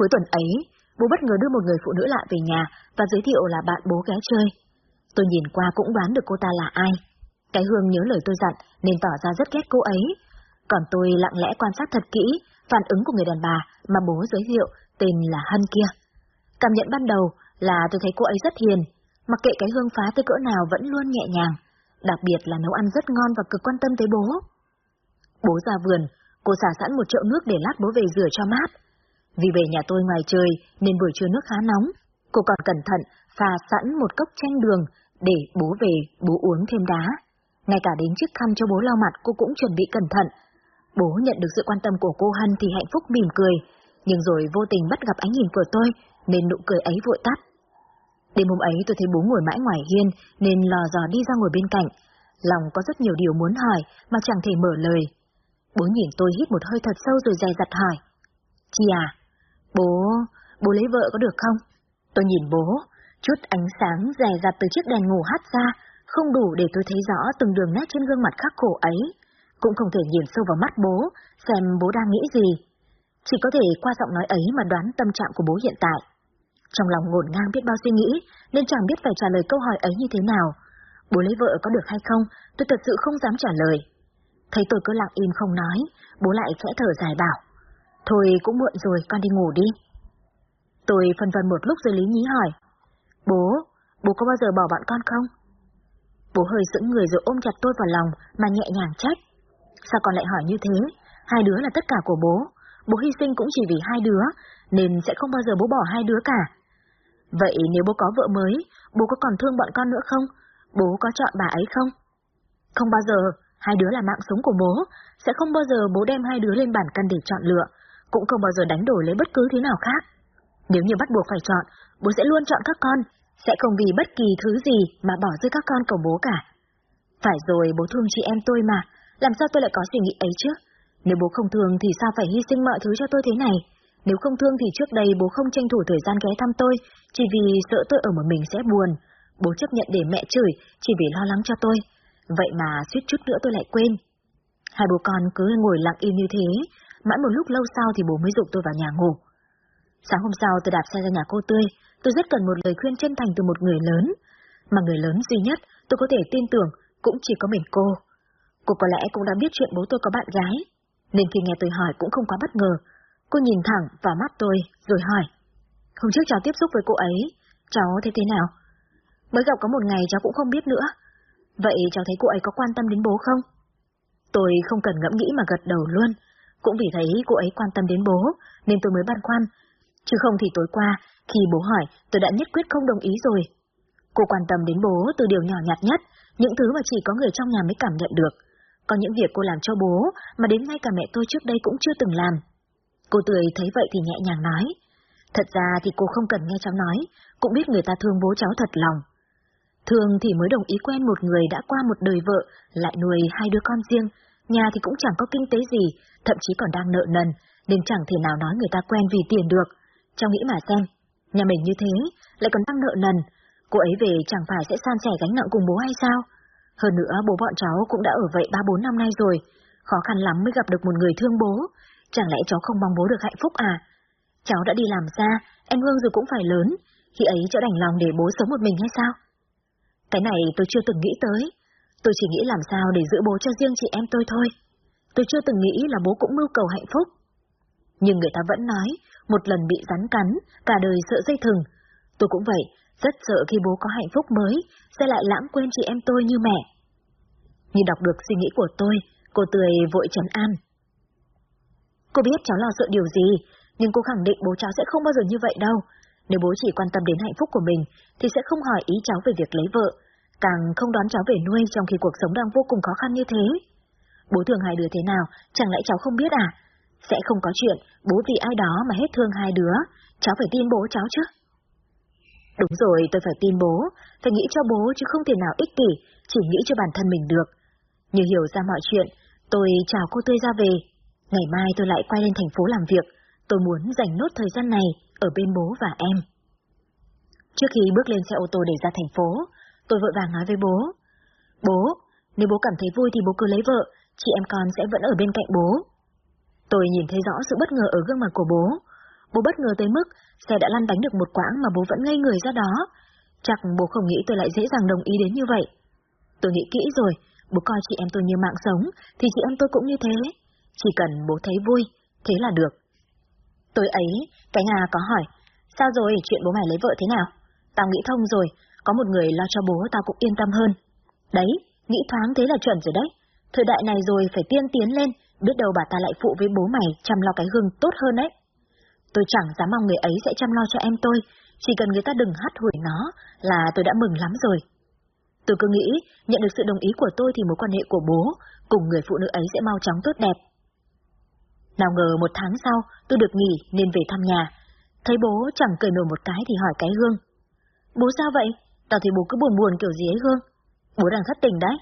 Cuối tuần ấy, bố bất ngờ đưa một người phụ nữ lạ về nhà và giới thiệu là bạn bố ghé chơi. Tôi nhìn qua cũng đoán được cô ta là ai. Cái Hương nhớ lời tôi dặn nên tỏ ra rất ghét cô ấy. Còn tôi lặng lẽ quan sát thật kỹ phản ứng của người đàn bà mà bố giới thiệu tên là Hân kia. Cảm nhận ban đầu là tôi thấy cô ấy rất hiền, mặc kệ cái hương phá tới cỡ nào vẫn luôn nhẹ nhàng, đặc biệt là nấu ăn rất ngon và cực quan tâm tới bố. Bố ra vườn, cô xả sẵn một chậu nước để lát bố về rửa cho mát. Vì về nhà tôi ngoài trời nên buổi trưa nước khá nóng, cô còn cẩn thận pha sẵn một cốc chanh đường để bố về bố uống thêm đá. Ngay cả đến chiếc khăn cho bố lau mặt cô cũng chuẩn bị cẩn thận. Bố nhận được sự quan tâm của cô Hân thì hạnh phúc mỉm cười, nhưng rồi vô tình bắt gặp ánh nhìn của tôi nên nụ cười ấy vội tắt. Đêm hôm ấy tôi thấy bố ngồi mãi ngoài hiên nên lò dò đi ra ngồi bên cạnh. Lòng có rất nhiều điều muốn hỏi mà chẳng thể mở lời. Bố nhìn tôi hít một hơi thật sâu rồi dè dặt hỏi. Chị à, bố, bố lấy vợ có được không? Tôi nhìn bố, chút ánh sáng rè rạt từ chiếc đèn ngủ hắt ra, không đủ để tôi thấy rõ từng đường nét trên gương mặt khắc khổ ấy. Cũng không thể nhìn sâu vào mắt bố, xem bố đang nghĩ gì. Chỉ có thể qua giọng nói ấy mà đoán tâm trạng của bố hiện tại. Trong lòng ngổn ngang biết bao suy nghĩ, nên chẳng biết phải trả lời câu hỏi ấy như thế nào. Bố lấy vợ có được hay không, tôi thật sự không dám trả lời. Thấy tôi cứ lặng im không nói, bố lại khẽ thở dài bảo. Thôi cũng muộn rồi, con đi ngủ đi. Tôi phân vân một lúc rồi lý nhí hỏi. Bố, bố có bao giờ bỏ bọn con không? Bố hơi sững người rồi ôm chặt tôi vào lòng mà nhẹ nhàng trách. Sao con lại hỏi như thế? Hai đứa là tất cả của bố. Bố hy sinh cũng chỉ vì hai đứa, nên sẽ không bao giờ bố bỏ hai đứa cả. Vậy nếu bố có vợ mới, bố có còn thương bọn con nữa không? Bố có chọn bà ấy không? Không bao giờ, hai đứa là mạng sống của bố, sẽ không bao giờ bố đem hai đứa lên bàn cân để chọn lựa, cũng không bao giờ đánh đổi lấy bất cứ thứ nào khác. Nếu như bắt buộc phải chọn, bố sẽ luôn chọn các con, sẽ không vì bất kỳ thứ gì mà bỏ rơi các con cầu bố cả. Phải rồi, bố thương chị em tôi mà, làm sao tôi lại có suy nghĩ ấy chứ? Nếu bố không thương thì sao phải hy sinh mọi thứ cho tôi thế này? Nếu không thương thì trước đây bố không tranh thủ thời gian ghé thăm tôi, chỉ vì sợ tôi ở một mình sẽ buồn. Bố chấp nhận để mẹ chửi, chỉ vì lo lắng cho tôi. Vậy mà suýt chút nữa tôi lại quên. Hai bố con cứ ngồi lặng im như thế, mãi một lúc lâu sau thì bố mới dục tôi vào nhà ngủ. Sáng hôm sau tôi đạp xe ra nhà cô Tươi, tôi rất cần một lời khuyên chân thành từ một người lớn. Mà người lớn duy nhất tôi có thể tin tưởng cũng chỉ có mình cô. Cô có lẽ cũng đã biết chuyện bố tôi có bạn gái, nên khi nghe tôi hỏi cũng không quá bất ngờ. Cô nhìn thẳng vào mắt tôi, rồi hỏi. Hôm trước cháu tiếp xúc với cô ấy, cháu thấy thế nào? Mới gặp có một ngày cháu cũng không biết nữa. Vậy cháu thấy cô ấy có quan tâm đến bố không? Tôi không cần ngẫm nghĩ mà gật đầu luôn. Cũng vì thấy cô ấy quan tâm đến bố, nên tôi mới băn khoăn. Chứ không thì tối qua, khi bố hỏi, tôi đã nhất quyết không đồng ý rồi. Cô quan tâm đến bố từ điều nhỏ nhặt nhất, những thứ mà chỉ có người trong nhà mới cảm nhận được. Có những việc cô làm cho bố mà đến ngay cả mẹ tôi trước đây cũng chưa từng làm. Cô Tươi thấy vậy thì nhẹ nhàng nói. Thật ra thì cô không cần nghe cháu nói, cũng biết người ta thương bố cháu thật lòng. Thương thì mới đồng ý quen một người đã qua một đời vợ, lại nuôi hai đứa con riêng, nhà thì cũng chẳng có kinh tế gì, thậm chí còn đang nợ nần, nên chẳng thể nào nói người ta quen vì tiền được. Cháu nghĩ mà xem, nhà mình như thế, lại còn đang nợ nần, cô ấy về chẳng phải sẽ san sẻ gánh nặng cùng bố hay sao? Hơn nữa bố bọn cháu cũng đã ở vậy ba bốn năm nay rồi, khó khăn lắm mới gặp được một người thương bố, chẳng lẽ cháu không mong bố được hạnh phúc à? Cháu đã đi làm xa, em Hương rồi cũng phải lớn, khi ấy cháu đành lòng để bố sống một mình hay sao? Cái này tôi chưa từng nghĩ tới, tôi chỉ nghĩ làm sao để giữ bố cho riêng chị em tôi thôi. Tôi chưa từng nghĩ là bố cũng mưu cầu hạnh phúc. Nhưng người ta vẫn nói, một lần bị rắn cắn, cả đời sợ dây thừng. Tôi cũng vậy, rất sợ khi bố có hạnh phúc mới, sẽ lại lãng quên chị em tôi như mẹ. Nhìn đọc được suy nghĩ của tôi, cô Tươi vội trấn an. Cô biết cháu lo sợ điều gì, nhưng cô khẳng định bố cháu sẽ không bao giờ như vậy đâu. Nếu bố chỉ quan tâm đến hạnh phúc của mình, thì sẽ không hỏi ý cháu về việc lấy vợ, càng không đón cháu về nuôi trong khi cuộc sống đang vô cùng khó khăn như thế. Bố thương hai đứa thế nào, chẳng lẽ cháu không biết à? Sẽ không có chuyện bố vì ai đó mà hết thương hai đứa, cháu phải tin bố cháu chứ. Đúng rồi, tôi phải tin bố, phải nghĩ cho bố chứ không thể nào ích kỷ, chỉ nghĩ cho bản thân mình được. Như hiểu ra mọi chuyện, tôi chào cô Tươi ra về. Ngày mai tôi lại quay lên thành phố làm việc, tôi muốn dành nốt thời gian này ở bên bố và em. Trước khi bước lên xe ô tô để ra thành phố, tôi vội vàng nói với bố. Bố, nếu bố cảm thấy vui thì bố cứ lấy vợ, chị em con sẽ vẫn ở bên cạnh bố. Tôi nhìn thấy rõ sự bất ngờ ở gương mặt của bố. bố bất ngờ tới mức xe đã lăn bánh được một quãng mà bố vẫn ngây người ra đó. Chắc bố không nghĩ tôi lại dễ dàng đồng ý đến như vậy. Tôi nghĩ kỹ rồi, bố coi chị em tôi như mạng sống, thì chị em tôi cũng như thế. Chỉ cần bố thấy vui, thế là được. Tôi ấy, cái Nga có hỏi, sao rồi chuyện bố mày lấy vợ thế nào? Tao nghĩ thông rồi, có một người lo cho bố tao cũng yên tâm hơn. Đấy, nghĩ thoáng thế là chuẩn rồi đấy. Thời đại này rồi phải tiên tiến lên, biết đâu bà ta lại phụ với bố mày chăm lo cái hương tốt hơn đấy. Tôi chẳng dám mong người ấy sẽ chăm lo cho em tôi, chỉ cần người ta đừng hắt hủi nó là tôi đã mừng lắm rồi. Tôi cứ nghĩ, nhận được sự đồng ý của tôi thì mối quan hệ của bố cùng người phụ nữ ấy sẽ mau chóng tốt đẹp. Nào ngờ một tháng sau, tôi được nghỉ nên về thăm nhà. Thấy bố chẳng cười nổi một cái thì hỏi cái Hương. Bố sao vậy? Tao thấy bố cứ buồn buồn kiểu gì ấy Hương. Bố đang thất tình đấy.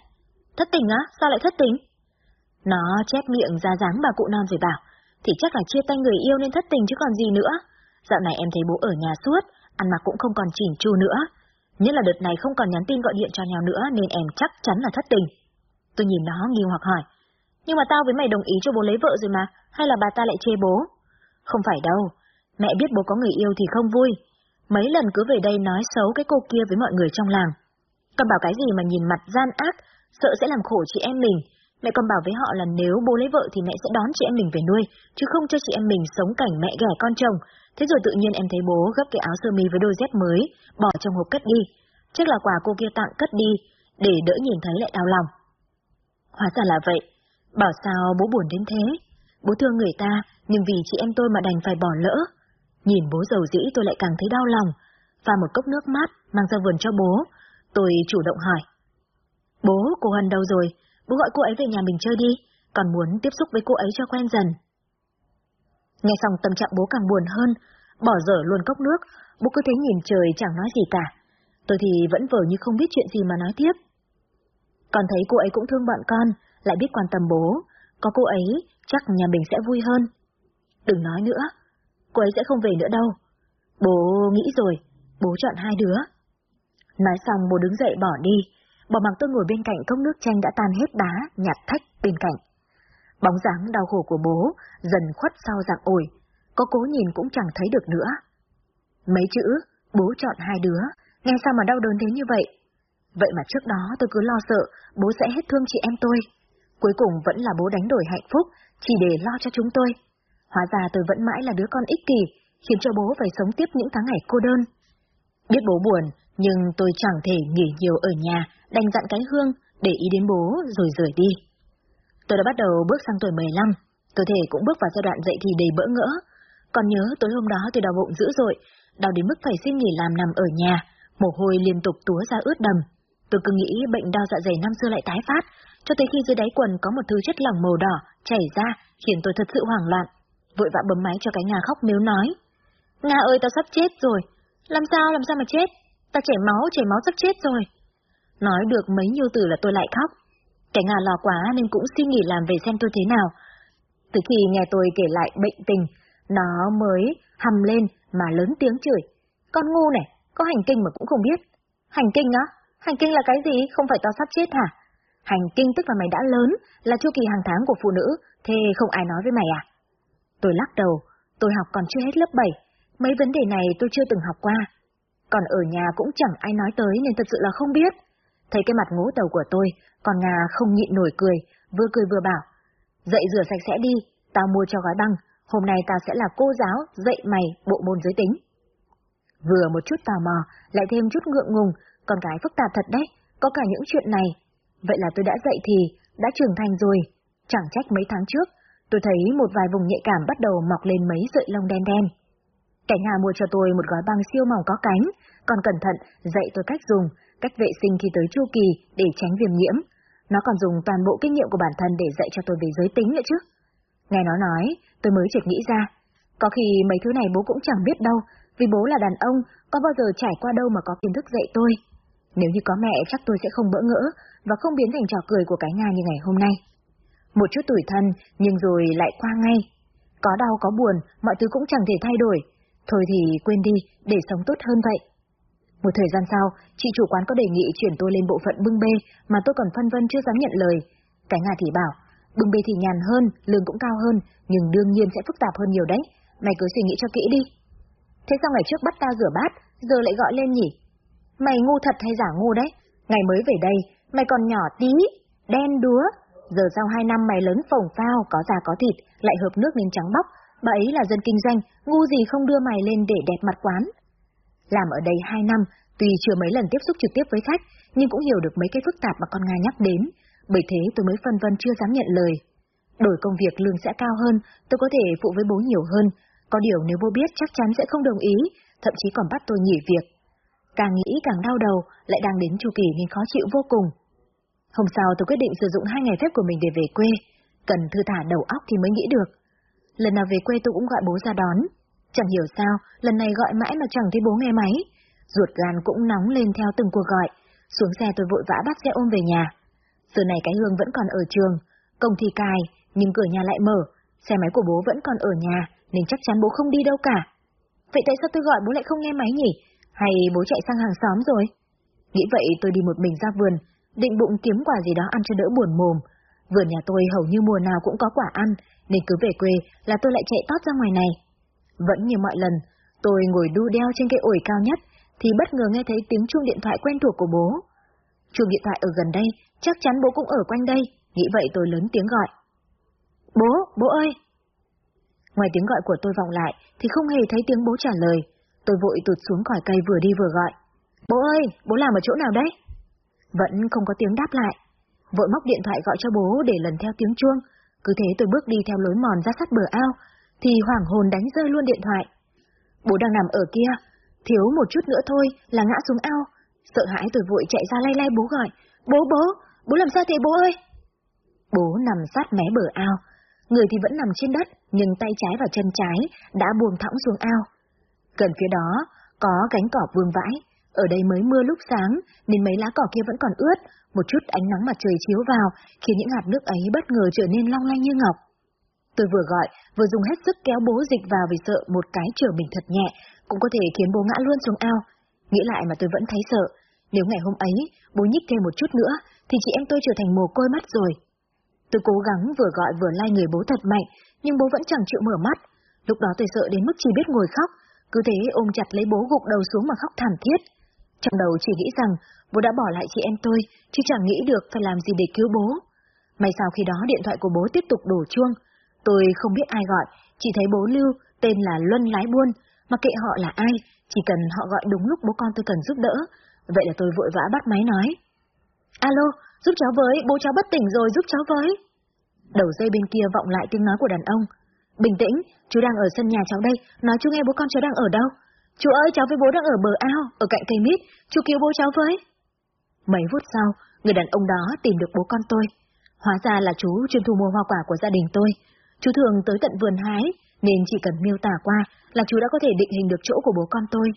Thất tình á? Sao lại thất tình? Nó chép miệng ra dáng bà cụ non rồi bảo, thì chắc là chia tay người yêu nên thất tình chứ còn gì nữa. Dạo này em thấy bố ở nhà suốt, ăn mặc cũng không còn chỉnh chu nữa. Nhất là đợt này không còn nhắn tin gọi điện cho nhau nữa nên em chắc chắn là thất tình. Tôi nhìn nó nghi hoặc hỏi, nhưng mà tao với mày đồng ý cho bố lấy vợ rồi mà, hay là bà ta lại chê bố? Không phải đâu, mẹ biết bố có người yêu thì không vui. Mấy lần cứ về đây nói xấu cái cô kia với mọi người trong làng. Còn bảo cái gì mà nhìn mặt gian ác, sợ sẽ làm khổ chị em mình. Mẹ còn bảo với họ là nếu bố lấy vợ thì mẹ sẽ đón chị em mình về nuôi, chứ không cho chị em mình sống cảnh mẹ ghẻ con chồng. Thế rồi tự nhiên em thấy bố gấp cái áo sơ mi với đôi dép mới, bỏ trong hộp cất đi. Chắc là quà cô kia tặng cất đi, để đỡ nhìn thấy lại đau lòng. Hóa ra là vậy. Bảo sao bố buồn đến thế? Bố thương người ta, nhưng vì chị em tôi mà đành phải bỏ lỡ. Nhìn bố giàu dĩ tôi lại càng thấy đau lòng. Và một cốc nước mát mang ra vườn cho bố. Tôi chủ động hỏi. Bố, cô Hân đâu rồi? Bố gọi cô ấy về nhà mình chơi đi, còn muốn tiếp xúc với cô ấy cho quen dần. Nghe xong tâm trạng bố càng buồn hơn, bỏ dở luôn cốc nước, bố cứ thế nhìn trời chẳng nói gì cả. Tôi thì vẫn vờ như không biết chuyện gì mà nói tiếp. còn thấy cô ấy cũng thương bọn con, lại biết quan tâm bố, có cô ấy, chắc nhà mình sẽ vui hơn. Đừng nói nữa, cô ấy sẽ không về nữa đâu. Bố nghĩ rồi, bố chọn hai đứa. Nói xong bố đứng dậy bỏ đi, bỏ mặc tôi ngồi bên cạnh cốc nước chanh đã tan hết đá, nhạt thách bên cạnh. Bóng dáng đau khổ của bố dần khuất sau dạng ổi, có cố nhìn cũng chẳng thấy được nữa. Mấy chữ, bố chọn hai đứa, nghe sao mà đau đớn thế như vậy? Vậy mà trước đó tôi cứ lo sợ bố sẽ hết thương chị em tôi. Cuối cùng vẫn là bố đánh đổi hạnh phúc, chỉ để lo cho chúng tôi. Hóa ra tôi vẫn mãi là đứa con ích kỷ, khiến cho bố phải sống tiếp những tháng ngày cô đơn. Biết bố buồn, nhưng tôi chẳng thể nghỉ nhiều ở nhà, đành dặn cái hương, để ý đến bố rồi rời đi. Tôi đã bắt đầu bước sang tuổi 15, cơ thể cũng bước vào giai đoạn dậy thì đầy bỡ ngỡ. Còn nhớ tối hôm đó tôi đau bụng dữ dội, đau đến mức phải xin nghỉ làm nằm ở nhà, mồ hôi liên tục túa ra ướt đầm. Tôi cứ nghĩ bệnh đau dạ dày năm xưa lại tái phát, cho tới khi dưới đáy quần có một thứ chất lỏng màu đỏ chảy ra, khiến tôi thật sự hoảng loạn. Vội vã bấm máy cho cái Nga khóc miếu nói. Nga ơi, tao sắp chết rồi. Làm sao, làm sao mà chết? Ta chảy máu, chảy máu sắp chết rồi. Nói được mấy nhiêu từ là tôi lại khóc. Cái Nga lo quá nên cũng xin nghỉ làm về xem tôi thế nào. Từ khi nghe tôi kể lại bệnh tình, nó mới hầm lên mà lớn tiếng chửi. Con ngu này, có hành kinh mà cũng không biết. Hành kinh á? Hành kinh là cái gì? Không phải tao sắp chết hả? Hành kinh tức là mày đã lớn, là chu kỳ hàng tháng của phụ nữ, thế không ai nói với mày à? Tôi lắc đầu, tôi học còn chưa hết lớp 7, mấy vấn đề này tôi chưa từng học qua. Còn ở nhà cũng chẳng ai nói tới nên thật sự là không biết. Thấy cái mặt ngố tàu của tôi, còn Nga không nhịn nổi cười, vừa cười vừa bảo. Dậy rửa sạch sẽ đi, tao mua cho gói băng, hôm nay tao sẽ là cô giáo dạy mày bộ môn giới tính. Vừa một chút tò mò, lại thêm chút ngượng ngùng, con cái phức tạp thật đấy, có cả những chuyện này. Vậy là tôi đã dậy thì, đã trưởng thành rồi. Chẳng trách mấy tháng trước, tôi thấy một vài vùng nhạy cảm bắt đầu mọc lên mấy sợi lông đen đen. Cảnh Hà mua cho tôi một gói băng siêu mỏng có cánh, còn cẩn thận dạy tôi cách dùng, cách vệ sinh khi tới chu kỳ để tránh viêm nhiễm. Nó còn dùng toàn bộ kinh nghiệm của bản thân để dạy cho tôi về giới tính nữa chứ. Nghe nó nói, tôi mới chợt nghĩ ra. Có khi mấy thứ này bố cũng chẳng biết đâu, vì bố là đàn ông, có bao giờ trải qua đâu mà có kiến thức dạy tôi. Nếu như có mẹ chắc tôi sẽ không bỡ ngỡ và không biến thành trò cười của cái nhà như ngày hôm nay. Một chút tủi thân, nhưng rồi lại qua ngay. Có đau có buồn, mọi thứ cũng chẳng thể thay đổi. Thôi thì quên đi, để sống tốt hơn vậy. Một thời gian sau, chị chủ quán có đề nghị chuyển tôi lên bộ phận bưng bê mà tôi còn phân vân chưa dám nhận lời. Cái Nga thì bảo, bưng bê thì nhàn hơn, lương cũng cao hơn, nhưng đương nhiên sẽ phức tạp hơn nhiều đấy. mày cứ suy nghĩ cho kỹ đi. Thế sao ngày trước bắt tao rửa bát, giờ lại gọi lên nhỉ? Mày ngu thật hay giả ngu đấy? Ngày mới về đây, mày còn nhỏ tí, đen đúa. Giờ sau hai năm mày lớn phồng phao, có già có thịt, lại hợp nước nên trắng bóc. Bà ấy là dân kinh doanh, ngu gì không đưa mày lên để đẹp mặt quán. Làm ở đây hai năm, tuy chưa mấy lần tiếp xúc trực tiếp với khách, nhưng cũng hiểu được mấy cái phức tạp mà con Nga nhắc đến. Bởi thế tôi mới phân vân chưa dám nhận lời. Đổi công việc lương sẽ cao hơn, tôi có thể phụ với bố nhiều hơn. Có điều nếu bố biết chắc chắn sẽ không đồng ý, thậm chí còn bắt tôi nghỉ việc. Càng nghĩ càng đau đầu, lại đang đến chu kỳ nên khó chịu vô cùng. Hôm sau tôi quyết định sử dụng hai ngày phép của mình để về quê. Cần thư thả đầu óc thì mới nghĩ được. Lần nào về quê tôi cũng gọi bố ra đón. Chẳng hiểu sao, lần này gọi mãi mà chẳng thấy bố nghe máy. Ruột gan cũng nóng lên theo từng cuộc gọi. Xuống xe tôi vội vã bắt xe ôm về nhà. Giờ này cái hương vẫn còn ở trường, công thì cài, nhưng cửa nhà lại mở, xe máy của bố vẫn còn ở nhà, nên chắc chắn bố không đi đâu cả. Vậy tại sao tôi gọi bố lại không nghe máy nhỉ? Hay bố chạy sang hàng xóm rồi? Nghĩ vậy tôi đi một mình ra vườn, định bụng kiếm quả gì đó ăn cho đỡ buồn mồm. Vườn nhà tôi hầu như mùa nào cũng có quả ăn, nên cứ về quê là tôi lại chạy tót ra ngoài này. Vẫn như mọi lần, tôi ngồi đu đeo trên cây ổi cao nhất, thì bất ngờ nghe thấy tiếng chuông điện thoại quen thuộc của bố. Chuông điện thoại ở gần đây, chắc chắn bố cũng ở quanh đây, nghĩ vậy tôi lớn tiếng gọi. Bố, bố ơi! Ngoài tiếng gọi của tôi vọng lại, thì không hề thấy tiếng bố trả lời. Tôi vội tụt xuống khỏi cây vừa đi vừa gọi. Bố ơi, bố làm ở chỗ nào đấy? Vẫn không có tiếng đáp lại. Vội móc điện thoại gọi cho bố để lần theo tiếng chuông. Cứ thế tôi bước đi theo lối mòn ra sát bờ ao, thì hoảng hồn đánh rơi luôn điện thoại. Bố đang nằm ở kia, thiếu một chút nữa thôi là ngã xuống ao. Sợ hãi tôi vội chạy ra lay lay bố gọi. Bố bố, bố làm sao thế bố ơi? Bố nằm sát mé bờ ao, người thì vẫn nằm trên đất, nhưng tay trái và chân trái đã buông thõng xuống ao. Gần phía đó, có cánh cỏ vương vãi, ở đây mới mưa lúc sáng, nên mấy lá cỏ kia vẫn còn ướt, một chút ánh nắng mặt trời chiếu vào, khiến những hạt nước ấy bất ngờ trở nên long lanh như ngọc. Tôi vừa gọi, vừa dùng hết sức kéo bố dịch vào vì sợ một cái trở mình thật nhẹ, cũng có thể khiến bố ngã luôn xuống ao. Nghĩ lại mà tôi vẫn thấy sợ, nếu ngày hôm ấy, bố nhích thêm một chút nữa, thì chị em tôi trở thành mồ côi mắt rồi. Tôi cố gắng vừa gọi vừa lai người bố thật mạnh, nhưng bố vẫn chẳng chịu mở mắt. Lúc đó tôi sợ đến mức chỉ biết ngồi khóc, cứ thế ôm chặt lấy bố gục đầu xuống mà khóc thảm thiết. Trong đầu chỉ nghĩ rằng bố đã bỏ lại chị em tôi, chứ chẳng nghĩ được phải làm gì để cứu bố. May sao khi đó điện thoại của bố tiếp tục đổ chuông. Tôi không biết ai gọi, chỉ thấy bố Lưu, tên là Luân Lái Buôn, mà kệ họ là ai, chỉ cần họ gọi đúng lúc bố con tôi cần giúp đỡ. Vậy là tôi vội vã bắt máy nói. Alo, giúp cháu với, bố cháu bất tỉnh rồi, giúp cháu với. Đầu dây bên kia vọng lại tiếng nói của đàn ông. Bình tĩnh, chú đang ở sân nhà cháu đây, nói chú nghe bố con cháu đang ở đâu. Chú ơi, cháu với bố đang ở bờ ao, ở cạnh cây mít, chú cứu bố cháu với. Mấy phút sau, người đàn ông đó tìm được bố con tôi. Hóa ra là chú chuyên thu mua hoa quả của gia đình tôi. Chú thường tới tận vườn hái, nên chỉ cần miêu tả qua là chú đã có thể định hình được chỗ của bố con tôi.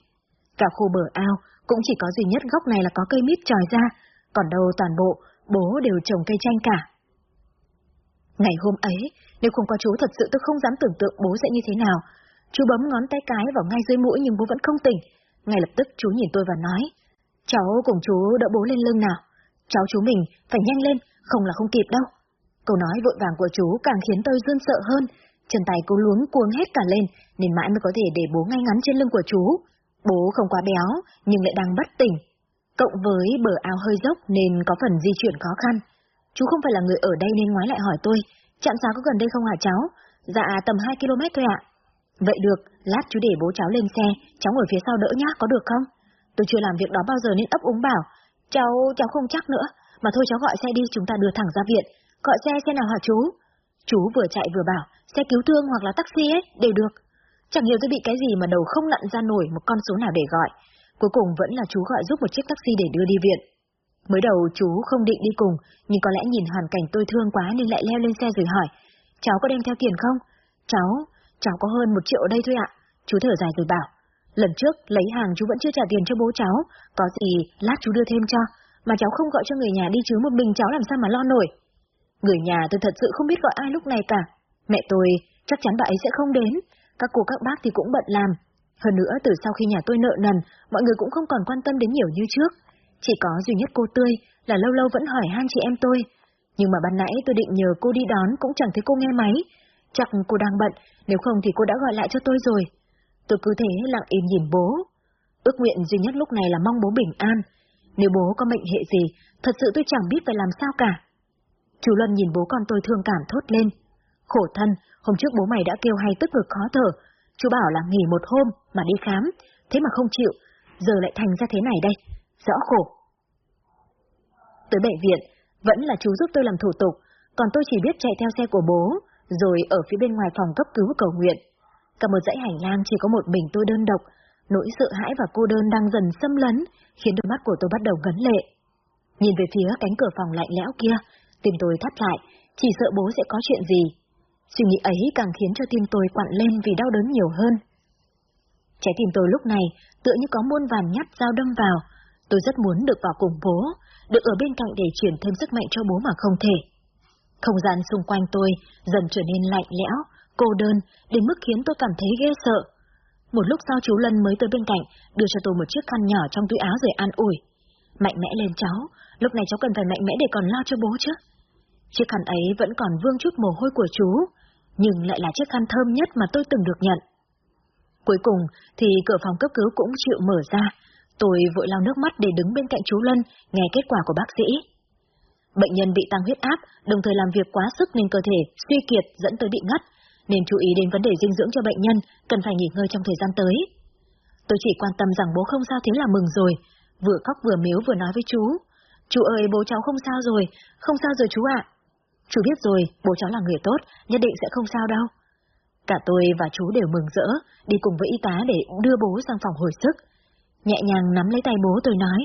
Cả khu bờ ao cũng chỉ có duy nhất góc này là có cây mít tròi ra, còn đâu toàn bộ, bố đều trồng cây chanh cả. Ngày hôm ấy, nếu không có chú thật sự tôi không dám tưởng tượng bố sẽ như thế nào. Chú bấm ngón tay cái vào ngay dưới mũi nhưng bố vẫn không tỉnh. Ngay lập tức chú nhìn tôi và nói, cháu cùng chú đỡ bố lên lưng nào. Cháu chú mình phải nhanh lên, không là không kịp đâu. Câu nói vội vàng của chú càng khiến tôi run sợ hơn, chân tay cô luống cuống hết cả lên, nên mãi mới có thể để bố ngay ngắn trên lưng của chú. Bố không quá béo, nhưng lại đang bất tỉnh. Cộng với bờ áo hơi dốc nên có phần di chuyển khó khăn. Chú không phải là người ở đây nên ngoái lại hỏi tôi, chạm xá có gần đây không hả cháu? Dạ tầm 2 km thôi ạ. Vậy được, lát chú để bố cháu lên xe, cháu ngồi phía sau đỡ nhá, có được không? Tôi chưa làm việc đó bao giờ nên ấp úng bảo. Cháu, cháu không chắc nữa, mà thôi cháu gọi xe đi chúng ta đưa thẳng ra viện. Gọi xe xe nào hả chú? Chú vừa chạy vừa bảo, xe cứu thương hoặc là taxi ấy, đều được. Chẳng hiểu tôi bị cái gì mà đầu không lặn ra nổi một con số nào để gọi. Cuối cùng vẫn là chú gọi giúp một chiếc taxi để đưa đi viện. Mới đầu chú không định đi cùng, nhưng có lẽ nhìn hoàn cảnh tôi thương quá nên lại leo lên xe rồi hỏi. Cháu có đem theo tiền không? Cháu, cháu có hơn một triệu ở đây thôi ạ. Chú thở dài rồi bảo. Lần trước lấy hàng chú vẫn chưa trả tiền cho bố cháu, có gì lát chú đưa thêm cho, mà cháu không gọi cho người nhà đi chứ một mình cháu làm sao mà lo nổi. Người nhà tôi thật sự không biết gọi ai lúc này cả. Mẹ tôi, chắc chắn bà ấy sẽ không đến, các cô các bác thì cũng bận làm. Hơn nữa từ sau khi nhà tôi nợ nần, mọi người cũng không còn quan tâm đến nhiều như trước. Chỉ có duy nhất cô Tươi là lâu lâu vẫn hỏi han chị em tôi. Nhưng mà ban nãy tôi định nhờ cô đi đón cũng chẳng thấy cô nghe máy. Chắc cô đang bận, nếu không thì cô đã gọi lại cho tôi rồi. Tôi cứ thế lặng im nhìn bố. Ước nguyện duy nhất lúc này là mong bố bình an. Nếu bố có mệnh hệ gì, thật sự tôi chẳng biết phải làm sao cả. Chú Luân nhìn bố con tôi thương cảm thốt lên. Khổ thân, hôm trước bố mày đã kêu hay tức ngực khó thở. Chú bảo là nghỉ một hôm mà đi khám, thế mà không chịu, giờ lại thành ra thế này đây. Rõ khổ. Tới bệnh viện, vẫn là chú giúp tôi làm thủ tục, còn tôi chỉ biết chạy theo xe của bố, rồi ở phía bên ngoài phòng cấp cứu cầu nguyện. Cả một dãy hành lang chỉ có một mình tôi đơn độc, nỗi sợ hãi và cô đơn đang dần xâm lấn, khiến đôi mắt của tôi bắt đầu ngấn lệ. Nhìn về phía cánh cửa phòng lạnh lẽo kia, tim tôi thắt lại, chỉ sợ bố sẽ có chuyện gì. Suy nghĩ ấy càng khiến cho tim tôi quặn lên vì đau đớn nhiều hơn. Trái tim tôi lúc này tựa như có muôn vàn nhát dao đâm vào. Tôi rất muốn được vào cùng bố, được ở bên cạnh để chuyển thêm sức mạnh cho bố mà không thể. Không gian xung quanh tôi dần trở nên lạnh lẽo, cô đơn, đến mức khiến tôi cảm thấy ghê sợ. Một lúc sau chú Lân mới tới bên cạnh, đưa cho tôi một chiếc khăn nhỏ trong túi áo rồi an ủi. Mạnh mẽ lên cháu, lúc này cháu cần phải mạnh mẽ để còn lo cho bố chứ. Chiếc khăn ấy vẫn còn vương chút mồ hôi của chú, nhưng lại là chiếc khăn thơm nhất mà tôi từng được nhận. Cuối cùng thì cửa phòng cấp cứu cũng chịu mở ra, tôi vội lau nước mắt để đứng bên cạnh chú Lân nghe kết quả của bác sĩ. Bệnh nhân bị tăng huyết áp, đồng thời làm việc quá sức nên cơ thể suy kiệt dẫn tới bị ngất, nên chú ý đến vấn đề dinh dưỡng cho bệnh nhân, cần phải nghỉ ngơi trong thời gian tới. Tôi chỉ quan tâm rằng bố không sao thế là mừng rồi, vừa khóc vừa miếu vừa nói với chú. Chú ơi, bố cháu không sao rồi, không sao rồi chú ạ. Chú biết rồi, bố cháu là người tốt, nhất định sẽ không sao đâu. Cả tôi và chú đều mừng rỡ, đi cùng với y tá để đưa bố sang phòng hồi sức. Nhẹ nhàng nắm lấy tay bố tôi nói,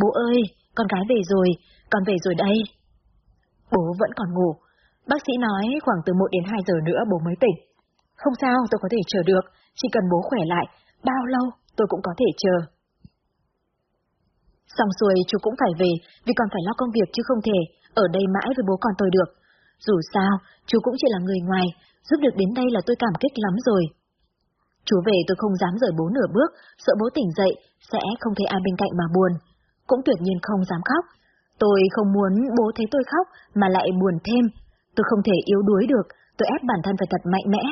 Bố ơi, con gái về rồi, con về rồi đây. Bố vẫn còn ngủ. Bác sĩ nói khoảng từ 1 đến 2 giờ nữa bố mới tỉnh. Không sao, tôi có thể chờ được, chỉ cần bố khỏe lại, bao lâu tôi cũng có thể chờ. Xong xuôi chú cũng phải về, vì còn phải lo công việc chứ không thể, ở đây mãi với bố con tôi được. Dù sao, chú cũng chỉ là người ngoài, giúp được đến đây là tôi cảm kích lắm rồi. Chú về tôi không dám rời bố nửa bước, sợ bố tỉnh dậy, sẽ không thấy ai bên cạnh mà buồn. Cũng tuyệt nhiên không dám khóc. Tôi không muốn bố thấy tôi khóc, mà lại buồn thêm. Tôi không thể yếu đuối được, tôi ép bản thân phải thật mạnh mẽ.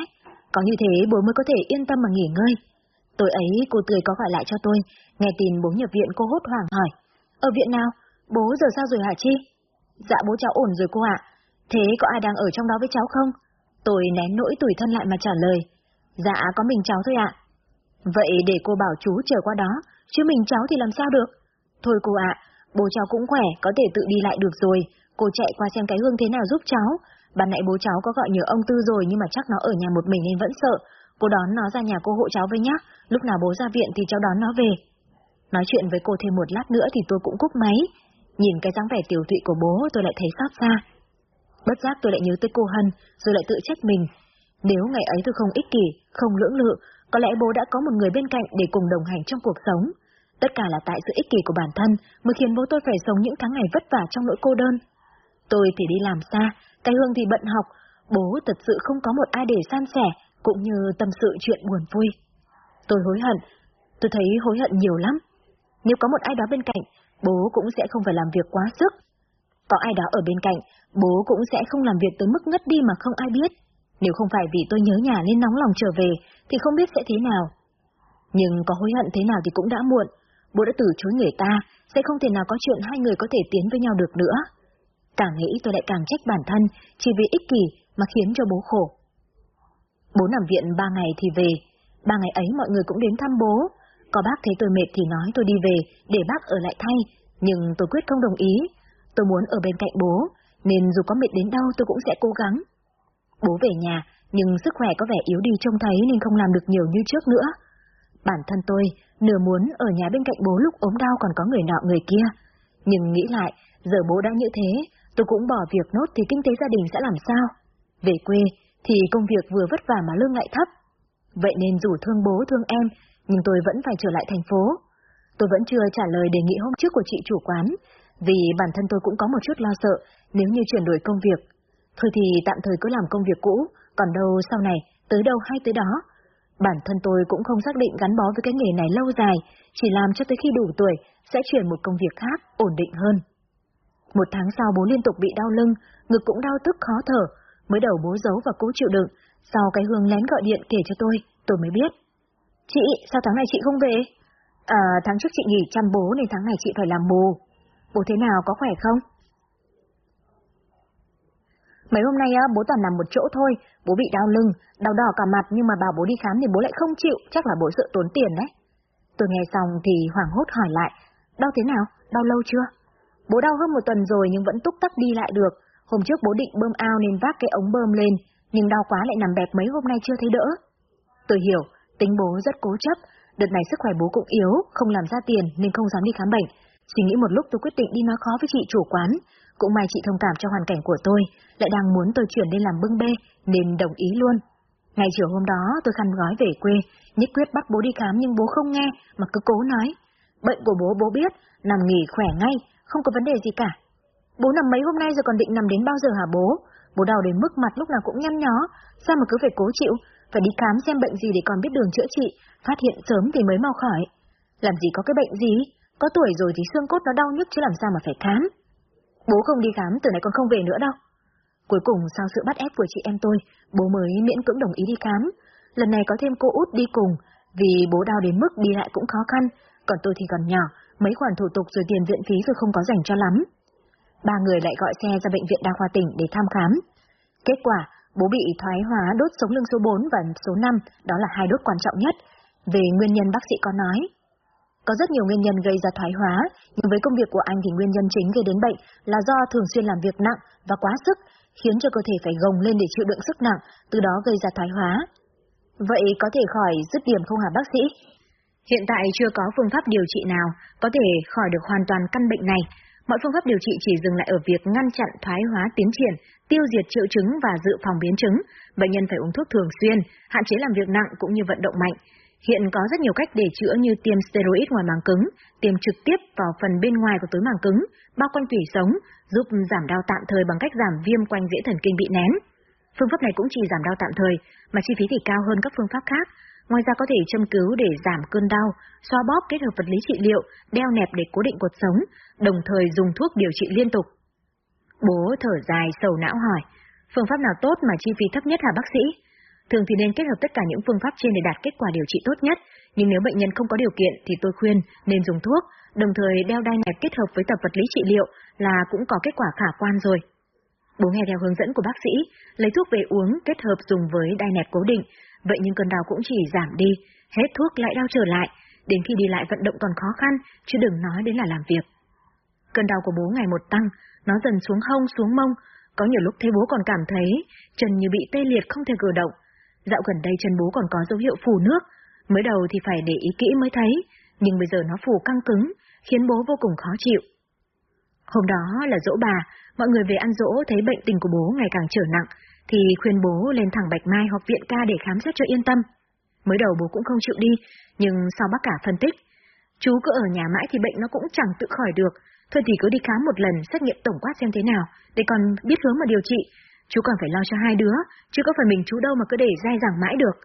Có như thế bố mới có thể yên tâm mà nghỉ ngơi. Tôi ấy cô Tươi có gọi lại cho tôi, nghe tin bố nhập viện cô hốt hoảng hỏi. Ở viện nào? Bố giờ sao rồi hả Chi? Dạ bố cháu ổn rồi cô ạ. Thế có ai đang ở trong đó với cháu không? Tôi nén nỗi tủi thân lại mà trả lời. Dạ có mình cháu thôi ạ. Vậy để cô bảo chú chờ qua đó, chứ mình cháu thì làm sao được? Thôi cô ạ, bố cháu cũng khỏe, có thể tự đi lại được rồi. Cô chạy qua xem cái hương thế nào giúp cháu. Ban nãy bố cháu có gọi nhờ ông Tư rồi nhưng mà chắc nó ở nhà một mình nên vẫn sợ. Cô đón nó ra nhà cô hộ cháu với nhá, lúc nào bố ra viện thì cháu đón nó về. Nói chuyện với cô thêm một lát nữa thì tôi cũng cúp máy. Nhìn cái dáng vẻ tiểu thụy của bố tôi lại thấy xót xa. Bất giác tôi lại nhớ tới cô Hân, rồi lại tự trách mình. Nếu ngày ấy tôi không ích kỷ, không lưỡng lự, có lẽ bố đã có một người bên cạnh để cùng đồng hành trong cuộc sống. Tất cả là tại sự ích kỷ của bản thân mới khiến bố tôi phải sống những tháng ngày vất vả trong nỗi cô đơn. Tôi thì đi làm xa, cái hương thì bận học, bố thật sự không có một ai để san sẻ, cũng như tâm sự chuyện buồn vui. Tôi hối hận, tôi thấy hối hận nhiều lắm. Nếu có một ai đó bên cạnh, bố cũng sẽ không phải làm việc quá sức. Có ai đó ở bên cạnh, bố cũng sẽ không làm việc tới mức ngất đi mà không ai biết. Nếu không phải vì tôi nhớ nhà nên nóng lòng trở về, thì không biết sẽ thế nào. Nhưng có hối hận thế nào thì cũng đã muộn. Bố đã từ chối người ta, sẽ không thể nào có chuyện hai người có thể tiến với nhau được nữa. Càng nghĩ tôi lại càng trách bản thân, chỉ vì ích kỷ mà khiến cho bố khổ. Bố nằm viện ba ngày thì về, ba ngày ấy mọi người cũng đến thăm bố. Có bác thấy tôi mệt thì nói tôi đi về, để bác ở lại thay, nhưng tôi quyết không đồng ý. Tôi muốn ở bên cạnh bố, nên dù có mệt đến đâu tôi cũng sẽ cố gắng. Bố về nhà, nhưng sức khỏe có vẻ yếu đi trông thấy nên không làm được nhiều như trước nữa. Bản thân tôi nửa muốn ở nhà bên cạnh bố lúc ốm đau còn có người nọ người kia. Nhưng nghĩ lại, giờ bố đã như thế, tôi cũng bỏ việc nốt thì kinh tế gia đình sẽ làm sao? Về quê thì công việc vừa vất vả mà lương lại thấp. Vậy nên dù thương bố thương em, nhưng tôi vẫn phải trở lại thành phố. Tôi vẫn chưa trả lời đề nghị hôm trước của chị chủ quán, vì bản thân tôi cũng có một chút lo sợ nếu như chuyển đổi công việc. Thôi thì tạm thời cứ làm công việc cũ, còn đâu sau này, tới đâu hay tới đó. Bản thân tôi cũng không xác định gắn bó với cái nghề này lâu dài, chỉ làm cho tới khi đủ tuổi, sẽ chuyển một công việc khác, ổn định hơn. Một tháng sau bố liên tục bị đau lưng, ngực cũng đau tức khó thở, mới đầu bố giấu và cố chịu đựng, Sau cái Hương lén gọi điện kể cho tôi, tôi mới biết. Chị, sao tháng này chị không về? À, tháng trước chị nghỉ chăm bố nên tháng này chị phải làm bù. Bố thế nào, có khỏe không? Mấy hôm nay bố toàn nằm một chỗ thôi, bố bị đau lưng, đau đỏ cả mặt nhưng mà bảo bố đi khám thì bố lại không chịu, chắc là bố sợ tốn tiền đấy. Tôi nghe xong thì hoảng hốt hỏi lại, đau thế nào, đau lâu chưa? Bố đau hơn một tuần rồi nhưng vẫn túc tắc đi lại được, hôm trước bố định bơm ao nên vác cái ống bơm lên, nhưng đau quá lại nằm bẹp mấy hôm nay chưa thấy đỡ. Tôi hiểu, tính bố rất cố chấp, đợt này sức khỏe bố cũng yếu, không làm ra tiền nên không dám đi khám bệnh. Suy nghĩ một lúc tôi quyết định đi nói khó với chị chủ quán, cũng may chị thông cảm cho hoàn cảnh của tôi, lại đang muốn tôi chuyển lên làm bưng bê, nên đồng ý luôn. Ngày chiều hôm đó tôi khăn gói về quê, nhất quyết bắt bố đi khám nhưng bố không nghe, mà cứ cố nói. Bệnh của bố bố biết, nằm nghỉ khỏe ngay, không có vấn đề gì cả. Bố nằm mấy hôm nay rồi còn định nằm đến bao giờ hả bố? Bố đau đến mức mặt lúc nào cũng nhăn nhó, sao mà cứ phải cố chịu, phải đi khám xem bệnh gì để còn biết đường chữa trị, phát hiện sớm thì mới mau khỏi. Làm gì có cái bệnh gì, có tuổi rồi thì xương cốt nó đau nhức chứ làm sao mà phải khám. Bố không đi khám từ này còn không về nữa đâu. Cuối cùng sau sự bắt ép của chị em tôi, bố mới miễn cưỡng đồng ý đi khám. Lần này có thêm cô út đi cùng, vì bố đau đến mức đi lại cũng khó khăn, còn tôi thì còn nhỏ, mấy khoản thủ tục rồi tiền viện phí rồi không có dành cho lắm. Ba người lại gọi xe ra bệnh viện đa khoa tỉnh để thăm khám. Kết quả, bố bị thoái hóa đốt sống lưng số 4 và số 5, đó là hai đốt quan trọng nhất. Về nguyên nhân bác sĩ có nói, có rất nhiều nguyên nhân gây ra thoái hóa, nhưng với công việc của anh thì nguyên nhân chính gây đến bệnh là do thường xuyên làm việc nặng và quá sức, khiến cho cơ thể phải gồng lên để chịu đựng sức nặng, từ đó gây ra thoái hóa. Vậy có thể khỏi dứt điểm không hả bác sĩ? Hiện tại chưa có phương pháp điều trị nào có thể khỏi được hoàn toàn căn bệnh này. Mọi phương pháp điều trị chỉ dừng lại ở việc ngăn chặn thoái hóa tiến triển, tiêu diệt triệu chứng và dự phòng biến chứng. Bệnh nhân phải uống thuốc thường xuyên, hạn chế làm việc nặng cũng như vận động mạnh. Hiện có rất nhiều cách để chữa như tiêm steroid ngoài màng cứng, tiêm trực tiếp vào phần bên ngoài của túi màng cứng, bao quanh tủy sống, giúp giảm đau tạm thời bằng cách giảm viêm quanh rễ thần kinh bị nén. Phương pháp này cũng chỉ giảm đau tạm thời, mà chi phí thì cao hơn các phương pháp khác. Ngoài ra có thể châm cứu để giảm cơn đau, xoa bóp kết hợp vật lý trị liệu, đeo nẹp để cố định cột sống, đồng thời dùng thuốc điều trị liên tục. Bố thở dài sầu não hỏi, phương pháp nào tốt mà chi phí thấp nhất hả bác sĩ? Thường thì nên kết hợp tất cả những phương pháp trên để đạt kết quả điều trị tốt nhất, nhưng nếu bệnh nhân không có điều kiện thì tôi khuyên nên dùng thuốc, đồng thời đeo đai nẹp kết hợp với tập vật lý trị liệu là cũng có kết quả khả quan rồi. Bố nghe theo hướng dẫn của bác sĩ, lấy thuốc về uống kết hợp dùng với đai nẹp cố định, vậy nhưng cơn đau cũng chỉ giảm đi, hết thuốc lại đau trở lại, đến khi đi lại vận động còn khó khăn, chứ đừng nói đến là làm việc. Cơn đau của bố ngày một tăng, nó dần xuống hông xuống mông, có nhiều lúc thấy bố còn cảm thấy chân như bị tê liệt không thể cử động, Dạo gần đây chân bố còn có dấu hiệu phù nước, mới đầu thì phải để ý kỹ mới thấy, nhưng bây giờ nó phù căng cứng, khiến bố vô cùng khó chịu. Hôm đó là dỗ bà, mọi người về ăn dỗ thấy bệnh tình của bố ngày càng trở nặng, thì khuyên bố lên thẳng Bạch Mai hoặc viện ca để khám xét cho yên tâm. Mới đầu bố cũng không chịu đi, nhưng sau bác cả phân tích, chú cứ ở nhà mãi thì bệnh nó cũng chẳng tự khỏi được, thôi thì cứ đi khám một lần xét nghiệm tổng quát xem thế nào, để còn biết hướng mà điều trị, Chú còn phải lo cho hai đứa, chứ có phải mình chú đâu mà cứ để dai dẳng mãi được.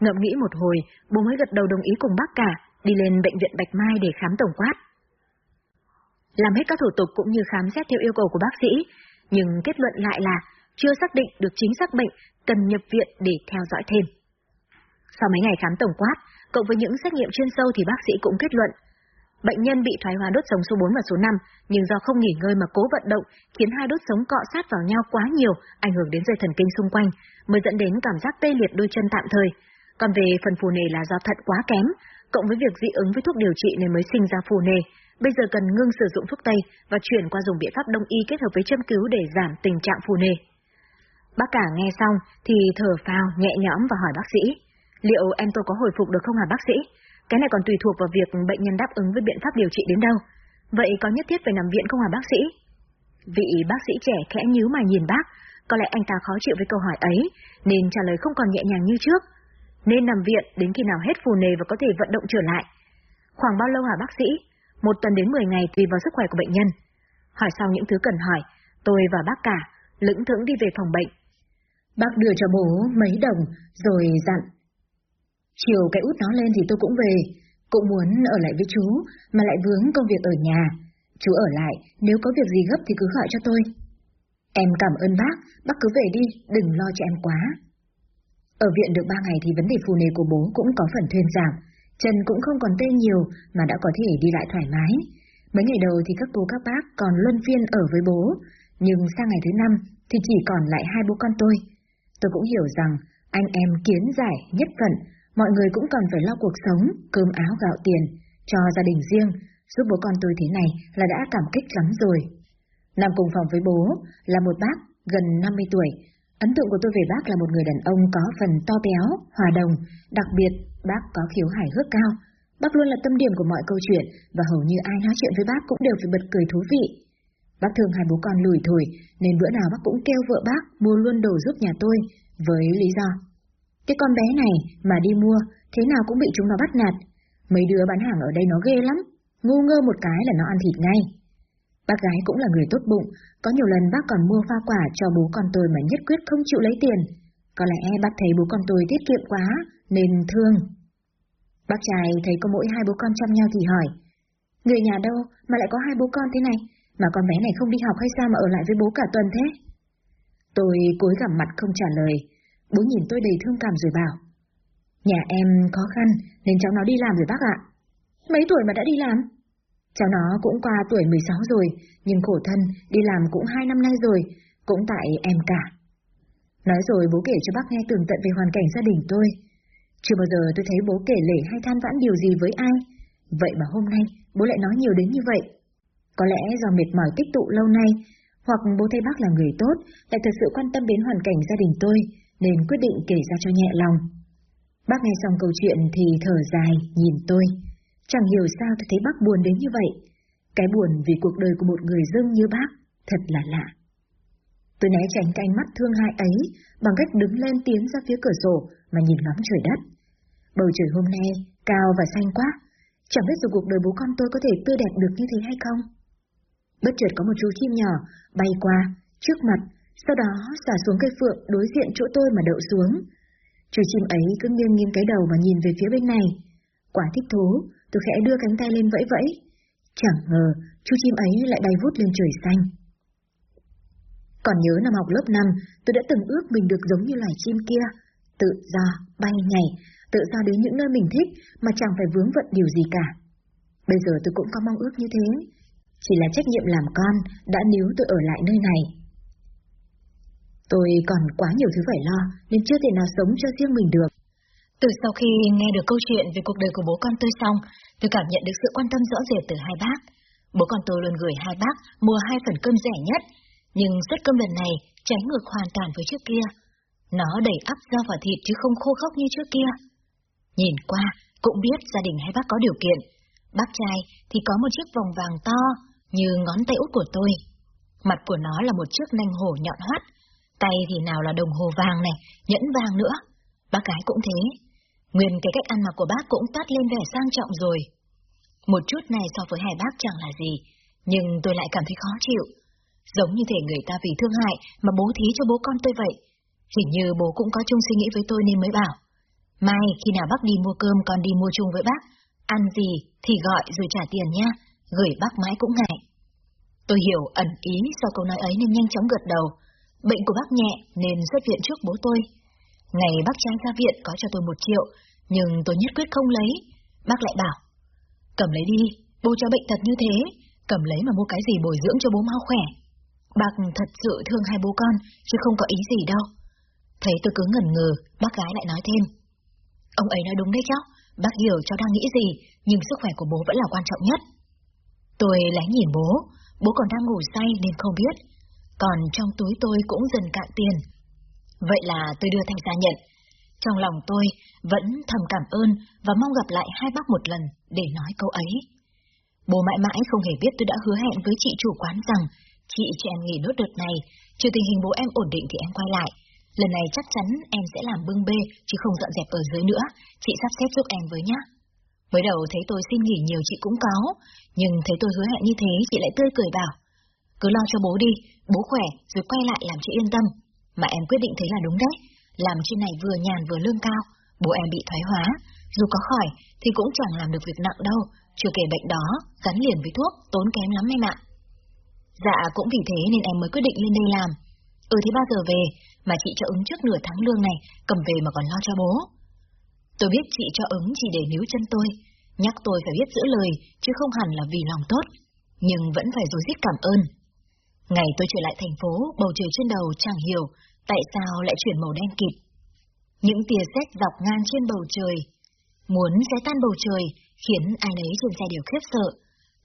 Ngậm nghĩ một hồi, bố mới gật đầu đồng ý cùng bác cả, đi lên bệnh viện Bạch Mai để khám tổng quát. Làm hết các thủ tục cũng như khám xét theo yêu cầu của bác sĩ, nhưng kết luận lại là chưa xác định được chính xác bệnh, cần nhập viện để theo dõi thêm. Sau mấy ngày khám tổng quát, cộng với những xét nghiệm chuyên sâu thì bác sĩ cũng kết luận Bệnh nhân bị thoái hóa đốt sống số 4 và số 5, nhưng do không nghỉ ngơi mà cố vận động, khiến hai đốt sống cọ sát vào nhau quá nhiều, ảnh hưởng đến dây thần kinh xung quanh, mới dẫn đến cảm giác tê liệt đôi chân tạm thời. Còn về phần phù nề là do thận quá kém, cộng với việc dị ứng với thuốc điều trị nên mới sinh ra phù nề. Bây giờ cần ngưng sử dụng thuốc tây và chuyển qua dùng biện pháp đông y kết hợp với châm cứu để giảm tình trạng phù nề. Bác cả nghe xong thì thở phào nhẹ nhõm và hỏi bác sĩ, liệu em tôi có hồi phục được không hả bác sĩ? Cái này còn tùy thuộc vào việc bệnh nhân đáp ứng với biện pháp điều trị đến đâu. Vậy có nhất thiết phải nằm viện không hả bác sĩ? Vị bác sĩ trẻ khẽ nhíu mà nhìn bác, có lẽ anh ta khó chịu với câu hỏi ấy, nên trả lời không còn nhẹ nhàng như trước. Nên nằm viện đến khi nào hết phù nề và có thể vận động trở lại. Khoảng bao lâu hả bác sĩ? Một tuần đến 10 ngày tùy vào sức khỏe của bệnh nhân. Hỏi xong những thứ cần hỏi, tôi và bác cả lững thững đi về phòng bệnh. Bác đưa cho bố mấy đồng, rồi dặn Chiều cái út nó lên thì tôi cũng về, cũng muốn ở lại với chú, mà lại vướng công việc ở nhà. Chú ở lại, nếu có việc gì gấp thì cứ gọi cho tôi. Em cảm ơn bác, bác cứ về đi, đừng lo cho em quá. Ở viện được ba ngày thì vấn đề phù nề của bố cũng có phần thuyên giảm. chân cũng không còn tê nhiều mà đã có thể đi lại thoải mái. Mấy ngày đầu thì các cô các bác còn luân phiên ở với bố, nhưng sang ngày thứ năm thì chỉ còn lại hai bố con tôi. Tôi cũng hiểu rằng anh em kiến giải, nhất phận, mọi người cũng cần phải lo cuộc sống, cơm áo gạo tiền, cho gia đình riêng, giúp bố con tôi thế này là đã cảm kích lắm rồi. Nằm cùng phòng với bố là một bác gần 50 tuổi. Ấn tượng của tôi về bác là một người đàn ông có phần to béo, hòa đồng, đặc biệt bác có khiếu hài hước cao. Bác luôn là tâm điểm của mọi câu chuyện và hầu như ai nói chuyện với bác cũng đều phải bật cười thú vị. Bác thương hai bố con lùi thổi nên bữa nào bác cũng kêu vợ bác mua luôn đồ giúp nhà tôi với lý do. Cái con bé này mà đi mua thế nào cũng bị chúng nó bắt nạt. Mấy đứa bán hàng ở đây nó ghê lắm, ngu ngơ một cái là nó ăn thịt ngay. Bác gái cũng là người tốt bụng, có nhiều lần bác còn mua pha quả cho bố con tôi mà nhất quyết không chịu lấy tiền. Có lẽ bác thấy bố con tôi tiết kiệm quá, nên thương. Bác trai thấy có mỗi hai bố con chăm nhau thì hỏi, người nhà đâu mà lại có hai bố con thế này, mà con bé này không đi học hay sao mà ở lại với bố cả tuần thế? Tôi cúi gằm mặt không trả lời, bố nhìn tôi đầy thương cảm rồi bảo, nhà em khó khăn nên cháu nó đi làm rồi bác ạ. Mấy tuổi mà đã đi làm? Cháu nó cũng qua tuổi 16 rồi, nhưng khổ thân, đi làm cũng hai năm nay rồi, cũng tại em cả. Nói rồi bố kể cho bác nghe tường tận về hoàn cảnh gia đình tôi. Chưa bao giờ tôi thấy bố kể lể hay than vãn điều gì với ai. Vậy mà hôm nay, bố lại nói nhiều đến như vậy. Có lẽ do mệt mỏi tích tụ lâu nay, hoặc bố thấy bác là người tốt, lại thật sự quan tâm đến hoàn cảnh gia đình tôi, nên quyết định kể ra cho nhẹ lòng. Bác nghe xong câu chuyện thì thở dài, nhìn tôi. Chẳng hiểu sao tôi thấy bác buồn đến như vậy. Cái buồn vì cuộc đời của một người dưng như bác, thật là lạ. Tôi né tránh cái ánh mắt thương hại ấy bằng cách đứng lên tiến ra phía cửa sổ mà nhìn ngắm trời đất. Bầu trời hôm nay cao và xanh quá, chẳng biết rồi cuộc đời bố con tôi có thể tươi đẹp được như thế hay không. Bất chợt có một chú chim nhỏ bay qua, trước mặt, sau đó xả xuống cây phượng đối diện chỗ tôi mà đậu xuống. Chú chim ấy cứ nghiêng nghiêng cái đầu mà nhìn về phía bên này. Quả thích thú, tôi khẽ đưa cánh tay lên vẫy vẫy. Chẳng ngờ, chú chim ấy lại bay vút lên trời xanh. Còn nhớ năm học lớp 5, tôi đã từng ước mình được giống như loài chim kia, tự do, bay nhảy, tự do đến những nơi mình thích mà chẳng phải vướng vận điều gì cả. Bây giờ tôi cũng có mong ước như thế, chỉ là trách nhiệm làm con đã níu tôi ở lại nơi này. Tôi còn quá nhiều thứ phải lo nên chưa thể nào sống cho riêng mình được. Từ sau khi nghe được câu chuyện về cuộc đời của bố con tôi xong, tôi cảm nhận được sự quan tâm rõ rệt từ hai bác. Bố con tôi luôn gửi hai bác mua hai phần cơm rẻ nhất, nhưng suất cơm lần này trái ngược hoàn toàn với trước kia. Nó đầy ắp rau và thịt chứ không khô khốc như trước kia. Nhìn qua, cũng biết gia đình hai bác có điều kiện. Bác trai thì có một chiếc vòng vàng to, như ngón tay út của tôi. Mặt của nó là một chiếc nanh hổ nhọn hoắt, tay thì nào là đồng hồ vàng này, nhẫn vàng nữa. Bác gái cũng thế. Nguyên cái cách ăn mặc của bác cũng toát lên vẻ sang trọng rồi. Một chút này so với hai bác chẳng là gì, nhưng tôi lại cảm thấy khó chịu. Giống như thể người ta vì thương hại mà bố thí cho bố con tôi vậy. Hình như bố cũng có chung suy nghĩ với tôi nên mới bảo. Mai khi nào bác đi mua cơm con đi mua chung với bác, ăn gì thì gọi rồi trả tiền nha, gửi bác mãi cũng ngại. Tôi hiểu ẩn ý sau câu nói ấy nên nhanh chóng gật đầu. Bệnh của bác nhẹ nên xuất viện trước bố tôi. Ngày bác trai ra viện có cho tôi một triệu, nhưng tôi nhất quyết không lấy. Bác lại bảo, cầm lấy đi, bố cho bệnh thật như thế, cầm lấy mà mua cái gì bồi dưỡng cho bố mau khỏe. Bác thật sự thương hai bố con, chứ không có ý gì đâu. Thấy tôi cứ ngẩn ngừ, bác gái lại nói thêm. Ông ấy nói đúng đấy cháu, bác hiểu cháu đang nghĩ gì, nhưng sức khỏe của bố vẫn là quan trọng nhất. Tôi lén nhìn bố, bố còn đang ngủ say nên không biết, còn trong túi tôi cũng dần cạn tiền. Vậy là tôi đưa Thanh ra nhận. Trong lòng tôi vẫn thầm cảm ơn và mong gặp lại hai bác một lần để nói câu ấy. Bố mãi mãi không hề biết tôi đã hứa hẹn với chị chủ quán rằng chị cho em nghỉ nốt đợt này, trừ tình hình bố em ổn định thì em quay lại. Lần này chắc chắn em sẽ làm bưng bê, chứ không dọn dẹp ở dưới nữa, chị sắp xếp giúp em với nhá. Mới đầu thấy tôi xin nghỉ nhiều chị cũng có, nhưng thấy tôi hứa hẹn như thế chị lại tươi cười bảo. Cứ lo cho bố đi, bố khỏe rồi quay lại làm chị yên tâm. Mà em quyết định thấy là đúng đấy, làm trên này vừa nhàn vừa lương cao, bố em bị thoái hóa, dù có khỏi thì cũng chẳng làm được việc nặng đâu, chưa kể bệnh đó, gắn liền với thuốc, tốn kém lắm em ạ. Dạ cũng vì thế nên em mới quyết định lên đây làm. Ừ thế bao giờ về, mà chị cho ứng trước nửa tháng lương này, cầm về mà còn lo cho bố. Tôi biết chị cho ứng chỉ để níu chân tôi, nhắc tôi phải biết giữ lời, chứ không hẳn là vì lòng tốt, nhưng vẫn phải dối rít cảm ơn. Ngày tôi trở lại thành phố, bầu trời trên đầu chẳng hiểu tại sao lại chuyển màu đen kịt. Những tia sét dọc ngang trên bầu trời, muốn xé tan bầu trời, khiến ai nấy trên xe đều khiếp sợ.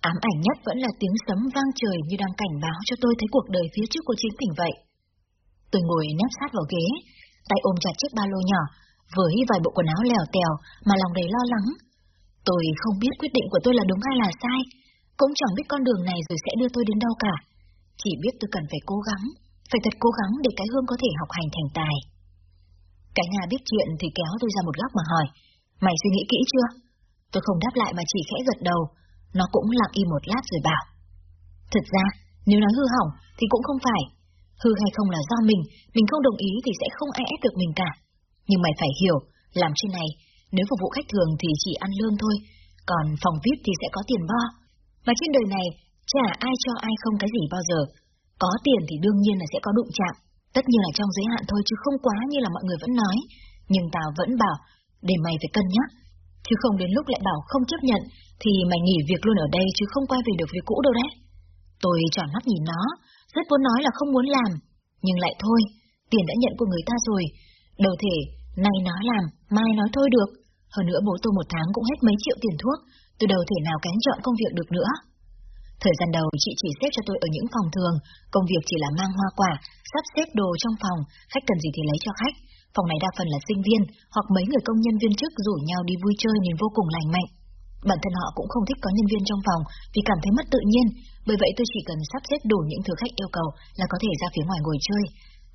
Ám ảnh nhất vẫn là tiếng sấm vang trời như đang cảnh báo cho tôi thấy cuộc đời phía trước của chính mình vậy. Tôi ngồi nép sát vào ghế, tay ôm chặt chiếc ba lô nhỏ, với vài bộ quần áo lèo tèo mà lòng đầy lo lắng. Tôi không biết quyết định của tôi là đúng hay là sai, cũng chẳng biết con đường này rồi sẽ đưa tôi đến đâu cả. Chỉ biết tôi cần phải cố gắng, phải thật cố gắng để cái hương có thể học hành thành tài. Cái Nga biết chuyện thì kéo tôi ra một góc mà hỏi, mày suy nghĩ kỹ chưa? Tôi không đáp lại mà chỉ khẽ gật đầu, nó cũng lặng im một lát rồi bảo. thật ra, nếu nói hư hỏng thì cũng không phải. Hư hay không là do mình, mình không đồng ý thì sẽ không ai ép được mình cả. Nhưng mày phải hiểu, làm trên này, nếu phục vụ khách thường thì chỉ ăn lương thôi, còn phòng VIP thì sẽ có tiền bo. Mà trên đời này, chả ai cho ai không cái gì bao giờ. Có tiền thì đương nhiên là sẽ có đụng chạm, tất nhiên là trong giới hạn thôi chứ không quá như là mọi người vẫn nói. Nhưng tao vẫn bảo, để mày phải cân nhắc, chứ không đến lúc lại bảo không chấp nhận, thì mày nghỉ việc luôn ở đây chứ không quay về được việc cũ đâu đấy. Tôi tròn mắt nhìn nó, rất muốn nói là không muốn làm, nhưng lại thôi, tiền đã nhận của người ta rồi, đầu thể, nay nói làm, mai nói thôi được. Hơn nữa bố tôi một tháng cũng hết mấy triệu tiền thuốc, từ đầu thể nào kén chọn công việc được nữa. Thời gian đầu chị chỉ xếp cho tôi ở những phòng thường, công việc chỉ là mang hoa quả, sắp xếp đồ trong phòng, khách cần gì thì lấy cho khách. Phòng này đa phần là sinh viên hoặc mấy người công nhân viên chức rủ nhau đi vui chơi nên vô cùng lành mạnh. Bản thân họ cũng không thích có nhân viên trong phòng vì cảm thấy mất tự nhiên, bởi vậy tôi chỉ cần sắp xếp đủ những thứ khách yêu cầu là có thể ra phía ngoài ngồi chơi.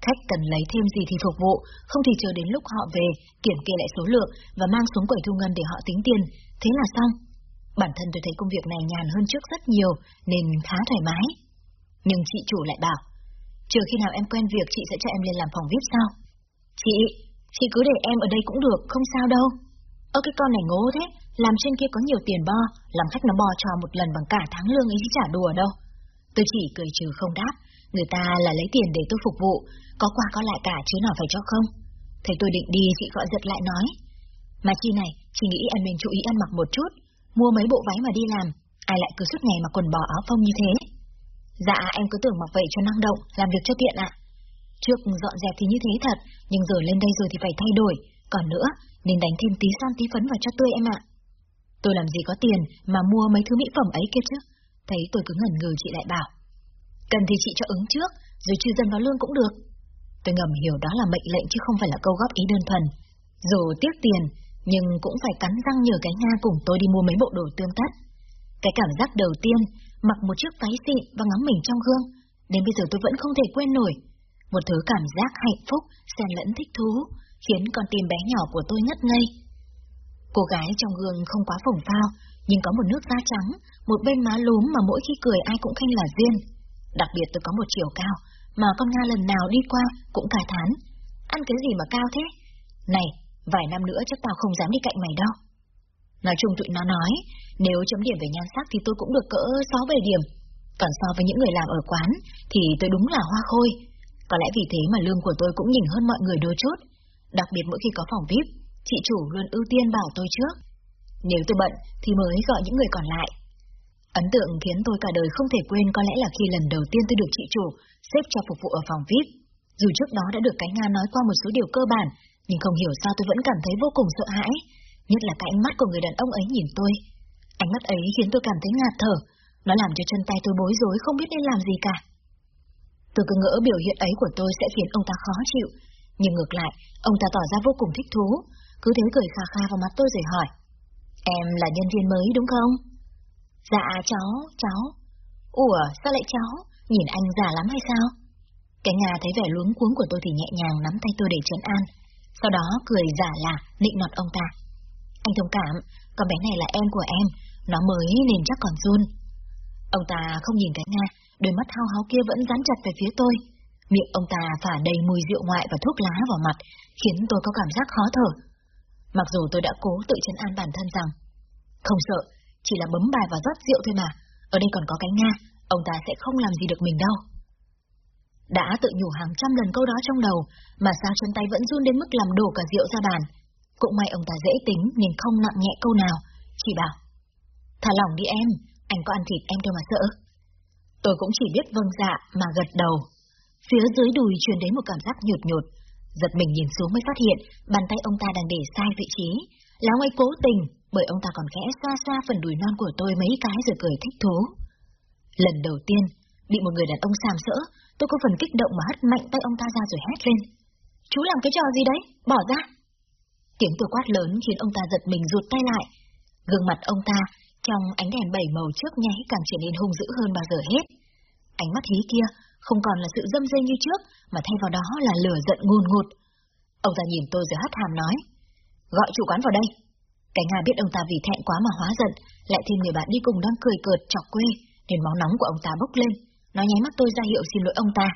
Khách cần lấy thêm gì thì phục vụ, không thì chờ đến lúc họ về, kiểm kê lại số lượng và mang xuống quầy thu ngân để họ tính tiền, thế là xong. Bản thân tôi thấy công việc này nhàn hơn trước rất nhiều, nên khá thoải mái. Nhưng chị chủ lại bảo, chờ khi nào em quen việc chị sẽ cho em lên làm phòng VIP sao? Chị, chị cứ để em ở đây cũng được, không sao đâu. Ơ cái con này ngố thế, làm trên kia có nhiều tiền bo, làm khách nó bò cho một lần bằng cả tháng lương ấy chứ chả đùa đâu. Tôi chỉ cười trừ không đáp, người ta là lấy tiền để tôi phục vụ, có qua có lại cả chứ nào phải cho không. Thấy tôi định đi chị gọi giật lại nói. Mà chi này, chị nghĩ em nên chú ý ăn mặc một chút, mua mấy bộ váy mà đi làm, ai lại cứ suốt ngày mà quần bò áo phông như thế. Dạ em cứ tưởng mặc vậy cho năng động, làm việc cho tiện ạ. Trước dọn dẹp thì như thế thật, nhưng giờ lên đây rồi thì phải thay đổi, còn nữa, nên đánh thêm tí son tí phấn vào cho tươi em ạ. Tôi làm gì có tiền mà mua mấy thứ mỹ phẩm ấy kia chứ? Thấy tôi cứ ngẩn ngừ chị lại bảo. Cần thì chị cho ứng trước, rồi trừ dần vào lương cũng được. Tôi ngầm hiểu đó là mệnh lệnh chứ không phải là câu góp ý đơn thuần. Dù tiếc tiền, nhưng cũng phải cắn răng nhờ cái Nga cùng tôi đi mua mấy bộ đồ tương tắt. Cái cảm giác đầu tiên, mặc một chiếc váy xịn và ngắm mình trong gương, đến bây giờ tôi vẫn không thể quên nổi. Một thứ cảm giác hạnh phúc, xen lẫn thích thú, khiến con tim bé nhỏ của tôi ngất ngây. Cô gái trong gương không quá phồng phao, nhưng có một nước da trắng, một bên má lúm mà mỗi khi cười ai cũng khen là duyên. Đặc biệt tôi có một chiều cao, mà con Nga lần nào đi qua cũng cả thán. Ăn cái gì mà cao thế? Này, vài năm nữa chắc tao không dám đi cạnh mày đâu. Nói chung tụi nó nói, nếu chấm điểm về nhan sắc thì tôi cũng được cỡ 6-7 điểm. Còn so với những người làm ở quán, thì tôi đúng là hoa khôi. Có lẽ vì thế mà lương của tôi cũng nhìn hơn mọi người đôi chút. Đặc biệt mỗi khi có phòng VIP, chị chủ luôn ưu tiên bảo tôi trước. Nếu tôi bận thì mới gọi những người còn lại. Ấn tượng khiến tôi cả đời không thể quên có lẽ là khi lần đầu tiên tôi được chị chủ xếp cho phục vụ ở phòng VIP. Dù trước đó đã được cái Nga nói qua một số điều cơ bản, nhưng không hiểu sao tôi vẫn cảm thấy vô cùng sợ hãi, nhất là cái ánh mắt của người đàn ông ấy nhìn tôi. Ánh mắt ấy khiến tôi cảm thấy ngạt thở, nó làm cho chân tay tôi bối rối không biết nên làm gì cả. Tôi cứ ngỡ biểu hiện ấy của tôi sẽ khiến ông ta khó chịu, nhưng ngược lại, ông ta tỏ ra vô cùng thích thú, cứ thế cười kha kha vào mắt tôi rồi hỏi. Em là nhân viên mới đúng không? Dạ cháu, cháu. Ủa, sao lại cháu? Nhìn anh già lắm hay sao? Cái Nga thấy vẻ luống cuống của tôi thì nhẹ nhàng nắm tay tôi để trấn an. Sau đó cười giả là nịnh nọt ông ta. Anh thông cảm, con bé này là em của em, nó mới nên chắc còn run. Ông ta không nhìn cái Nga, đôi mắt hao háo kia vẫn dán chặt về phía tôi. Miệng ông ta phả đầy mùi rượu ngoại và thuốc lá vào mặt, khiến tôi có cảm giác khó thở. Mặc dù tôi đã cố tự chấn an bản thân rằng, không sợ, chỉ là bấm bài và rót rượu thôi mà, ở đây còn có cái Nga, ông ta sẽ không làm gì được mình đâu. Đã tự nhủ hàng trăm lần câu đó trong đầu, mà sao chân tay vẫn run đến mức làm đổ cả rượu ra bàn. Cũng may ông ta dễ tính nên không nặng nhẹ câu nào, chỉ bảo. Thả lỏng đi em, anh có ăn thịt em đâu mà sợ. Tôi cũng chỉ biết vâng dạ mà gật đầu. Phía dưới đùi truyền đến một cảm giác nhột nhột. Giật mình nhìn xuống mới phát hiện bàn tay ông ta đang để sai vị trí. Là ông ấy cố tình, bởi ông ta còn khẽ xoa xoa phần đùi non của tôi mấy cái rồi cười thích thú. Lần đầu tiên, bị một người đàn ông sàm sỡ, tôi có phần kích động mà hất mạnh tay ông ta ra rồi hét lên. Chú làm cái trò gì đấy? Bỏ ra! Tiếng tôi quát lớn khiến ông ta giật mình rụt tay lại. Gương mặt ông ta, trong ánh đèn bảy màu trước nháy càng trở nên hung dữ hơn bao giờ hết. Ánh mắt hí kia không còn là sự dâm dê như trước, mà thay vào đó là lửa giận ngùn ngụt. Ông ta nhìn tôi rồi hất hàm nói. Gọi chủ quán vào đây. Cái Nga biết ông ta vì thẹn quá mà hóa giận, lại thêm người bạn đi cùng đang cười cợt chọc quê, nên máu nóng của ông ta bốc lên. Nó nháy mắt tôi ra hiệu xin lỗi ông ta,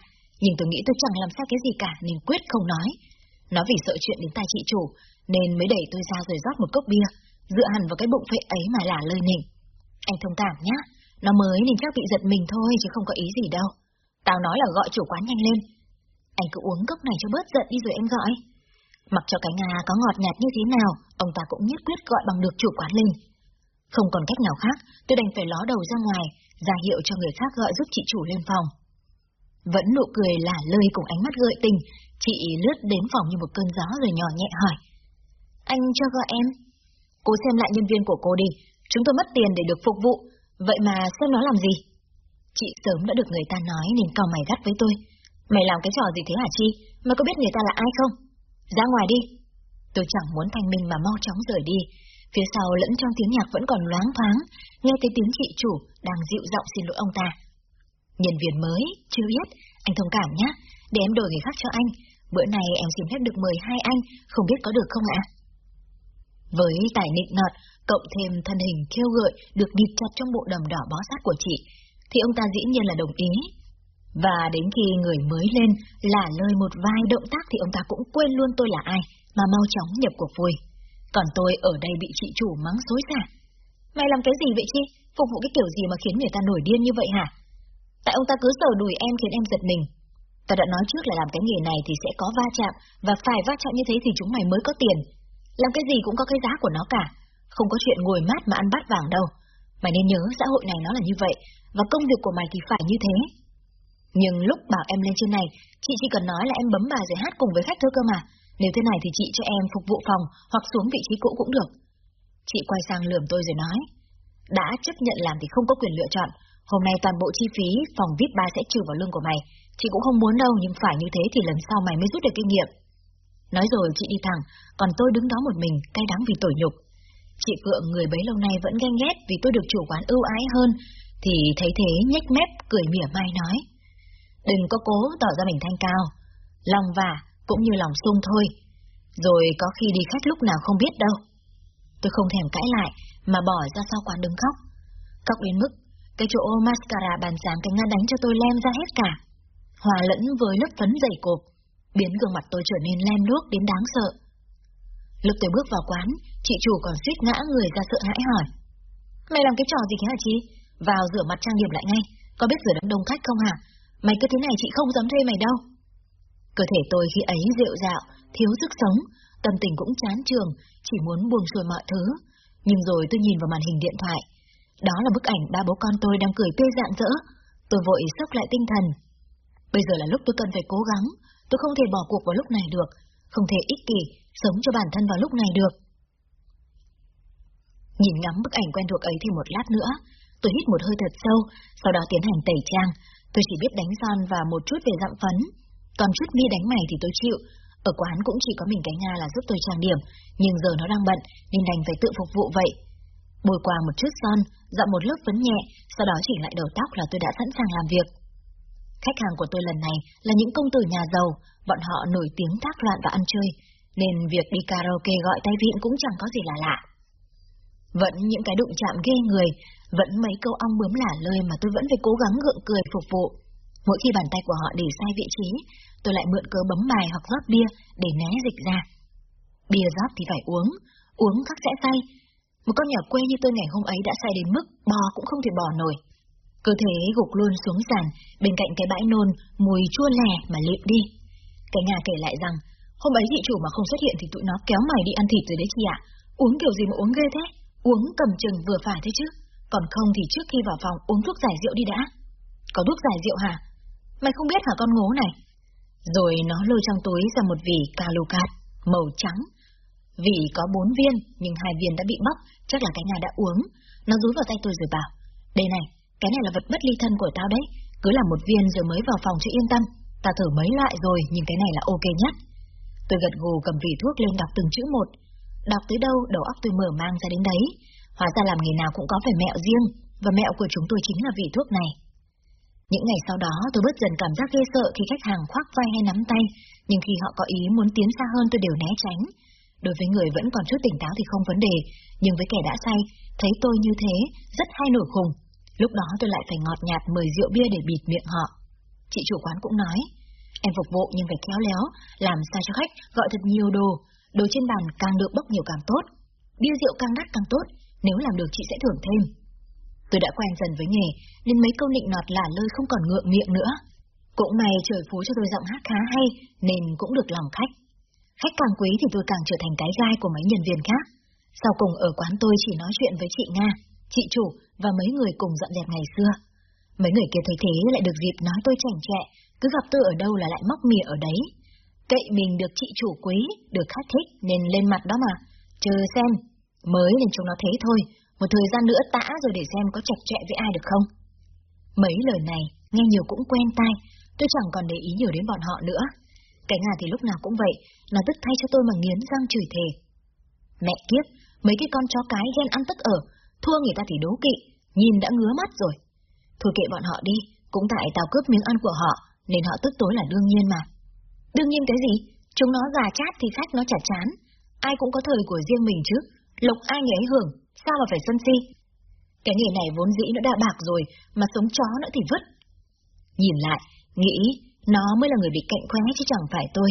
nhưng tôi nghĩ tôi chẳng làm sai cái gì cả nên quyết không nói. Nó vì sợ chuyện đến tai chị chủ, nên mới đẩy tôi ra rồi rót một cốc bia, dựa hẳn vào cái bụng phệ ấy mà lả lời nịnh. Anh thông cảm nhá, nó mới nên chắc bị giật mình thôi chứ không có ý gì đâu. Tao nói là gọi chủ quán nhanh lên. Anh cứ uống cốc này cho bớt giận đi rồi em gọi. Mặc cho cái ngà có ngọt nhạt như thế nào, ông ta cũng nhất quyết gọi bằng được chủ quán lên. Không còn cách nào khác, tôi đành phải ló đầu ra ngoài, ra hiệu cho người khác gọi giúp chị chủ lên phòng. Vẫn nụ cười lả lơi cùng ánh mắt gợi tình, chị lướt đến phòng như một cơn gió rồi nhỏ nhẹ hỏi. Anh cho gọi em. Cô xem lại nhân viên của cô đi, chúng tôi mất tiền để được phục vụ, vậy mà xem nó làm gì? Chị sớm đã được người ta nói nên cau mày gắt với tôi. Mày làm cái trò gì thế hả Chi? Mày có biết người ta là ai không? Ra ngoài đi. Tôi chẳng muốn thanh minh mà mau chóng rời đi. Phía sau lẫn trong tiếng nhạc vẫn còn loáng thoáng, nghe thấy tiếng chị chủ đang dịu giọng xin lỗi ông ta. Nhân viên mới, chưa biết, anh thông cảm nhé, để em đổi người khác cho anh. Bữa này em xin phép được mời hai anh, không biết có được không ạ? Với tài nịnh nọt, cộng thêm thân hình khiêu gợi được bịt chặt trong bộ đầm đỏ bó sát của chị, thì ông ta dĩ nhiên là đồng ý. Và đến khi người mới lên là lời một vài động tác thì ông ta cũng quên luôn tôi là ai, mà mau chóng nhập cuộc vui. Còn tôi ở đây bị chị chủ mắng xối xả. Mày làm cái gì vậy chi? Phục vụ cái kiểu gì mà khiến người ta nổi điên như vậy hả? Tại ông ta cứ sờ đùi em khiến em giật mình. Ta đã nói trước là làm cái nghề này thì sẽ có va chạm, và phải va chạm như thế thì chúng mày mới có tiền. Làm cái gì cũng có cái giá của nó cả. Không có chuyện ngồi mát mà ăn bát vàng đâu. Mày nên nhớ xã hội này nó là như vậy, và công việc của mày thì phải như thế. Nhưng lúc bảo em lên trên này, chị chỉ cần nói là em bấm bà rồi hát cùng với khách thôi cơ mà. Nếu thế này thì chị cho em phục vụ phòng hoặc xuống vị trí cũ cũng được. Chị quay sang lườm tôi rồi nói. Đã chấp nhận làm thì không có quyền lựa chọn. Hôm nay toàn bộ chi phí phòng VIP 3 sẽ trừ vào lương của mày. Chị cũng không muốn đâu, nhưng phải như thế thì lần sau mày mới rút được kinh nghiệm. Nói rồi chị đi thẳng, còn tôi đứng đó một mình, cay đắng vì tủi nhục. Chị Phượng người bấy lâu nay vẫn ghen ghét vì tôi được chủ quán ưu ái hơn, thì thấy thế nhếch mép cười mỉa mai nói. Đừng có cố tỏ ra mình thanh cao, lòng vả cũng như lòng sung thôi, rồi có khi đi khách lúc nào không biết đâu. Tôi không thèm cãi lại, mà bỏ ra sau quán đứng khóc. Khóc đến mức, cái chỗ mascara bàn sáng cánh ngăn đánh cho tôi lem ra hết cả. Hòa lẫn với lớp phấn dày cộp, biến gương mặt tôi trở nên lem luốc đến đáng sợ. Lúc tôi bước vào quán, chị chủ còn suýt ngã người ra sợ hãi hỏi. Mày làm cái trò gì thế hả chị? Vào rửa mặt trang điểm lại ngay, có biết rửa đám đông khách không hả? Mày cứ thế này chị không dám thuê mày đâu. Cơ thể tôi khi ấy rượu dạo, thiếu sức sống, tâm tình cũng chán trường, chỉ muốn buông xuôi mọi thứ. Nhưng rồi tôi nhìn vào màn hình điện thoại. Đó là bức ảnh ba bố con tôi đang cười tươi rạng rỡ. Tôi vội sốc lại tinh thần. Bây giờ là lúc tôi cần phải cố gắng, tôi không thể bỏ cuộc vào lúc này được, không thể ích kỷ, sống cho bản thân vào lúc này được. Nhìn ngắm bức ảnh quen thuộc ấy thêm một lát nữa, tôi hít một hơi thật sâu, sau đó tiến hành tẩy trang. Tôi chỉ biết đánh son và một chút về dạng phấn, còn chút mi đánh mày thì tôi chịu. Ở quán cũng chỉ có mình cái Nga là giúp tôi trang điểm, nhưng giờ nó đang bận nên đành phải tự phục vụ vậy. Bôi qua một chút son, dặm một lớp phấn nhẹ, sau đó chỉnh lại đầu tóc là tôi đã sẵn sàng làm việc. Khách hàng của tôi lần này là những công tử nhà giàu, bọn họ nổi tiếng thác loạn và ăn chơi, nên việc đi karaoke gọi tay vịn cũng chẳng có gì là lạ. Vẫn những cái đụng chạm ghê người, vẫn mấy câu ong bướm lả lơi mà tôi vẫn phải cố gắng gượng cười phục vụ. Mỗi khi bàn tay của họ để sai vị trí, tôi lại mượn cớ bấm bài hoặc rót bia để né dịch ra. Bia rót thì phải uống, uống khắc sẽ say. Một con nhỏ quê như tôi ngày hôm ấy đã say đến mức bò cũng không thể bò nổi. Cơ thể gục luôn xuống sàn, bên cạnh cái bãi nôn, mùi chua lè mà lịm đi. Cái nhà kể lại rằng, hôm ấy chị chủ mà không xuất hiện thì tụi nó kéo mày đi ăn thịt rồi đấy chị ạ. Uống kiểu gì mà uống ghê thế? Uống cầm chừng vừa phải thế chứ. Còn không thì trước khi vào phòng uống thuốc giải rượu đi đã. Có thuốc giải rượu hả? Mày không biết hả con ngố này? Rồi nó lôi trong túi ra một vỉ calucat, màu trắng. Vỉ có bốn viên, nhưng hai viên đã bị bóc, chắc là cái nhà đã uống. Nó rúi vào tay tôi rồi bảo, đây này, cái này là vật bất ly thân của tao đấy, cứ làm một viên rồi mới vào phòng cho yên tâm. Ta thử mấy lại rồi, nhưng cái này là ok nhất. Tôi gật gù cầm vỉ thuốc lên đọc từng chữ một. Đọc tới đâu, đầu óc tôi mở mang ra đến đấy. Hóa ra làm nghề nào cũng có phải mẹo riêng, và mẹo của chúng tôi chính là vỉ thuốc này. Những ngày sau đó tôi bớt dần cảm giác ghê sợ khi khách hàng khoác vai hay nắm tay, nhưng khi họ có ý muốn tiến xa hơn tôi đều né tránh. Đối với người vẫn còn chút tỉnh táo thì không vấn đề, nhưng với kẻ đã say, thấy tôi như thế, rất hay nổi khùng. Lúc đó tôi lại phải ngọt nhạt mời rượu bia để bịt miệng họ. Chị chủ quán cũng nói, em phục vụ nhưng phải khéo léo, làm sao cho khách gọi thật nhiều đồ, đồ trên bàn càng được bốc nhiều càng tốt. Bia rượu càng đắt càng tốt, nếu làm được chị sẽ thưởng thêm. Tôi đã quen dần với nghề, nên mấy câu nịnh nọt lả lơi không còn ngượng miệng nữa. Cũng may trời phú cho tôi giọng hát khá hay, nên cũng được lòng khách. Khách càng quý thì tôi càng trở thành cái gai của mấy nhân viên khác. Sau cùng ở quán tôi chỉ nói chuyện với chị Nga, chị chủ và mấy người cùng dọn dẹp ngày xưa. Mấy người kia thấy thế lại được dịp nói tôi chảnh chẹ, cứ gặp tôi ở đâu là lại móc mỉa ở đấy. Cậy mình được chị chủ quý, được khách thích nên lên mặt đó mà. Chờ xem, mới nên chúng nó thế thôi, một thời gian nữa tã rồi để xem có chặt chẽ với ai được không. Mấy lời này, nghe nhiều cũng quen tai, tôi chẳng còn để ý nhiều đến bọn họ nữa. Cái Nga thì lúc nào cũng vậy, nó tức thay cho tôi mà nghiến răng chửi thề. Mẹ kiếp, mấy cái con chó cái ghen ăn tức ở, thua người ta thì đố kỵ, nhìn đã ngứa mắt rồi. Thôi kệ bọn họ đi, cũng tại tao cướp miếng ăn của họ, nên họ tức tối là đương nhiên mà. Đương nhiên cái gì? Chúng nó già chát thì khách nó chả chán. Ai cũng có thời của riêng mình chứ, lộc ai người ấy hưởng, sao mà phải sân si? Cái nghề này vốn dĩ nó đã bạc rồi, mà sống chó nữa thì vứt. Nhìn lại, nghĩ, nó mới là người bị cạnh khóe chứ chẳng phải tôi.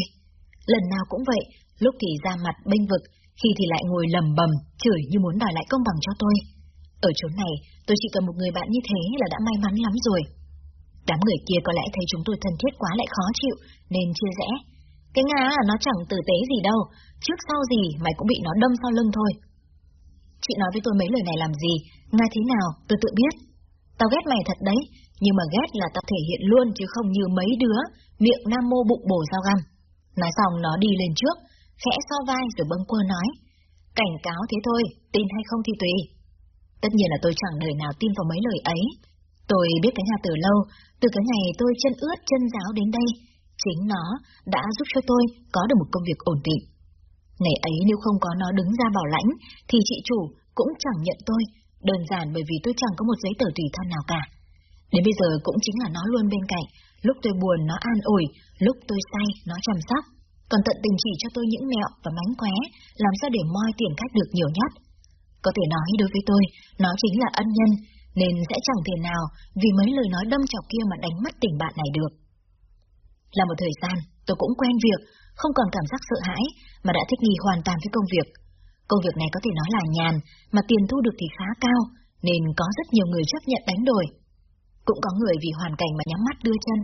Lần nào cũng vậy, lúc thì ra mặt bênh vực, khi thì lại ngồi lầm bầm, chửi như muốn đòi lại công bằng cho tôi. Ở chỗ này, tôi chỉ cần một người bạn như thế là đã may mắn lắm rồi. Đám người kia có lẽ thấy chúng tôi thân thiết quá lại khó chịu, nên chia rẽ. Cái Nga nó chẳng tử tế gì đâu, trước sau gì mày cũng bị nó đâm sau lưng thôi. Chị nói với tôi mấy lời này làm gì, Nga thế nào, tôi tự biết. Tao ghét mày thật đấy, nhưng mà ghét là tao thể hiện luôn chứ không như mấy đứa, miệng nam mô bụng bổ dao găm. Nói xong nó đi lên trước, khẽ so vai rồi bâng quơ nói. Cảnh cáo thế thôi, tin hay không thì tùy. Tất nhiên là tôi chẳng đời nào tin vào mấy lời ấy. Tôi biết cái nhà từ lâu, từ cái ngày tôi chân ướt chân giáo đến đây, chính nó đã giúp cho tôi có được một công việc ổn định. Ngày ấy nếu không có nó đứng ra bảo lãnh, thì chị chủ cũng chẳng nhận tôi, đơn giản bởi vì tôi chẳng có một giấy tờ tùy thân nào cả. Đến bây giờ cũng chính là nó luôn bên cạnh, lúc tôi buồn nó an ủi, lúc tôi say nó chăm sóc, còn tận tình chỉ cho tôi những mẹo và mánh khóe, làm sao để moi tiền khách được nhiều nhất. Có thể nói đối với tôi, nó chính là ân nhân, nên sẽ chẳng thể nào vì mấy lời nói đâm chọc kia mà đánh mất tình bạn này được. Là một thời gian, tôi cũng quen việc, không còn cảm giác sợ hãi, mà đã thích nghi hoàn toàn với công việc. Công việc này có thể nói là nhàn, mà tiền thu được thì khá cao, nên có rất nhiều người chấp nhận đánh đổi. Cũng có người vì hoàn cảnh mà nhắm mắt đưa chân,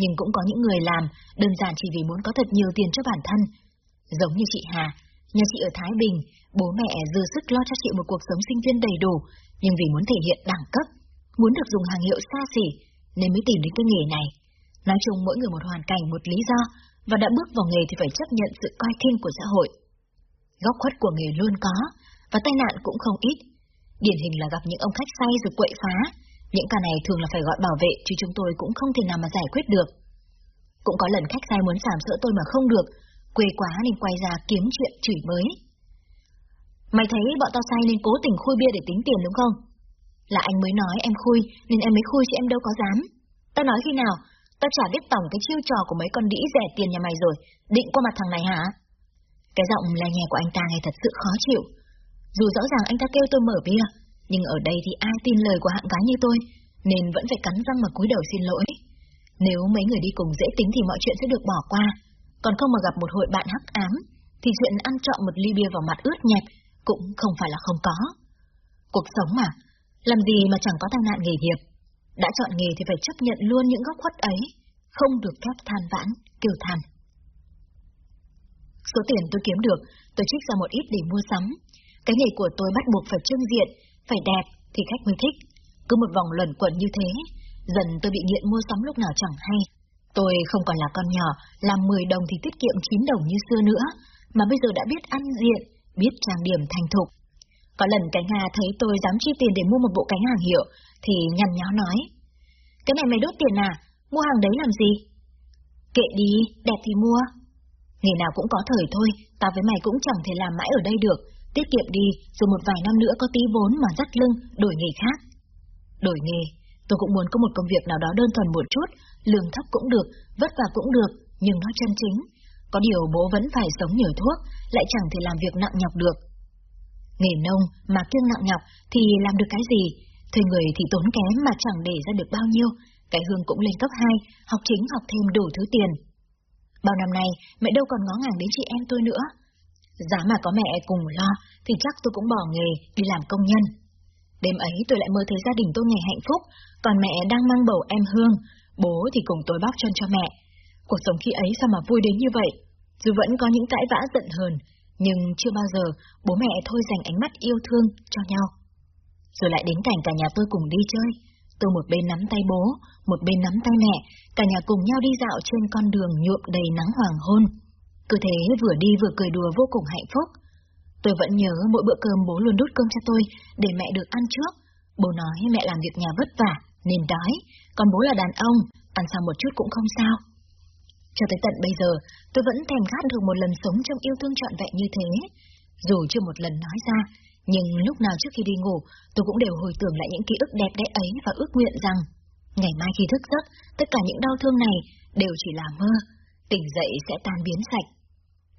nhưng cũng có những người làm đơn giản chỉ vì muốn có thật nhiều tiền cho bản thân. Giống như chị Hà, nhà chị ở Thái Bình, bố mẹ dư sức lo cho chị một cuộc sống sinh viên đầy đủ, nhưng vì muốn thể hiện đẳng cấp, muốn được dùng hàng hiệu xa xỉ, nên mới tìm đến cái nghề này. Nói chung mỗi người một hoàn cảnh, một lý do, và đã bước vào nghề thì phải chấp nhận sự coi khinh của xã hội. Góc khuất của nghề luôn có, và tai nạn cũng không ít. Điển hình là gặp những ông khách say rồi quậy phá, những ca này thường là phải gọi bảo vệ chứ chúng tôi cũng không thể nào mà giải quyết được. Cũng có lần khách say muốn giảm sỡ tôi mà không được, quê quá nên quay ra kiếm chuyện chửi mới. Mày thấy bọn tao say nên cố tình khui bia để tính tiền đúng không? Là anh mới nói em khui nên em mới khui chứ em đâu có dám. Tao nói khi nào, Tao chả biết tổng cái chiêu trò của mấy con đĩ rẻ tiền nhà mày rồi, định qua mặt thằng này hả? Cái giọng lè nhè của anh ta nghe thật sự khó chịu. Dù rõ ràng anh ta kêu tôi mở bia, nhưng ở đây thì ai tin lời của hạng gái như tôi, nên vẫn phải cắn răng mà cúi đầu xin lỗi. Nếu mấy người đi cùng dễ tính thì mọi chuyện sẽ được bỏ qua, còn không mà gặp một hội bạn hắc ám, thì chuyện ăn trọn một ly bia vào mặt ướt nhẹp cũng không phải là không có. Cuộc sống mà, làm gì mà chẳng có tai nạn nghề nghiệp đã chọn nghề thì phải chấp nhận luôn những góc khuất ấy, không được phép than vãn, kêu than. Số tiền tôi kiếm được, tôi trích ra một ít để mua sắm. Cái nghề của tôi bắt buộc phải trưng diện, phải đẹp thì khách mới thích. Cứ một vòng luẩn quẩn như thế, dần tôi bị nghiện mua sắm lúc nào chẳng hay. Tôi không còn là con nhỏ, làm 10 đồng thì tiết kiệm 9 đồng như xưa nữa, mà bây giờ đã biết ăn diện, biết trang điểm thành thục. Có lần cái Nga thấy tôi dám chi tiền để mua một bộ cánh hàng hiệu, thì nhăn nhó nói. Cái này mày đốt tiền à? Mua hàng đấy làm gì? Kệ đi, đẹp thì mua. Ngày nào cũng có thời thôi, tao với mày cũng chẳng thể làm mãi ở đây được. Tiết kiệm đi, rồi một vài năm nữa có tí vốn mà dắt lưng, đổi nghề khác. Đổi nghề, tôi cũng muốn có một công việc nào đó đơn thuần một chút, lương thấp cũng được, vất vả cũng được, nhưng nó chân chính. Có điều bố vẫn phải sống nhờ thuốc, lại chẳng thể làm việc nặng nhọc được. Nghề nông mà kiêng nặng nhọc thì làm được cái gì? Thuê người thì tốn kém mà chẳng để ra được bao nhiêu. Cái hương cũng lên cấp 2, học chính học thêm đủ thứ tiền. Bao năm nay, mẹ đâu còn ngó ngàng đến chị em tôi nữa. Giá mà có mẹ cùng lo, thì chắc tôi cũng bỏ nghề đi làm công nhân. Đêm ấy tôi lại mơ thấy gia đình tôi ngày hạnh phúc, còn mẹ đang mang bầu em Hương, bố thì cùng tôi bóc chân cho mẹ. Cuộc sống khi ấy sao mà vui đến như vậy? Dù vẫn có những cãi vã giận hờn, nhưng chưa bao giờ bố mẹ thôi dành ánh mắt yêu thương cho nhau. Rồi lại đến cảnh cả nhà tôi cùng đi chơi. Tôi một bên nắm tay bố, một bên nắm tay mẹ, cả nhà cùng nhau đi dạo trên con đường nhuộm đầy nắng hoàng hôn. Cứ thế vừa đi vừa cười đùa vô cùng hạnh phúc. Tôi vẫn nhớ mỗi bữa cơm bố luôn đút cơm cho tôi để mẹ được ăn trước. Bố nói mẹ làm việc nhà vất vả, nên đói, còn bố là đàn ông, ăn sao một chút cũng không sao. Cho tới tận bây giờ, tôi vẫn thèm khát được một lần sống trong yêu thương trọn vẹn như thế. Dù chưa một lần nói ra, nhưng lúc nào trước khi đi ngủ, tôi cũng đều hồi tưởng lại những ký ức đẹp đẽ ấy và ước nguyện rằng, ngày mai khi thức giấc, tất cả những đau thương này đều chỉ là mơ, tỉnh dậy sẽ tan biến sạch.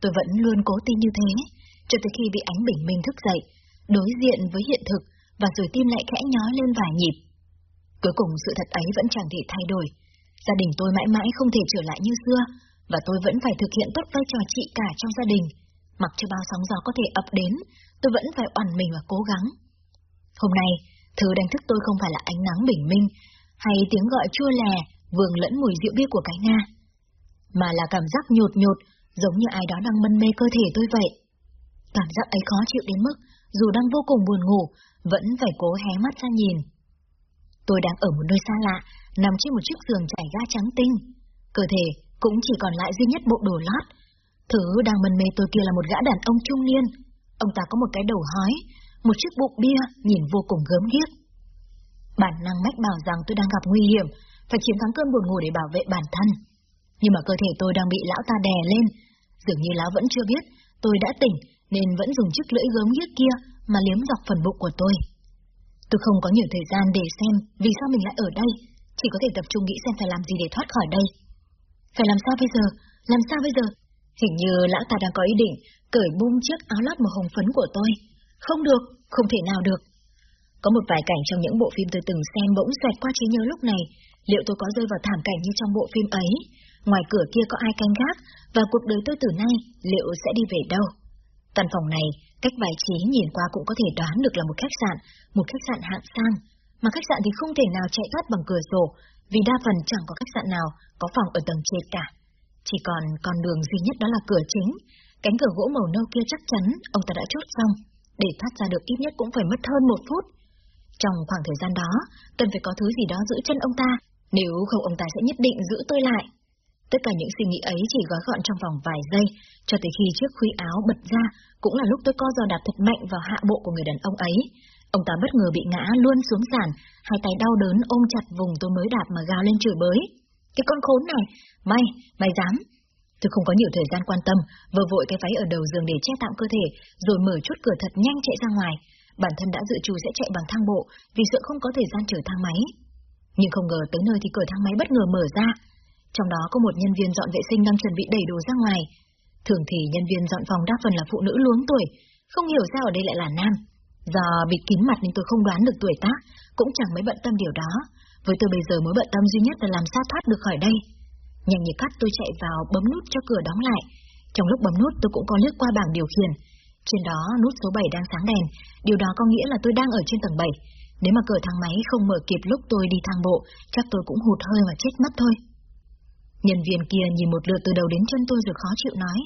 Tôi vẫn luôn cố tin như thế, cho tới khi bị ánh bình minh thức dậy, đối diện với hiện thực, và rồi tim lại khẽ nhói lên vài nhịp. Cuối cùng sự thật ấy vẫn chẳng thể thay đổi. Gia đình tôi mãi mãi không thể trở lại như xưa, và tôi vẫn phải thực hiện tốt vai trò chị cả trong gia đình. Mặc cho bao sóng gió có thể ập đến, tôi vẫn phải oằn mình và cố gắng. Hôm nay, thứ đánh thức tôi không phải là ánh nắng bình minh, hay tiếng gọi chua lè, vườn lẫn mùi rượu bia của cái Nga, mà là cảm giác nhột nhột, giống như ai đó đang mân mê cơ thể tôi vậy. Cảm giác ấy khó chịu đến mức, dù đang vô cùng buồn ngủ, vẫn phải cố hé mắt ra nhìn. Tôi đang ở một nơi xa lạ, nằm trên một chiếc giường trải ga trắng tinh. Cơ thể cũng chỉ còn lại duy nhất bộ đồ lót. Thứ đang mân mê tôi kia là một gã đàn ông trung niên. Ông ta có một cái đầu hói, một chiếc bụng bia nhìn vô cùng gớm ghiếc. Bản năng mách bảo rằng tôi đang gặp nguy hiểm, phải chiến thắng cơn buồn ngủ để bảo vệ bản thân. Nhưng mà cơ thể tôi đang bị lão ta đè lên, dường như lão vẫn chưa biết tôi đã tỉnh nên vẫn dùng chiếc lưỡi gớm ghiếc kia mà liếm dọc phần bụng của tôi. Tôi không có nhiều thời gian để xem vì sao mình lại ở đây, chỉ có thể tập trung nghĩ xem phải làm gì để thoát khỏi đây. Phải làm sao bây giờ? Làm sao bây giờ? Hình như lão ta đang có ý định cởi bung chiếc áo lót màu hồng phấn của tôi. Không được, không thể nào được. Có một vài cảnh trong những bộ phim tôi từng xem bỗng xoẹt qua trí nhớ lúc này, liệu tôi có rơi vào thảm cảnh như trong bộ phim ấy? Ngoài cửa kia có ai canh gác, và cuộc đời tôi từ nay liệu sẽ đi về đâu? Căn phòng này, cách bài trí nhìn qua cũng có thể đoán được là một khách sạn, một khách sạn hạng sang. Mà khách sạn thì không thể nào chạy thoát bằng cửa sổ, vì đa phần chẳng có khách sạn nào có phòng ở tầng trên cả. Chỉ còn con đường duy nhất đó là cửa chính. Cánh cửa gỗ màu nâu kia chắc chắn ông ta đã chốt xong. Để thoát ra được ít nhất cũng phải mất hơn một phút. Trong khoảng thời gian đó, cần phải có thứ gì đó giữ chân ông ta, nếu không ông ta sẽ nhất định giữ tôi lại. Tất cả những suy nghĩ ấy chỉ gói gọn trong vòng vài giây, cho tới khi chiếc khuy áo bật ra, cũng là lúc tôi co giò đạp thật mạnh vào hạ bộ của người đàn ông ấy. Ông ta bất ngờ bị ngã luôn xuống sàn, hai tay đau đớn ôm chặt vùng tôi mới đạp mà gào lên chửi bới. Cái con khốn này, mày, mày dám. Tôi không có nhiều thời gian quan tâm, vừa vội cái váy ở đầu giường để che tạm cơ thể, rồi mở chốt cửa thật nhanh chạy ra ngoài. Bản thân đã dự trù sẽ chạy bằng thang bộ, vì sợ không có thời gian chở thang máy. Nhưng không ngờ tới nơi thì cửa thang máy bất ngờ mở ra. Trong đó có một nhân viên dọn vệ sinh đang chuẩn bị đẩy đồ ra ngoài. Thường thì nhân viên dọn phòng đa phần là phụ nữ luống tuổi, không hiểu sao ở đây lại là nam. Do bịt kín mặt nên tôi không đoán được tuổi tác, cũng chẳng mấy bận tâm điều đó. Với tôi bây giờ mới bận tâm duy nhất là làm sao thoát được khỏi đây. Nhanh như cắt tôi chạy vào bấm nút cho cửa đóng lại. Trong lúc bấm nút tôi cũng có lướt qua bảng điều khiển. Trên đó nút số 7 đang sáng đèn, điều đó có nghĩa là tôi đang ở trên tầng 7. Nếu mà cửa thang máy không mở kịp lúc tôi đi thang bộ, chắc tôi cũng hụt hơi và chết mất thôi. Nhân viên kia nhìn một lượt từ đầu đến chân tôi rồi khó chịu nói.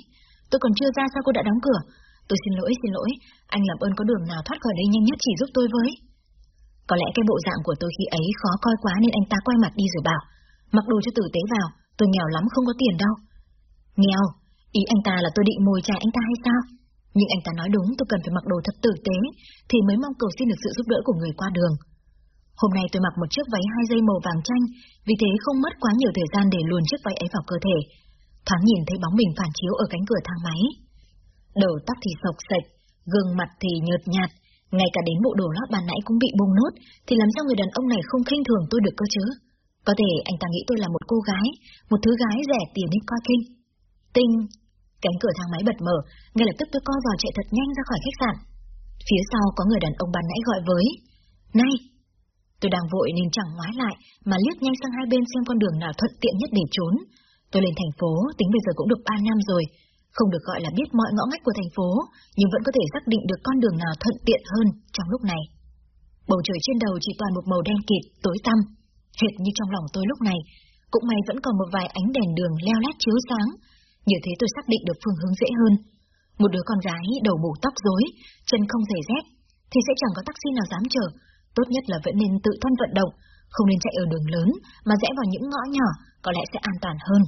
Tôi còn chưa ra sao cô đã đóng cửa? Tôi xin lỗi, xin lỗi, anh làm ơn có đường nào thoát khỏi đây nhanh nhất chỉ giúp tôi với. Có lẽ cái bộ dạng của tôi khi ấy khó coi quá nên anh ta quay mặt đi rồi bảo, mặc đồ cho tử tế vào, tôi nghèo lắm không có tiền đâu. Nghèo? Ý anh ta là tôi định mồi chài anh ta hay sao? Nhưng anh ta nói đúng tôi cần phải mặc đồ thật tử tế, thì mới mong cầu xin được sự giúp đỡ của người qua đường. Hôm nay tôi mặc một chiếc váy hai dây màu vàng chanh, vì thế không mất quá nhiều thời gian để luồn chiếc váy ấy vào cơ thể. Thoáng nhìn thấy bóng mình phản chiếu ở cánh cửa thang máy. Đầu tóc thì sọc sạch, gương mặt thì nhợt nhạt, ngay cả đến bộ đồ lót bàn nãy cũng bị bung nốt, thì làm sao người đàn ông này không khinh thường tôi được cơ chứ? Có thể anh ta nghĩ tôi là một cô gái, một thứ gái rẻ tiền đến coi kinh. Tinh! Cánh cửa thang máy bật mở, ngay lập tức tôi co vào chạy thật nhanh ra khỏi khách sạn. Phía sau có người đàn ông bàn nãy gọi với. Này! Tôi đang vội nên chẳng ngoái lại, mà liếc nhanh sang hai bên xem con đường nào thuận tiện nhất để trốn. Tôi lên thành phố, tính bây giờ cũng được 3 năm rồi, không được gọi là biết mọi ngõ ngách của thành phố, nhưng vẫn có thể xác định được con đường nào thuận tiện hơn trong lúc này. Bầu trời trên đầu chỉ toàn một màu đen kịt, tối tăm, hệt như trong lòng tôi lúc này, cũng may vẫn còn một vài ánh đèn đường leo lét chiếu sáng, như thế tôi xác định được phương hướng dễ hơn. Một đứa con gái đầu mù tóc rối, chân không giày dép, thì sẽ chẳng có taxi nào dám chờ, tốt nhất là vẫn nên tự thân vận động, không nên chạy ở đường lớn, mà rẽ vào những ngõ nhỏ, có lẽ sẽ an toàn hơn.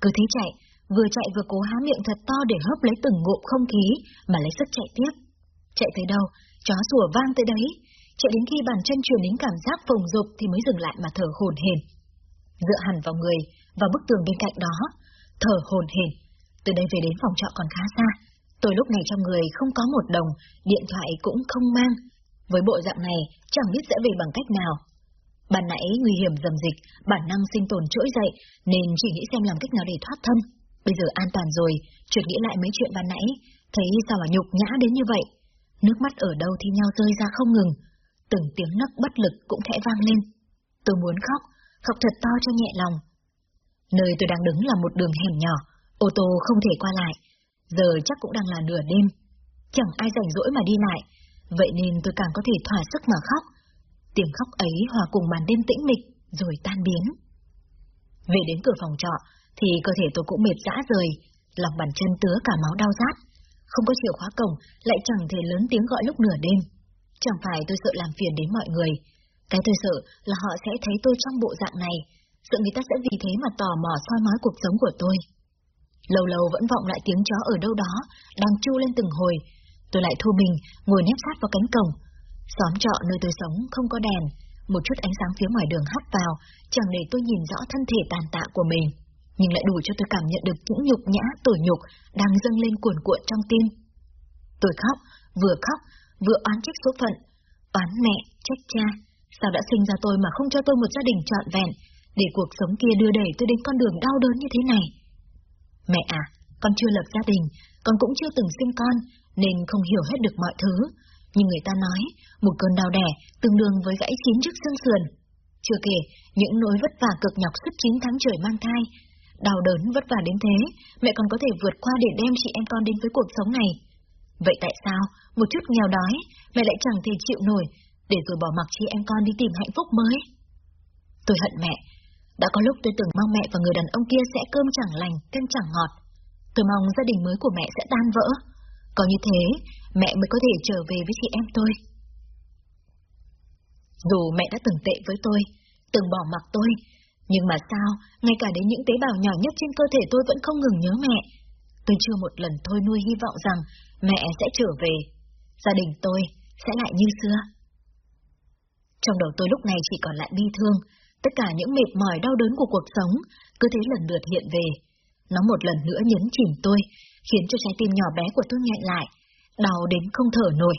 Cứ thế chạy, vừa chạy vừa cố há miệng thật to để hớp lấy từng ngụm không khí, mà lấy sức chạy tiếp. Chạy tới đâu, chó sủa vang tới đấy, chạy đến khi bàn chân truyền đến cảm giác phồng rộp thì mới dừng lại mà thở hổn hển. Dựa hẳn vào người, vào bức tường bên cạnh đó, thở hổn hển. Từ đây về đến phòng trọ còn khá xa, tôi lúc này trong người không có một đồng, điện thoại cũng không mang. Với bộ dạng này, chẳng biết sẽ về bằng cách nào. Bạn nãy nguy hiểm dầm dịch, bản năng sinh tồn trỗi dậy, nên chỉ nghĩ xem làm cách nào để thoát thân. Bây giờ an toàn rồi, chuyện nghĩ lại mấy chuyện ban nãy, thấy sao mà nhục nhã đến như vậy. Nước mắt ở đâu thì nhau rơi ra không ngừng, từng tiếng nấc bất lực cũng khẽ vang lên. Tôi muốn khóc, khóc thật to cho nhẹ lòng. Nơi tôi đang đứng là một đường hẻm nhỏ, ô tô không thể qua lại, giờ chắc cũng đang là nửa đêm. Chẳng ai rảnh rỗi mà đi lại, vậy nên tôi càng có thể thỏa sức mà khóc. Tiếng khóc ấy hòa cùng màn đêm tĩnh mịch, rồi tan biến. Về đến cửa phòng trọ, thì cơ thể tôi cũng mệt rã rời, lòng bàn chân tứa cả máu đau rát. Không có chìa khóa cổng, lại chẳng thể lớn tiếng gọi lúc nửa đêm. Chẳng phải tôi sợ làm phiền đến mọi người. Cái tôi sợ là họ sẽ thấy tôi trong bộ dạng này, sợ người ta sẽ vì thế mà tò mò soi mói cuộc sống của tôi. Lâu lâu vẫn vọng lại tiếng chó ở đâu đó, đang chu lên từng hồi. Tôi lại thu mình, ngồi nép sát vào cánh cổng. Xóm trọ nơi tôi sống không có đèn, một chút ánh sáng phía ngoài đường hắt vào, chẳng để tôi nhìn rõ thân thể tàn tạ của mình, nhưng lại đủ cho tôi cảm nhận được những nhục nhã, tủi nhục đang dâng lên cuồn cuộn trong tim. Tôi khóc, vừa khóc, vừa oán trách số phận, oán mẹ, trách cha, sao đã sinh ra tôi mà không cho tôi một gia đình trọn vẹn, để cuộc sống kia đưa đẩy tôi đến con đường đau đớn như thế này. Mẹ à, con chưa lập gia đình, con cũng chưa từng sinh con, nên không hiểu hết được mọi thứ. Nhưng người ta nói, một cơn đau đẻ tương đương với gãy chín chiếc xương sườn. Chưa kể, những nỗi vất vả cực nhọc suốt 9 tháng trời mang thai. Đau đớn vất vả đến thế, mẹ còn có thể vượt qua để đem chị em con đến với cuộc sống này. Vậy tại sao, một chút nghèo đói, mẹ lại chẳng thể chịu nổi, để rồi bỏ mặc chị em con đi tìm hạnh phúc mới? Tôi hận mẹ. Đã có lúc tôi từng mong mẹ và người đàn ông kia sẽ cơm chẳng lành, canh chẳng ngọt. Tôi mong gia đình mới của mẹ sẽ tan vỡ. Có như thế, mẹ mới có thể trở về với chị em tôi. Dù mẹ đã từng tệ với tôi, từng bỏ mặc tôi, nhưng mà sao, ngay cả đến những tế bào nhỏ nhất trên cơ thể tôi vẫn không ngừng nhớ mẹ. Tôi chưa một lần thôi nuôi hy vọng rằng mẹ sẽ trở về. Gia đình tôi sẽ lại như xưa. Trong đầu tôi lúc này chỉ còn lại bi thương, tất cả những mệt mỏi đau đớn của cuộc sống cứ thế lần lượt hiện về. Nó một lần nữa nhấn chìm tôi, khiến cho trái tim nhỏ bé của tôi nghẹn lại, đau đến không thở nổi.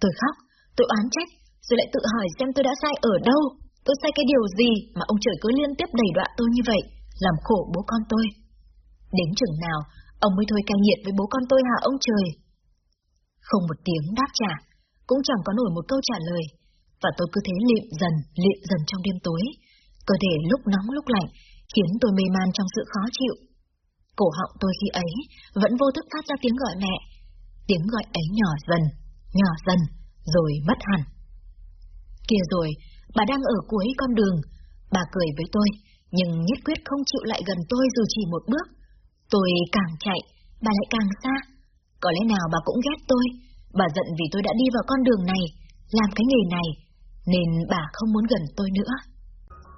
Tôi khóc, tôi oán trách, rồi lại tự hỏi xem tôi đã sai ở đâu, tôi sai cái điều gì mà ông trời cứ liên tiếp đẩy đọa tôi như vậy, làm khổ bố con tôi. Đến chừng nào, ông mới thôi cay nghiệt với bố con tôi hả ông trời? Không một tiếng đáp trả, cũng chẳng có nổi một câu trả lời, và tôi cứ thế liệm dần, liệm dần trong đêm tối. Cơ thể lúc nóng lúc lạnh, khiến tôi mê man trong sự khó chịu. Cổ họng tôi khi ấy vẫn vô thức phát ra tiếng gọi mẹ. Tiếng gọi ấy nhỏ dần, nhỏ dần, rồi mất hẳn. Kìa rồi, bà đang ở cuối con đường. Bà cười với tôi, nhưng nhất quyết không chịu lại gần tôi dù chỉ một bước. Tôi càng chạy, bà lại càng xa. Có lẽ nào bà cũng ghét tôi, bà giận vì tôi đã đi vào con đường này, làm cái nghề này, nên bà không muốn gần tôi nữa.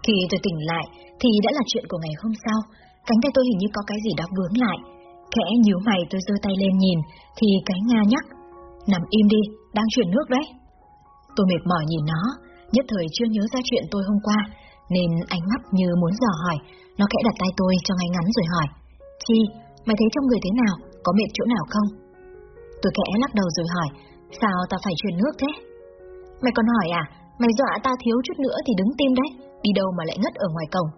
Khi tôi tỉnh lại, thì đã là chuyện của ngày hôm sau, cánh tay tôi hình như có cái gì đó vướng lại. Khẽ nhíu mày tôi giơ tay lên nhìn, thì cái Nga nhắc, nằm im đi, đang chuyển nước đấy. Tôi mệt mỏi nhìn nó, nhất thời chưa nhớ ra chuyện tôi hôm qua, nên ánh mắt như muốn dò hỏi, nó khẽ đặt tay tôi cho ngay ngắn rồi hỏi, Chi, mày thấy trong người thế nào, có mệt chỗ nào không? Tôi khẽ lắc đầu rồi hỏi, sao tao phải truyền nước thế? Mày còn hỏi à, mày dọa tao thiếu chút nữa thì đứng tim đấy, đi đâu mà lại ngất ở ngoài cổng.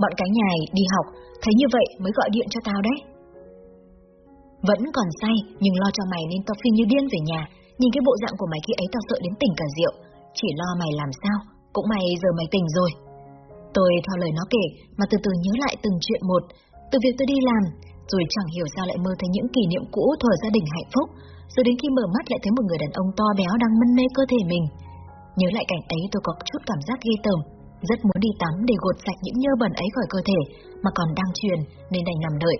Bọn cái nhài đi học, thấy như vậy mới gọi điện cho tao đấy. Vẫn còn say, nhưng lo cho mày nên tao phi như điên về nhà, nhìn cái bộ dạng của mày khi ấy tao sợ đến tỉnh cả rượu, chỉ lo mày làm sao, cũng mày giờ mày tỉnh rồi. Tôi theo lời nó kể mà từ từ nhớ lại từng chuyện một, từ việc tôi đi làm, rồi chẳng hiểu sao lại mơ thấy những kỷ niệm cũ thuở gia đình hạnh phúc, rồi đến khi mở mắt lại thấy một người đàn ông to béo đang mân mê cơ thể mình. Nhớ lại cảnh ấy tôi có chút cảm giác ghê tởm, rất muốn đi tắm để gột sạch những nhơ bẩn ấy khỏi cơ thể, mà còn đang truyền nên đành nằm đợi.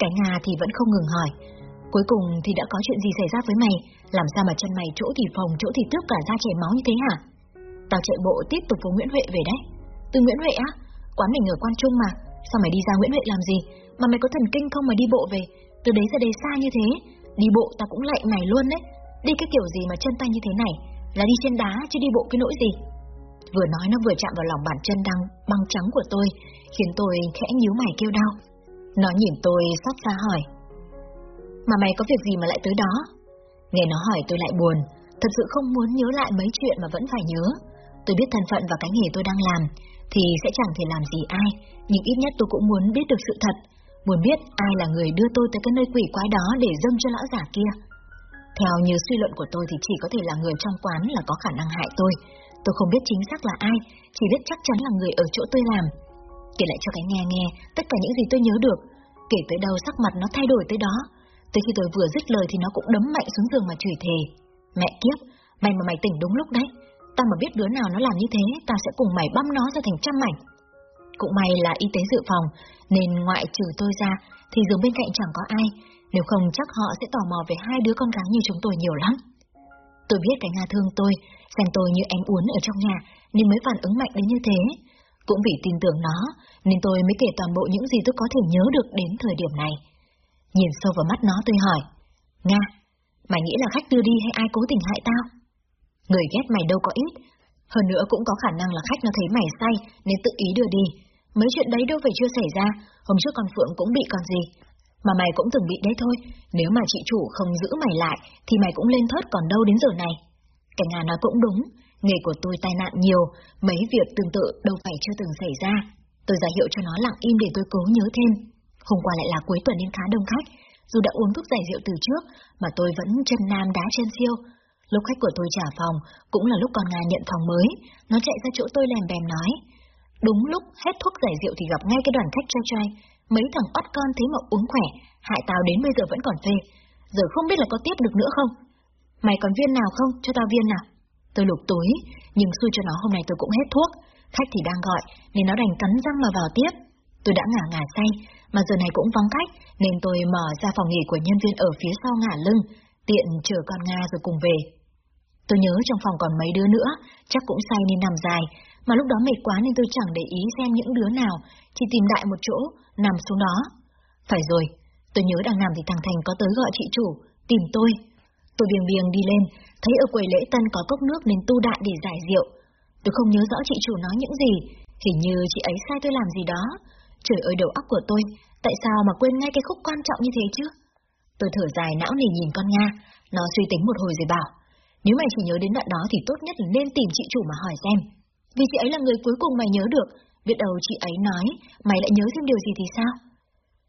Cái Nga thì vẫn không ngừng hỏi, cuối cùng thì đã có chuyện gì xảy ra với mày, làm sao mà chân mày chỗ thì phồng chỗ thì tước cả da chảy máu như thế hả? Tao chạy bộ tiếp tục với Nguyễn Huệ về đấy. Từ Nguyễn Huệ á? Quán mình ở Quan Trung mà, sao mày đi ra Nguyễn Huệ làm gì? Mà mày có thần kinh không mà đi bộ về? Từ đấy ra đây xa như thế, đi bộ tao cũng lạy mày luôn đấy. Đi cái kiểu gì mà chân tay như thế này, là đi trên đá chứ đi bộ cái nỗi gì? Vừa nói nó vừa chạm vào lòng bàn chân đang băng trắng của tôi, khiến tôi khẽ nhíu mày kêu đau. Nó nhìn tôi xót xa hỏi. Mà mày có việc gì mà lại tới đó? Nghe nó hỏi tôi lại buồn, thật sự không muốn nhớ lại mấy chuyện mà vẫn phải nhớ. Tôi biết thân phận và cái nghề tôi đang làm, thì sẽ chẳng thể làm gì ai, nhưng ít nhất tôi cũng muốn biết được sự thật, muốn biết ai là người đưa tôi tới cái nơi quỷ quái đó để dâng cho lão giả kia. Theo như suy luận của tôi thì chỉ có thể là người trong quán là có khả năng hại tôi. Tôi không biết chính xác là ai, chỉ biết chắc chắn là người ở chỗ tôi làm. Kể lại cho cái nghe nghe tất cả những gì tôi nhớ được, kể tới đâu sắc mặt nó thay đổi tới đó. Tới khi tôi vừa dứt lời thì nó cũng đấm mạnh xuống giường mà chửi thề. Mẹ kiếp, mày mà mày tỉnh đúng lúc đấy. Tao mà biết đứa nào nó làm như thế, tao sẽ cùng mày băm nó ra thành trăm mảnh. Cũng may là y tế dự phòng, nên ngoại trừ tôi ra, thì giường bên cạnh chẳng có ai, nếu không chắc họ sẽ tò mò về hai đứa con gái như chúng tôi nhiều lắm. Tôi biết cái Nga thương tôi, xem tôi như em uốn ở trong nhà, nên mới phản ứng mạnh đến như thế. Cũng vì tin tưởng nó, nên tôi mới kể toàn bộ những gì tôi có thể nhớ được đến thời điểm này. Nhìn sâu vào mắt nó tôi hỏi, Nga, mày nghĩ là khách đưa đi hay ai cố tình hại tao? Người ghét mày đâu có ít, hơn nữa cũng có khả năng là khách nó thấy mày say nên tự ý đưa đi. Mấy chuyện đấy đâu phải chưa xảy ra, hôm trước con Phượng cũng bị còn gì. Mà mày cũng từng bị đấy thôi, nếu mà chị chủ không giữ mày lại thì mày cũng lên thớt còn đâu đến giờ này. Cả nhà nói cũng đúng, nghề của tôi tai nạn nhiều, mấy việc tương tự đâu phải chưa từng xảy ra. Tôi ra hiệu cho nó lặng im để tôi cố nhớ thêm. Hôm qua lại là cuối tuần nên khá đông khách, dù đã uống thuốc giải rượu từ trước mà tôi vẫn chân nam đá chân siêu. Lúc khách của tôi trả phòng, cũng là lúc con Nga nhận phòng mới, nó chạy ra chỗ tôi lèm bèm nói. Đúng lúc hết thuốc giải rượu thì gặp ngay cái đoàn khách trai trai, mấy thằng ót con thế mà uống khỏe, hại tao đến bây giờ vẫn còn phê. Giờ không biết là có tiếp được nữa không? Mày còn viên nào không? Cho tao viên nào. Tôi lục túi, nhưng xui cho nó hôm nay tôi cũng hết thuốc. Khách thì đang gọi, nên nó đành cắn răng mà vào tiếp. Tôi đã ngả ngả say, mà giờ này cũng vắng khách, nên tôi mở ra phòng nghỉ của nhân viên ở phía sau ngả lưng, tiện chờ con Nga rồi cùng về. Tôi nhớ trong phòng còn mấy đứa nữa, chắc cũng say nên nằm dài, mà lúc đó mệt quá nên tôi chẳng để ý xem những đứa nào, chỉ tìm đại một chỗ, nằm xuống đó. Phải rồi, tôi nhớ đang nằm thì thằng Thành có tới gọi chị chủ, tìm tôi. Tôi biềng biềng đi lên, thấy ở quầy lễ tân có cốc nước nên tu đại để giải rượu. Tôi không nhớ rõ chị chủ nói những gì, hình như chị ấy sai tôi làm gì đó. Trời ơi đầu óc của tôi, tại sao mà quên ngay cái khúc quan trọng như thế chứ? Tôi thở dài não nề nhìn con Nga, nó suy tính một hồi rồi bảo, nếu mày chỉ nhớ đến đoạn đó thì tốt nhất là nên tìm chị chủ mà hỏi xem. Vì chị ấy là người cuối cùng mày nhớ được, biết đâu chị ấy nói, mày lại nhớ thêm điều gì thì sao?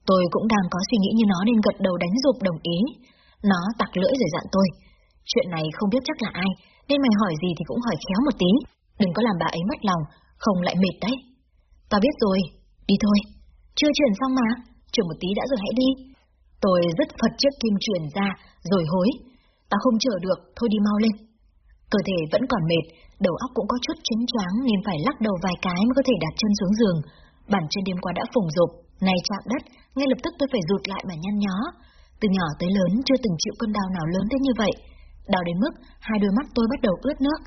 Tôi cũng đang có suy nghĩ như nó nên gật đầu đánh dục đồng ý. Nó tặc lưỡi rồi dặn tôi. Chuyện này không biết chắc là ai, nên mày hỏi gì thì cũng hỏi khéo một tí. Đừng có làm bà ấy mất lòng, không lại mệt đấy. Tao biết rồi, đi thôi. Chưa chuyển xong mà, chuyển một tí đã rồi hãy đi. Tôi rất phật chiếc kim chuyển ra, rồi hối. ta không chờ được, thôi đi mau lên. Cơ thể vẫn còn mệt, đầu óc cũng có chút chấn choáng nên phải lắc đầu vài cái mới có thể đặt chân xuống giường. Bản chân đêm qua đã phồng rộp, nay chạm đất, ngay lập tức tôi phải rụt lại mà nhăn nhó. Từ nhỏ tới lớn chưa từng chịu cơn đau nào lớn thế như vậy. Đau đến mức hai đôi mắt tôi bắt đầu ướt nước.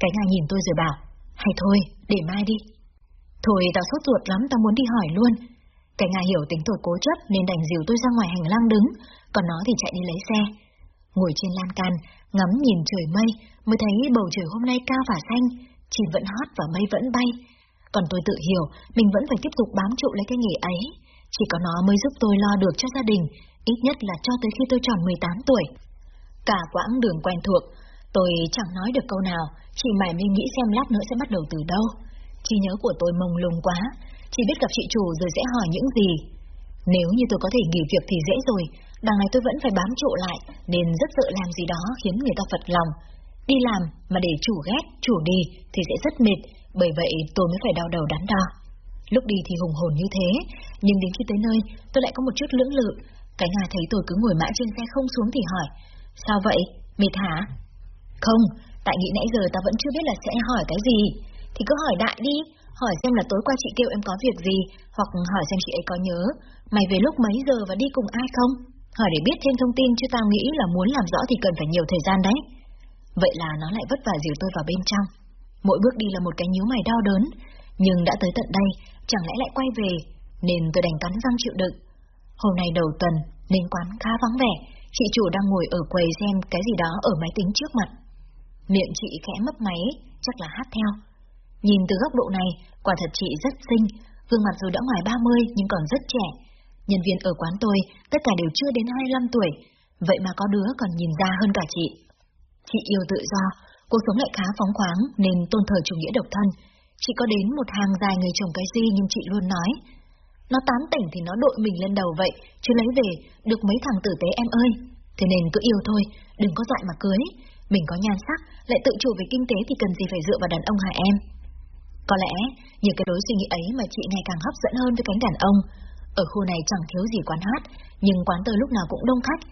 Cái ngài nhìn tôi rồi bảo, hay thôi, để mai đi. Thôi tao sốt ruột lắm, tao muốn đi hỏi luôn. Cái ngài hiểu tính tôi cố chấp nên đành dìu tôi ra ngoài hành lang đứng, còn nó thì chạy đi lấy xe. Ngồi trên lan can, ngắm nhìn trời mây, mới thấy bầu trời hôm nay cao và xanh, chim vẫn hót và mây vẫn bay. Còn tôi tự hiểu, mình vẫn phải tiếp tục bám trụ lấy cái nghề ấy. Chỉ có nó mới giúp tôi lo được cho gia đình, ít nhất là cho tới khi tôi tròn 18 tuổi. Cả quãng đường quen thuộc, tôi chẳng nói được câu nào, chỉ mải mê nghĩ xem lát nữa sẽ bắt đầu từ đâu. Trí nhớ của tôi mông lung quá, chỉ biết gặp chị chủ rồi sẽ hỏi những gì. Nếu như tôi có thể nghỉ việc thì dễ rồi, đằng này tôi vẫn phải bám trụ lại, nên rất sợ làm gì đó khiến người ta phật lòng. Đi làm mà để chủ ghét, chủ đi thì sẽ rất mệt, bởi vậy tôi mới phải đau đầu đắn đo. Lúc đi thì hùng hồn như thế, nhưng đến khi tới nơi, tôi lại có một chút lưỡng lự. Cái Nga thấy tôi cứ ngồi mãi trên xe không xuống thì hỏi, sao vậy, mệt hả? Không, tại nghĩ nãy giờ ta vẫn chưa biết là sẽ hỏi cái gì. Thì cứ hỏi đại đi, hỏi xem là tối qua chị kêu em có việc gì, hoặc hỏi xem chị ấy có nhớ, mày về lúc mấy giờ và đi cùng ai không? Hỏi để biết thêm thông tin chứ tao nghĩ là muốn làm rõ thì cần phải nhiều thời gian đấy. Vậy là nó lại vất vả dìu tôi vào bên trong. Mỗi bước đi là một cái nhíu mày đau đớn, nhưng đã tới tận đây, chẳng lẽ lại quay về, nên tôi đành cắn răng chịu đựng. Hôm nay đầu tuần, nên quán khá vắng vẻ, chị chủ đang ngồi ở quầy xem cái gì đó ở máy tính trước mặt. Miệng chị khẽ mấp máy, chắc là hát theo. Nhìn từ góc độ này, quả thật chị rất xinh, gương mặt dù đã ngoài 30 nhưng còn rất trẻ. Nhân viên ở quán tôi, tất cả đều chưa đến 25 tuổi, vậy mà có đứa còn nhìn ra hơn cả chị. Chị yêu tự do, cuộc sống lại khá phóng khoáng nên tôn thờ chủ nghĩa độc thân. Chị có đến một hàng dài người chồng cái gì nhưng chị luôn nói. Nó tán tỉnh thì nó đội mình lên đầu vậy, chứ lấy về, được mấy thằng tử tế em ơi. Thế nên cứ yêu thôi, đừng có dại mà cưới. Mình có nhan sắc, lại tự chủ về kinh tế thì cần gì phải dựa vào đàn ông hả em? Có lẽ, những cái đối suy nghĩ ấy mà chị ngày càng hấp dẫn hơn với cánh đàn ông. Ở khu này chẳng thiếu gì quán hát, nhưng quán tôi lúc nào cũng đông khách.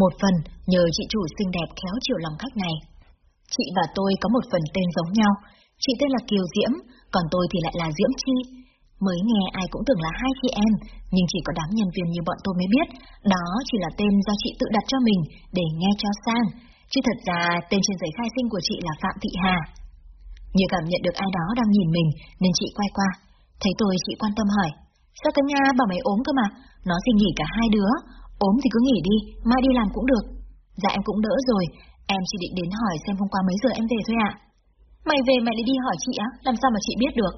Một phần nhờ chị chủ xinh đẹp khéo chiều lòng khách này. Chị và tôi có một phần tên giống nhau. Chị tên là Kiều Diễm, còn tôi thì lại là Diễm Chi. Mới nghe ai cũng tưởng là hai chị em, nhưng chỉ có đám nhân viên như bọn tôi mới biết, đó chỉ là tên do chị tự đặt cho mình để nghe cho sang, chứ thật ra tên trên giấy khai sinh của chị là Phạm Thị Hà. Như cảm nhận được ai đó đang nhìn mình nên chị quay qua, thấy tôi chị quan tâm hỏi, sao cái Nga bảo mày ốm cơ mà, nó thì nghỉ cả hai đứa, ốm thì cứ nghỉ đi, mai đi làm cũng được. Dạ em cũng đỡ rồi, em chỉ định đến hỏi xem hôm qua mấy giờ em về thôi ạ. Mày về mày lại đi hỏi chị á, làm sao mà chị biết được?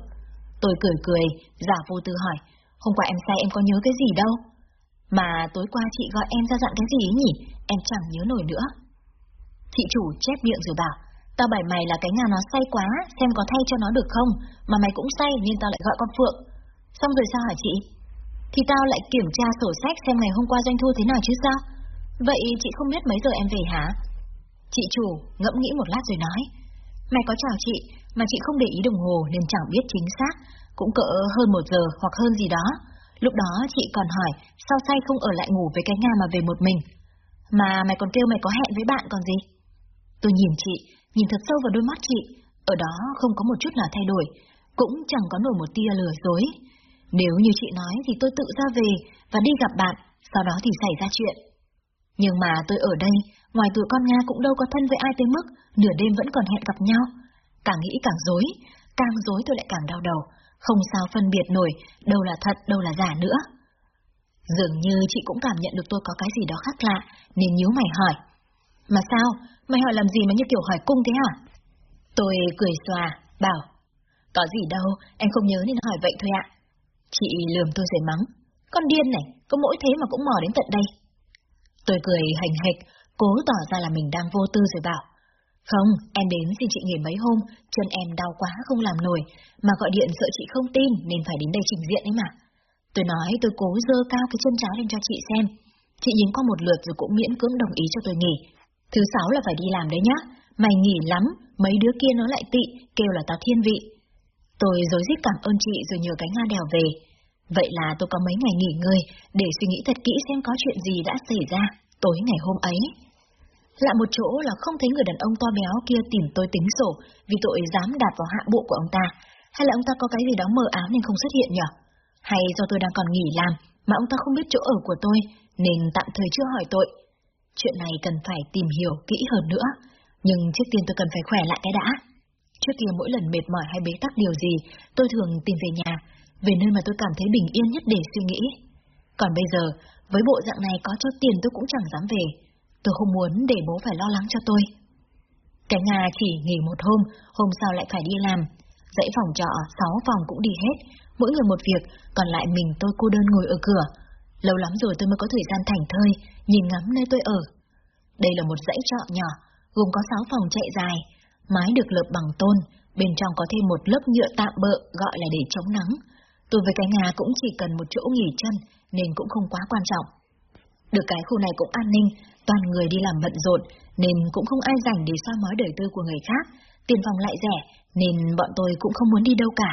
Tôi cười cười, giả vô tư hỏi, hôm qua em say em có nhớ cái gì đâu? Mà tối qua chị gọi em ra dặn cái gì ấy nhỉ, em chẳng nhớ nổi nữa. Chị chủ chép miệng rồi bảo, tao bảo mày là cái nhà nó say quá, xem có thay cho nó được không, mà mày cũng say nên tao lại gọi con Phượng. Xong rồi sao hả chị? Thì tao lại kiểm tra sổ sách xem ngày hôm qua doanh thu thế nào chứ sao? Vậy chị không biết mấy giờ em về hả? Chị chủ ngẫm nghĩ một lát rồi nói, mày có chào chị, mà chị không để ý đồng hồ nên chẳng biết chính xác, cũng cỡ hơn một giờ hoặc hơn gì đó. Lúc đó chị còn hỏi, sao say không ở lại ngủ với cái nhà mà về một mình? Mà mày còn kêu mày có hẹn với bạn còn gì? Tôi nhìn chị, nhìn thật sâu vào đôi mắt chị, ở đó không có một chút nào thay đổi, cũng chẳng có nổi một tia lừa dối. Nếu như chị nói thì tôi tự ra về và đi gặp bạn, sau đó thì xảy ra chuyện. Nhưng mà tôi ở đây, ngoài tụi con Nga cũng đâu có thân với ai tới mức nửa đêm vẫn còn hẹn gặp nhau. Càng nghĩ càng dối, càng dối tôi lại càng đau đầu, không sao phân biệt nổi đâu là thật, đâu là giả nữa. Dường như chị cũng cảm nhận được tôi có cái gì đó khác lạ, nên nhíu mày hỏi. Mà sao? Mày hỏi làm gì mà như kiểu hỏi cung thế hả? Tôi cười xòa, bảo. Có gì đâu, em không nhớ nên hỏi vậy thôi ạ. Chị lườm tôi rồi mắng. Con điên này, có mỗi thế mà cũng mò đến tận đây. Tôi cười hành hạch, cố tỏ ra là mình đang vô tư rồi bảo. Không, em đến xin chị nghỉ mấy hôm, chân em đau quá không làm nổi, mà gọi điện sợ chị không tin nên phải đến đây trình diện ấy mà. Tôi nói tôi cố dơ cao cái chân trái lên cho chị xem. Chị nhìn qua một lượt rồi cũng miễn cưỡng đồng ý cho tôi nghỉ. Thứ sáu là phải đi làm đấy nhá, mày nghỉ lắm, mấy đứa kia nó lại tị, kêu là tao thiên vị. Tôi dối rít cảm ơn chị rồi nhờ cánh hoa đèo về. Vậy là tôi có mấy ngày nghỉ ngơi để suy nghĩ thật kỹ xem có chuyện gì đã xảy ra tối ngày hôm ấy. Lạ một chỗ là không thấy người đàn ông to béo kia tìm tôi tính sổ vì tội dám đạp vào hạ bộ của ông ta. Hay là ông ta có cái gì đó mờ ám nên không xuất hiện nhở Hay do tôi đang còn nghỉ làm mà ông ta không biết chỗ ở của tôi nên tạm thời chưa hỏi tội. Chuyện này cần phải tìm hiểu kỹ hơn nữa. Nhưng trước tiên tôi cần phải khỏe lại cái đã. Trước kia mỗi lần mệt mỏi hay bế tắc điều gì, tôi thường tìm về nhà, về nơi mà tôi cảm thấy bình yên nhất để suy nghĩ. Còn bây giờ, với bộ dạng này có cho tiền tôi cũng chẳng dám về. Tôi không muốn để bố phải lo lắng cho tôi. Cái nhà chỉ nghỉ một hôm, hôm sau lại phải đi làm. Dãy phòng trọ, sáu phòng cũng đi hết, mỗi người một việc, còn lại mình tôi cô đơn ngồi ở cửa. Lâu lắm rồi tôi mới có thời gian thảnh thơi, nhìn ngắm nơi tôi ở. Đây là một dãy trọ nhỏ, gồm có sáu phòng chạy dài, mái được lợp bằng tôn, bên trong có thêm một lớp nhựa tạm bợ gọi là để chống nắng. Tôi với cái nhà cũng chỉ cần một chỗ nghỉ chân, nên cũng không quá quan trọng. Được cái khu này cũng an ninh, toàn người đi làm bận rộn, nên cũng không ai rảnh để soi mói đời tư của người khác, tiền phòng lại rẻ, nên bọn tôi cũng không muốn đi đâu cả.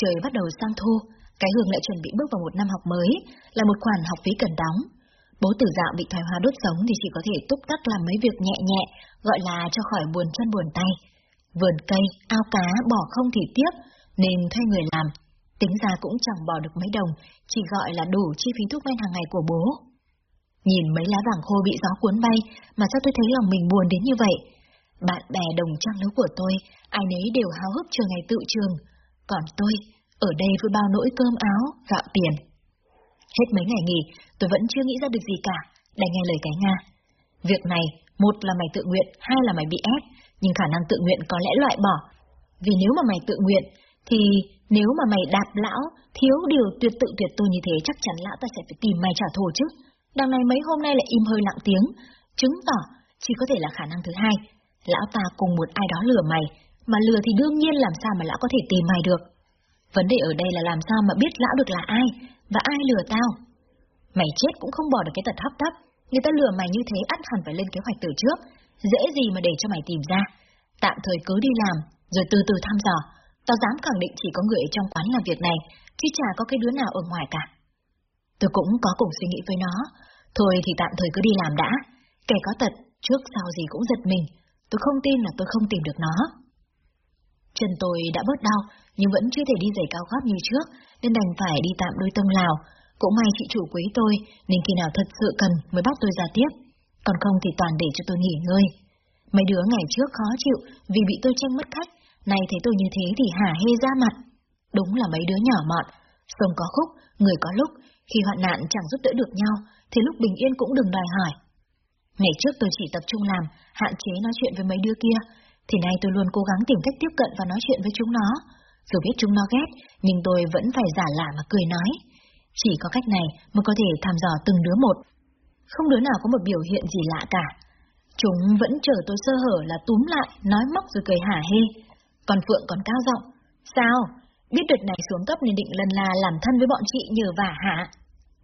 Trời bắt đầu sang thu, cái Hương lại chuẩn bị bước vào một năm học mới, là một khoản học phí cần đóng. Bố tử dạo bị thoái hóa đốt sống thì chỉ có thể túc tắc làm mấy việc nhẹ nhẹ, gọi là cho khỏi buồn chân buồn tay. Vườn cây, ao cá, bỏ không thì tiếp, nên thuê người làm. Tính ra cũng chẳng bỏ được mấy đồng, chỉ gọi là đủ chi phí thuốc men hàng ngày của bố. Nhìn mấy lá vàng khô bị gió cuốn bay, mà sao tôi thấy lòng mình buồn đến như vậy? Bạn bè đồng trang lứa của tôi, ai nấy đều háo hức chờ ngày tự trường. Còn tôi, ở đây với bao nỗi cơm áo, gạo tiền. Hết mấy ngày nghỉ, tôi vẫn chưa nghĩ ra được gì cả, đành nghe lời cái Nga. Việc này, một là mày tự nguyện, hai là mày bị ép, nhưng khả năng tự nguyện có lẽ loại bỏ. Vì nếu mà mày tự nguyện, thì nếu mà mày đạp lão, thiếu điều tuyệt tự tuyệt tôi như thế chắc chắn lão ta sẽ phải tìm mày trả thù chứ. Đằng này mấy hôm nay lại im hơi lặng tiếng, chứng tỏ chỉ có thể là khả năng thứ hai. Lão ta cùng một ai đó lừa mày, mà lừa thì đương nhiên làm sao mà lão có thể tìm mày được. Vấn đề ở đây là làm sao mà biết lão được là ai, và ai lừa tao. Mày chết cũng không bỏ được cái tật hấp tấp, người ta lừa mày như thế ắt hẳn phải lên kế hoạch từ trước, dễ gì mà để cho mày tìm ra. Tạm thời cứ đi làm, rồi từ từ thăm dò, tao dám khẳng định chỉ có người ở trong quán làm việc này, chứ chả có cái đứa nào ở ngoài cả. Tôi cũng có cùng suy nghĩ với nó, thôi thì tạm thời cứ đi làm đã, kẻ có tật, trước sau gì cũng giật mình, tôi không tin là tôi không tìm được nó. Chân tôi đã bớt đau, nhưng vẫn chưa thể đi giày cao gót như trước, nên đành phải đi tạm đôi tông lào. Cũng may chị chủ quý tôi, nên khi nào thật sự cần mới bắt tôi ra tiếp, còn không thì toàn để cho tôi nghỉ ngơi. Mấy đứa ngày trước khó chịu vì bị tôi tranh mất khách, nay thấy tôi như thế thì hả hê ra mặt. Đúng là mấy đứa nhỏ mọn, sông có khúc, người có lúc, khi hoạn nạn chẳng giúp đỡ được nhau, thì lúc bình yên cũng đừng đòi hỏi. Ngày trước tôi chỉ tập trung làm, hạn chế nói chuyện với mấy đứa kia, thì nay tôi luôn cố gắng tìm cách tiếp cận và nói chuyện với chúng nó. Dù biết chúng nó ghét, nhưng tôi vẫn phải giả lạ mà cười nói. Chỉ có cách này mới có thể thăm dò từng đứa một. Không đứa nào có một biểu hiện gì lạ cả. Chúng vẫn chờ tôi sơ hở là túm lại, nói móc rồi cười hả hê. Còn Phượng còn cao giọng. Sao? Biết đợt này xuống cấp nên định lần là làm thân với bọn chị nhờ vả hả?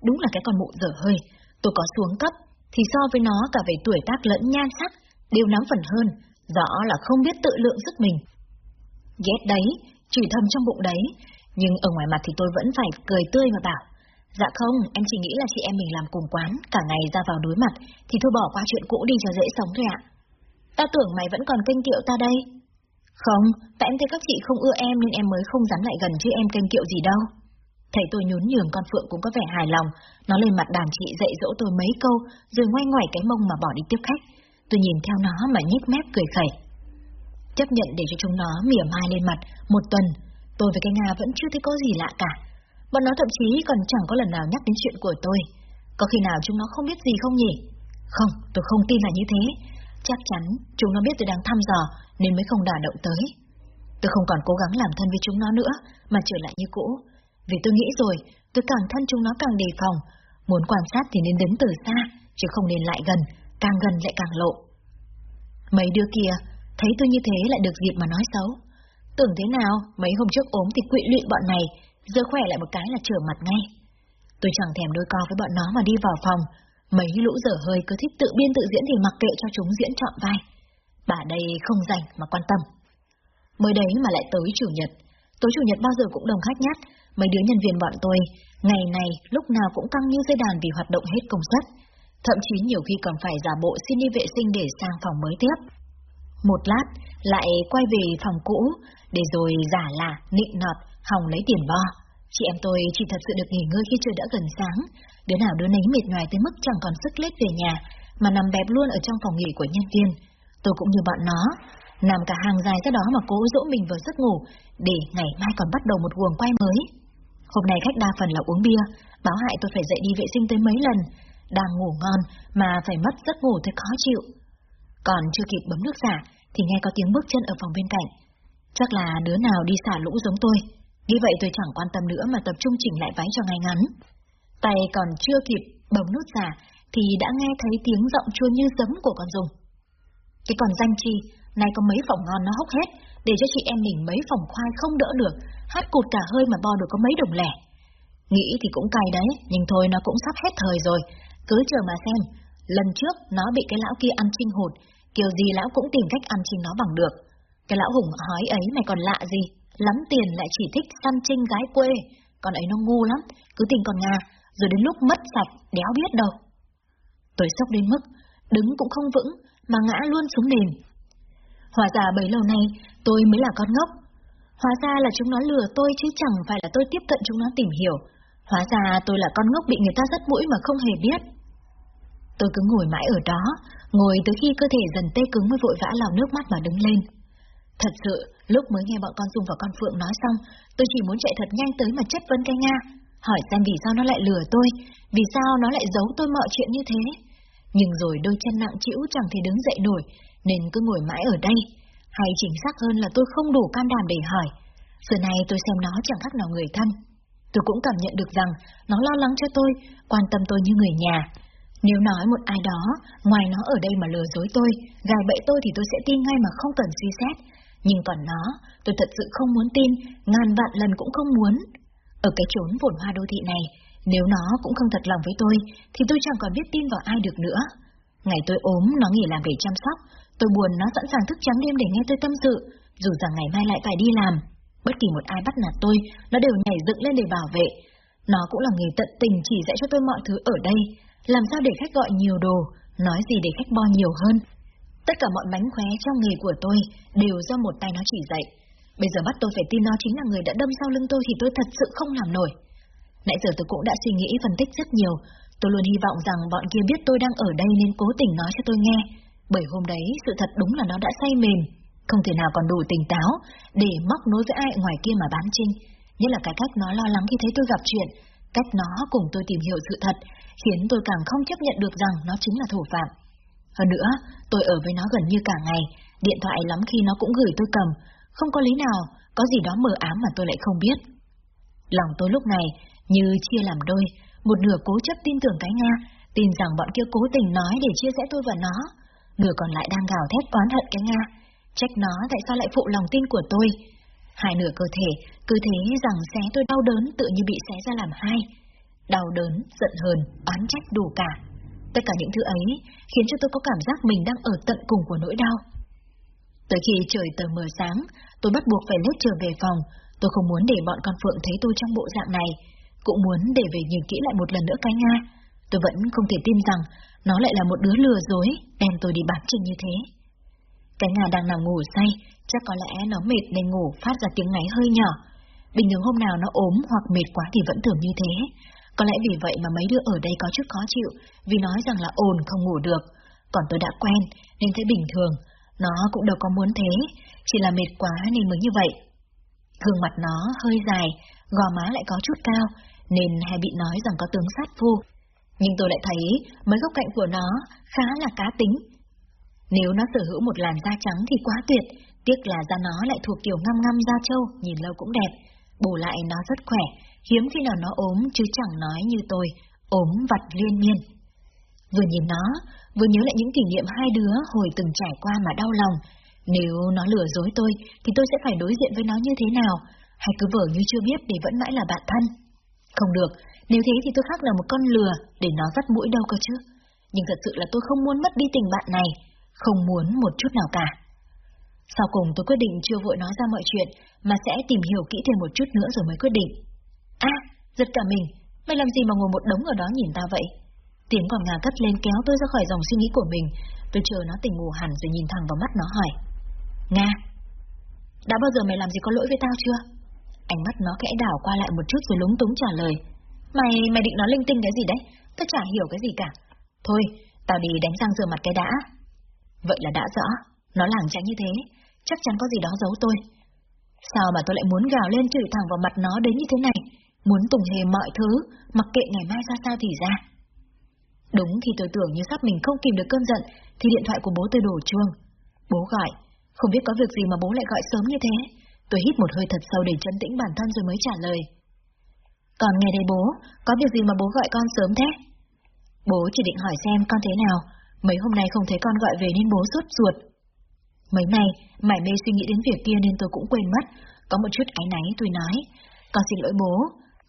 Đúng là cái con mụ dở hơi. Tôi có xuống cấp, thì so với nó cả về tuổi tác lẫn nhan sắc, đều nắm phần hơn, rõ là không biết tự lượng sức mình. Ghét đấy, chửi thầm trong bụng đấy, nhưng ở ngoài mặt thì tôi vẫn phải cười tươi mà bảo. Dạ không, em chỉ nghĩ là chị em mình làm cùng quán, cả ngày ra vào đối mặt, thì thôi bỏ qua chuyện cũ đi cho dễ sống thôi ạ. Ta tưởng mày vẫn còn kênh kiệu ta đây. Không, tại em thấy các chị không ưa em nên em mới không dám lại gần chứ em kênh kiệu gì đâu. Thấy tôi nhún nhường con Phượng cũng có vẻ hài lòng, nó lên mặt đàn chị dạy dỗ tôi mấy câu, rồi ngoay ngoài cái mông mà bỏ đi tiếp khách. Tôi nhìn theo nó mà nhếch mép cười khẩy. Chấp nhận để cho chúng nó mỉa mai lên mặt một tuần, tôi với cái Nga vẫn chưa thấy có gì lạ cả. Bọn nó thậm chí còn chẳng có lần nào nhắc đến chuyện của tôi. Có khi nào chúng nó không biết gì không nhỉ? Không, tôi không tin là như thế. Chắc chắn chúng nó biết tôi đang thăm dò nên mới không đả động tới. Tôi không còn cố gắng làm thân với chúng nó nữa mà trở lại như cũ. Vì tôi nghĩ rồi, tôi càng thân chúng nó càng đề phòng. Muốn quan sát thì nên đứng từ xa, chứ không nên lại gần, càng gần lại càng lộ. Mấy đứa kia, thấy tôi như thế lại được dịp mà nói xấu. Tưởng thế nào, mấy hôm trước ốm thì quỵ lụy bọn này, giờ khỏe lại một cái là trở mặt ngay. Tôi chẳng thèm đôi co với bọn nó mà đi vào phòng, mấy lũ dở hơi cứ thích tự biên tự diễn thì mặc kệ cho chúng diễn trọn vai. Bà đây không rảnh mà quan tâm. Mới đấy mà lại tới chủ nhật. Tối chủ nhật bao giờ cũng đồng khách nhát, mấy đứa nhân viên bọn tôi, ngày này lúc nào cũng căng như dây đàn vì hoạt động hết công suất. thậm chí nhiều khi còn phải giả bộ xin đi vệ sinh để sang phòng mới tiếp. Một lát, lại quay về phòng cũ, để rồi giả là nịnh nọt, hòng lấy tiền bo. Chị em tôi chỉ thật sự được nghỉ ngơi khi trời đã gần sáng, đứa nào đứa nấy mệt nhoài tới mức chẳng còn sức lết về nhà, mà nằm bẹp luôn ở trong phòng nghỉ của nhân viên. Tôi cũng như bọn nó, nằm cả hàng dài ra đó mà cố dỗ mình vào giấc ngủ, để ngày mai còn bắt đầu một guồng quay mới. Hôm nay khách đa phần là uống bia, báo hại tôi phải dậy đi vệ sinh tới mấy lần, đang ngủ ngon mà phải mất giấc ngủ thấy khó chịu. Còn chưa kịp bấm nước xả thì nghe có tiếng bước chân ở phòng bên cạnh. Chắc là đứa nào đi xả lũ giống tôi. Nghĩ vậy tôi chẳng quan tâm nữa mà tập trung chỉnh lại váy cho ngay ngắn. Tay còn chưa kịp bấm nút xả thì đã nghe thấy tiếng giọng chua như giấm của con dùng. Cái còn danh chi, nay có mấy phòng ngon nó hốc hết, để cho chị em mình mấy phòng khoai không đỡ được, hát cụt cả hơi mà bo được có mấy đồng lẻ. Nghĩ thì cũng cay đấy, nhưng thôi nó cũng sắp hết thời rồi, cứ chờ mà xem. Lần trước nó bị cái lão kia ăn chinh hụt, kiểu gì lão cũng tìm cách ăn chinh nó bằng được. Cái lão hùng hói ấy mày còn lạ gì, lắm tiền lại chỉ thích săn chinh gái quê, con ấy nó ngu lắm, cứ tình con Nga, rồi đến lúc mất sạch, đéo biết đâu. Tôi sốc đến mức, đứng cũng không vững, mà ngã luôn xuống nền. Hóa ra bấy lâu nay, tôi mới là con ngốc. Hóa ra là chúng nó lừa tôi chứ chẳng phải là tôi tiếp cận chúng nó tìm hiểu. Hóa ra tôi là con ngốc bị người ta dắt mũi mà không hề biết. Tôi cứ ngồi mãi ở đó, ngồi tới khi cơ thể dần tê cứng mới vội vã lau nước mắt mà đứng lên. Thật sự, lúc mới nghe bọn con Dung và con Phượng nói xong, tôi chỉ muốn chạy thật nhanh tới mà chất vấn cái Nga, hỏi xem vì sao nó lại lừa tôi, vì sao nó lại giấu tôi mọi chuyện như thế. Nhưng rồi đôi chân nặng chịu chẳng thể đứng dậy nổi, nên cứ ngồi mãi ở đây. Hay chính xác hơn là tôi không đủ can đảm để hỏi. Giờ này tôi xem nó chẳng khác nào người thân. Tôi cũng cảm nhận được rằng nó lo lắng cho tôi, quan tâm tôi như người nhà. Nếu nói một ai đó, ngoài nó ở đây mà lừa dối tôi, gài bẫy tôi thì tôi sẽ tin ngay mà không cần suy xét. Nhưng còn nó, tôi thật sự không muốn tin, ngàn vạn lần cũng không muốn. Ở cái chốn vồn hoa đô thị này, nếu nó cũng không thật lòng với tôi, thì tôi chẳng còn biết tin vào ai được nữa. Ngày tôi ốm, nó nghỉ làm để chăm sóc, tôi buồn nó sẵn sàng thức trắng đêm để nghe tôi tâm sự, dù rằng ngày mai lại phải đi làm. Bất kỳ một ai bắt nạt tôi, nó đều nhảy dựng lên để bảo vệ. Nó cũng là người tận tình chỉ dạy cho tôi mọi thứ ở đây, làm sao để khách gọi nhiều đồ, nói gì để khách bo nhiều hơn. Tất cả mọi mánh khóe trong nghề của tôi đều do một tay nó chỉ dạy. Bây giờ bắt tôi phải tin nó chính là người đã đâm sau lưng tôi thì tôi thật sự không làm nổi. Nãy giờ tôi cũng đã suy nghĩ phân tích rất nhiều. Tôi luôn hy vọng rằng bọn kia biết tôi đang ở đây nên cố tình nói cho tôi nghe. Bởi hôm đấy, sự thật đúng là nó đã say mềm. Không thể nào còn đủ tỉnh táo để móc nối với ai ngoài kia mà bán trinh. Nhất là cái cách nó lo lắng khi thấy tôi gặp chuyện. Cách nó cùng tôi tìm hiểu sự thật khiến tôi càng không chấp nhận được rằng nó chính là thủ phạm. Hơn nữa, tôi ở với nó gần như cả ngày, điện thoại lắm khi nó cũng gửi tôi cầm, không có lý nào, có gì đó mờ ám mà tôi lại không biết. Lòng tôi lúc này như chia làm đôi, một nửa cố chấp tin tưởng cái Nga, tin rằng bọn kia cố tình nói để chia rẽ tôi và nó, nửa còn lại đang gào thét oán hận cái Nga, trách nó tại sao lại phụ lòng tin của tôi. Hai nửa cơ thể cứ thế rằng xé tôi đau đớn tự như bị xé ra làm hai. Đau đớn, giận hờn, oán trách đủ cả. Tất cả những thứ ấy khiến cho tôi có cảm giác mình đang ở tận cùng của nỗi đau. Tới khi trời tờ mờ sáng, tôi bắt buộc phải lết trở về phòng. Tôi không muốn để bọn con Phượng thấy tôi trong bộ dạng này. Cũng muốn để về nhìn kỹ lại một lần nữa cái Nga. Tôi vẫn không thể tin rằng nó lại là một đứa lừa dối, đem tôi đi bán trình như thế. Cái Nga đang nằm ngủ say, chắc có lẽ nó mệt nên ngủ phát ra tiếng ngáy hơi nhỏ. Bình thường hôm nào nó ốm hoặc mệt quá thì vẫn thường như thế. Có lẽ vì vậy mà mấy đứa ở đây có chút khó chịu, vì nói rằng là ồn không ngủ được. Còn tôi đã quen, nên thấy bình thường. Nó cũng đâu có muốn thế, chỉ là mệt quá nên mới như vậy. Gương mặt nó hơi dài, gò má lại có chút cao, nên hay bị nói rằng có tướng sát phu. Nhưng tôi lại thấy mấy góc cạnh của nó khá là cá tính. Nếu nó sở hữu một làn da trắng thì quá tuyệt, tiếc là da nó lại thuộc kiểu ngăm ngăm da trâu, nhìn lâu cũng đẹp. Bù lại nó rất khỏe, hiếm khi nào nó ốm chứ chẳng nói như tôi, ốm vặt liên miên. Vừa nhìn nó, vừa nhớ lại những kỷ niệm hai đứa hồi từng trải qua mà đau lòng. Nếu nó lừa dối tôi, thì tôi sẽ phải đối diện với nó như thế nào? Hay cứ vờ như chưa biết để vẫn mãi là bạn thân? Không được, nếu thế thì tôi khác là một con lừa để nó dắt mũi đâu cơ chứ. Nhưng thật sự là tôi không muốn mất đi tình bạn này, không muốn một chút nào cả. Sau cùng tôi quyết định chưa vội nói ra mọi chuyện, mà sẽ tìm hiểu kỹ thêm một chút nữa rồi mới quyết định. Giật cả mình, mày làm gì mà ngồi một đống ở đó nhìn ta vậy? Tiếng còn ngà cất lên kéo tôi ra khỏi dòng suy nghĩ của mình. Tôi chờ nó tỉnh ngủ hẳn rồi nhìn thẳng vào mắt nó hỏi. Nga, đã bao giờ mày làm gì có lỗi với tao chưa? Ánh mắt nó kẽ đảo qua lại một chút rồi lúng túng trả lời. Mày, mày định nói linh tinh cái gì đấy? Tao chả hiểu cái gì cả. Thôi, tao đi đánh răng rửa mặt cái đã. Vậy là đã rõ, nó lảng tránh như thế, chắc chắn có gì đó giấu tôi. Sao mà tôi lại muốn gào lên chửi thẳng vào mặt nó đến như thế này? Muốn tùng hề mọi thứ, mặc kệ ngày mai ra sao thì ra. Đúng thì tôi tưởng như sắp mình không kìm được cơn giận, thì điện thoại của bố tôi đổ chuông. Bố gọi, không biết có việc gì mà bố lại gọi sớm như thế. Tôi hít một hơi thật sâu để trấn tĩnh bản thân rồi mới trả lời. Còn nghe đây bố, có việc gì mà bố gọi con sớm thế? Bố chỉ định hỏi xem con thế nào, mấy hôm nay không thấy con gọi về nên bố sốt ruột. Mấy ngày, mải mê suy nghĩ đến việc kia nên tôi cũng quên mất, có một chút áy náy tôi nói. Con xin lỗi bố,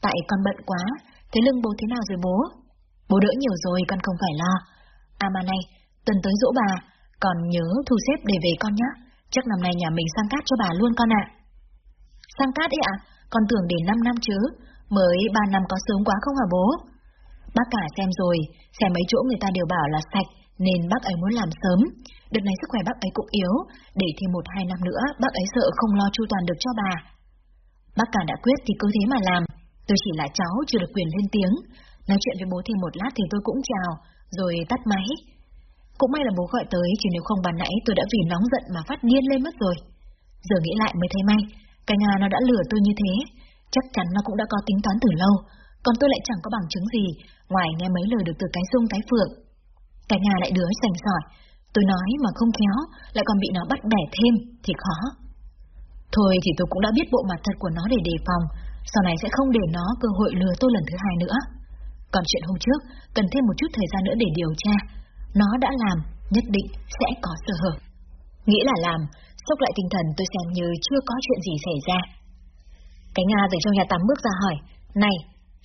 tại con bận quá, thế lưng bố thế nào rồi bố? Bố đỡ nhiều rồi, con không phải lo. À mà này, tuần tới dỗ bà, còn nhớ thu xếp để về con nhé. Chắc năm nay nhà mình sang cát cho bà luôn con ạ. Sang cát ấy ạ? Con tưởng để 5 năm chứ, mới 3 năm có sớm quá không hả bố? Bác cả xem rồi, xem mấy chỗ người ta đều bảo là sạch, nên bác ấy muốn làm sớm. Đợt này sức khỏe bác ấy cũng yếu, để thêm một hai năm nữa bác ấy sợ không lo chu toàn được cho bà. Bác cả đã quyết thì cứ thế mà làm, tôi chỉ là cháu chưa được quyền lên tiếng. Nói chuyện với bố thêm một lát thì tôi cũng chào, rồi tắt máy. Cũng may là bố gọi tới, chứ nếu không bàn nãy tôi đã vì nóng giận mà phát điên lên mất rồi. Giờ nghĩ lại mới thấy may, cái Nga nó đã lừa tôi như thế, chắc chắn nó cũng đã có tính toán từ lâu, còn tôi lại chẳng có bằng chứng gì, ngoài nghe mấy lời được từ cái sung cái phượng. Cái Nga lại đứa sành sỏi, tôi nói mà không khéo, lại còn bị nó bắt bẻ thêm, thì khó. Thôi thì tôi cũng đã biết bộ mặt thật của nó để đề phòng, sau này sẽ không để nó cơ hội lừa tôi lần thứ hai nữa. Còn chuyện hôm trước, cần thêm một chút thời gian nữa để điều tra. Nó đã làm, nhất định sẽ có sơ hở. Nghĩ là làm, sốc lại tinh thần tôi xem như chưa có chuyện gì xảy ra. Cái Nga từ trong nhà tắm bước ra hỏi, Này,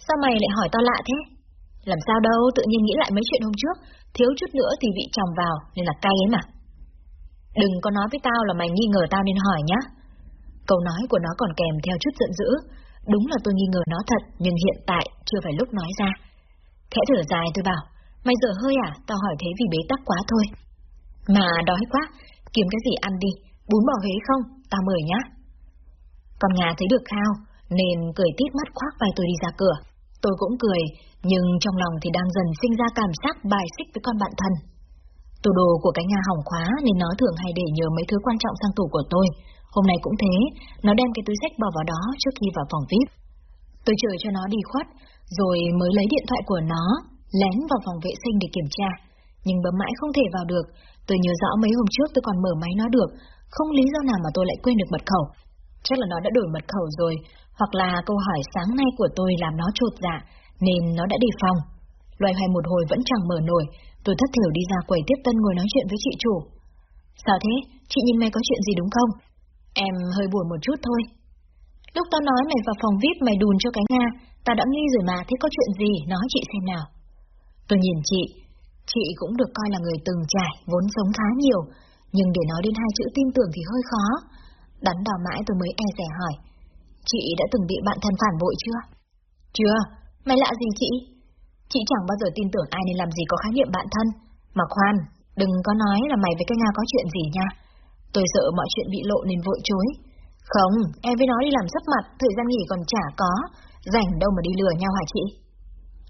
sao mày lại hỏi tao lạ thế? Làm sao đâu, tự nhiên nghĩ lại mấy chuyện hôm trước, thiếu chút nữa thì bị chồng vào, nên là cay ấy mà. Đừng có nói với tao là mày nghi ngờ tao nên hỏi nhá. Câu nói của nó còn kèm theo chút giận dữ. Đúng là tôi nghi ngờ nó thật, nhưng hiện tại chưa phải lúc nói ra. Khẽ thở dài tôi bảo, mày dở hơi à, tao hỏi thế vì bế tắc quá thôi. Mà đói quá, kiếm cái gì ăn đi, bún bò Huế không, tao mời nhá. Con Nga thấy được khao, nên cười tít mắt khoác vai tôi đi ra cửa. Tôi cũng cười, nhưng trong lòng thì đang dần sinh ra cảm giác bài xích với con bạn thân. Tủ đồ của cái Nga hỏng khóa nên nó thường hay để nhờ mấy thứ quan trọng sang tủ của tôi. Hôm nay cũng thế, nó đem cái túi sách bỏ vào đó trước khi vào phòng VIP. Tôi chờ cho nó đi khuất, rồi mới lấy điện thoại của nó, lén vào phòng vệ sinh để kiểm tra. Nhưng bấm mãi không thể vào được, tôi nhớ rõ mấy hôm trước tôi còn mở máy nó được, không lý do nào mà tôi lại quên được mật khẩu. Chắc là nó đã đổi mật khẩu rồi, hoặc là câu hỏi sáng nay của tôi làm nó trột dạ, nên nó đã đề phòng. Loài hoài một hồi vẫn chẳng mở nổi, tôi thất thiểu đi ra quầy tiếp tân ngồi nói chuyện với chị chủ. Sao thế? Chị nhìn mày có chuyện gì đúng không? Em hơi buồn một chút thôi. Lúc tao nói mày vào phòng VIP mày đùn cho cái Nga, tao đã nghi rồi mà, thế có chuyện gì, nói chị xem nào. Tôi nhìn chị, chị cũng được coi là người từng trải, vốn sống khá nhiều, nhưng để nói đến hai chữ tin tưởng thì hơi khó. Đắn đo mãi tôi mới e rẻ hỏi. Chị đã từng bị bạn thân phản bội chưa? Chưa, mày lạ gì chị? Chị chẳng bao giờ tin tưởng ai nên làm gì có khái niệm bạn thân. Mà khoan, đừng có nói là mày với cái Nga có chuyện gì nha. Tôi sợ mọi chuyện bị lộ nên vội chối. Không, em với nó đi làm sắp mặt, thời gian nghỉ còn chả có, rảnh đâu mà đi lừa nhau hả chị?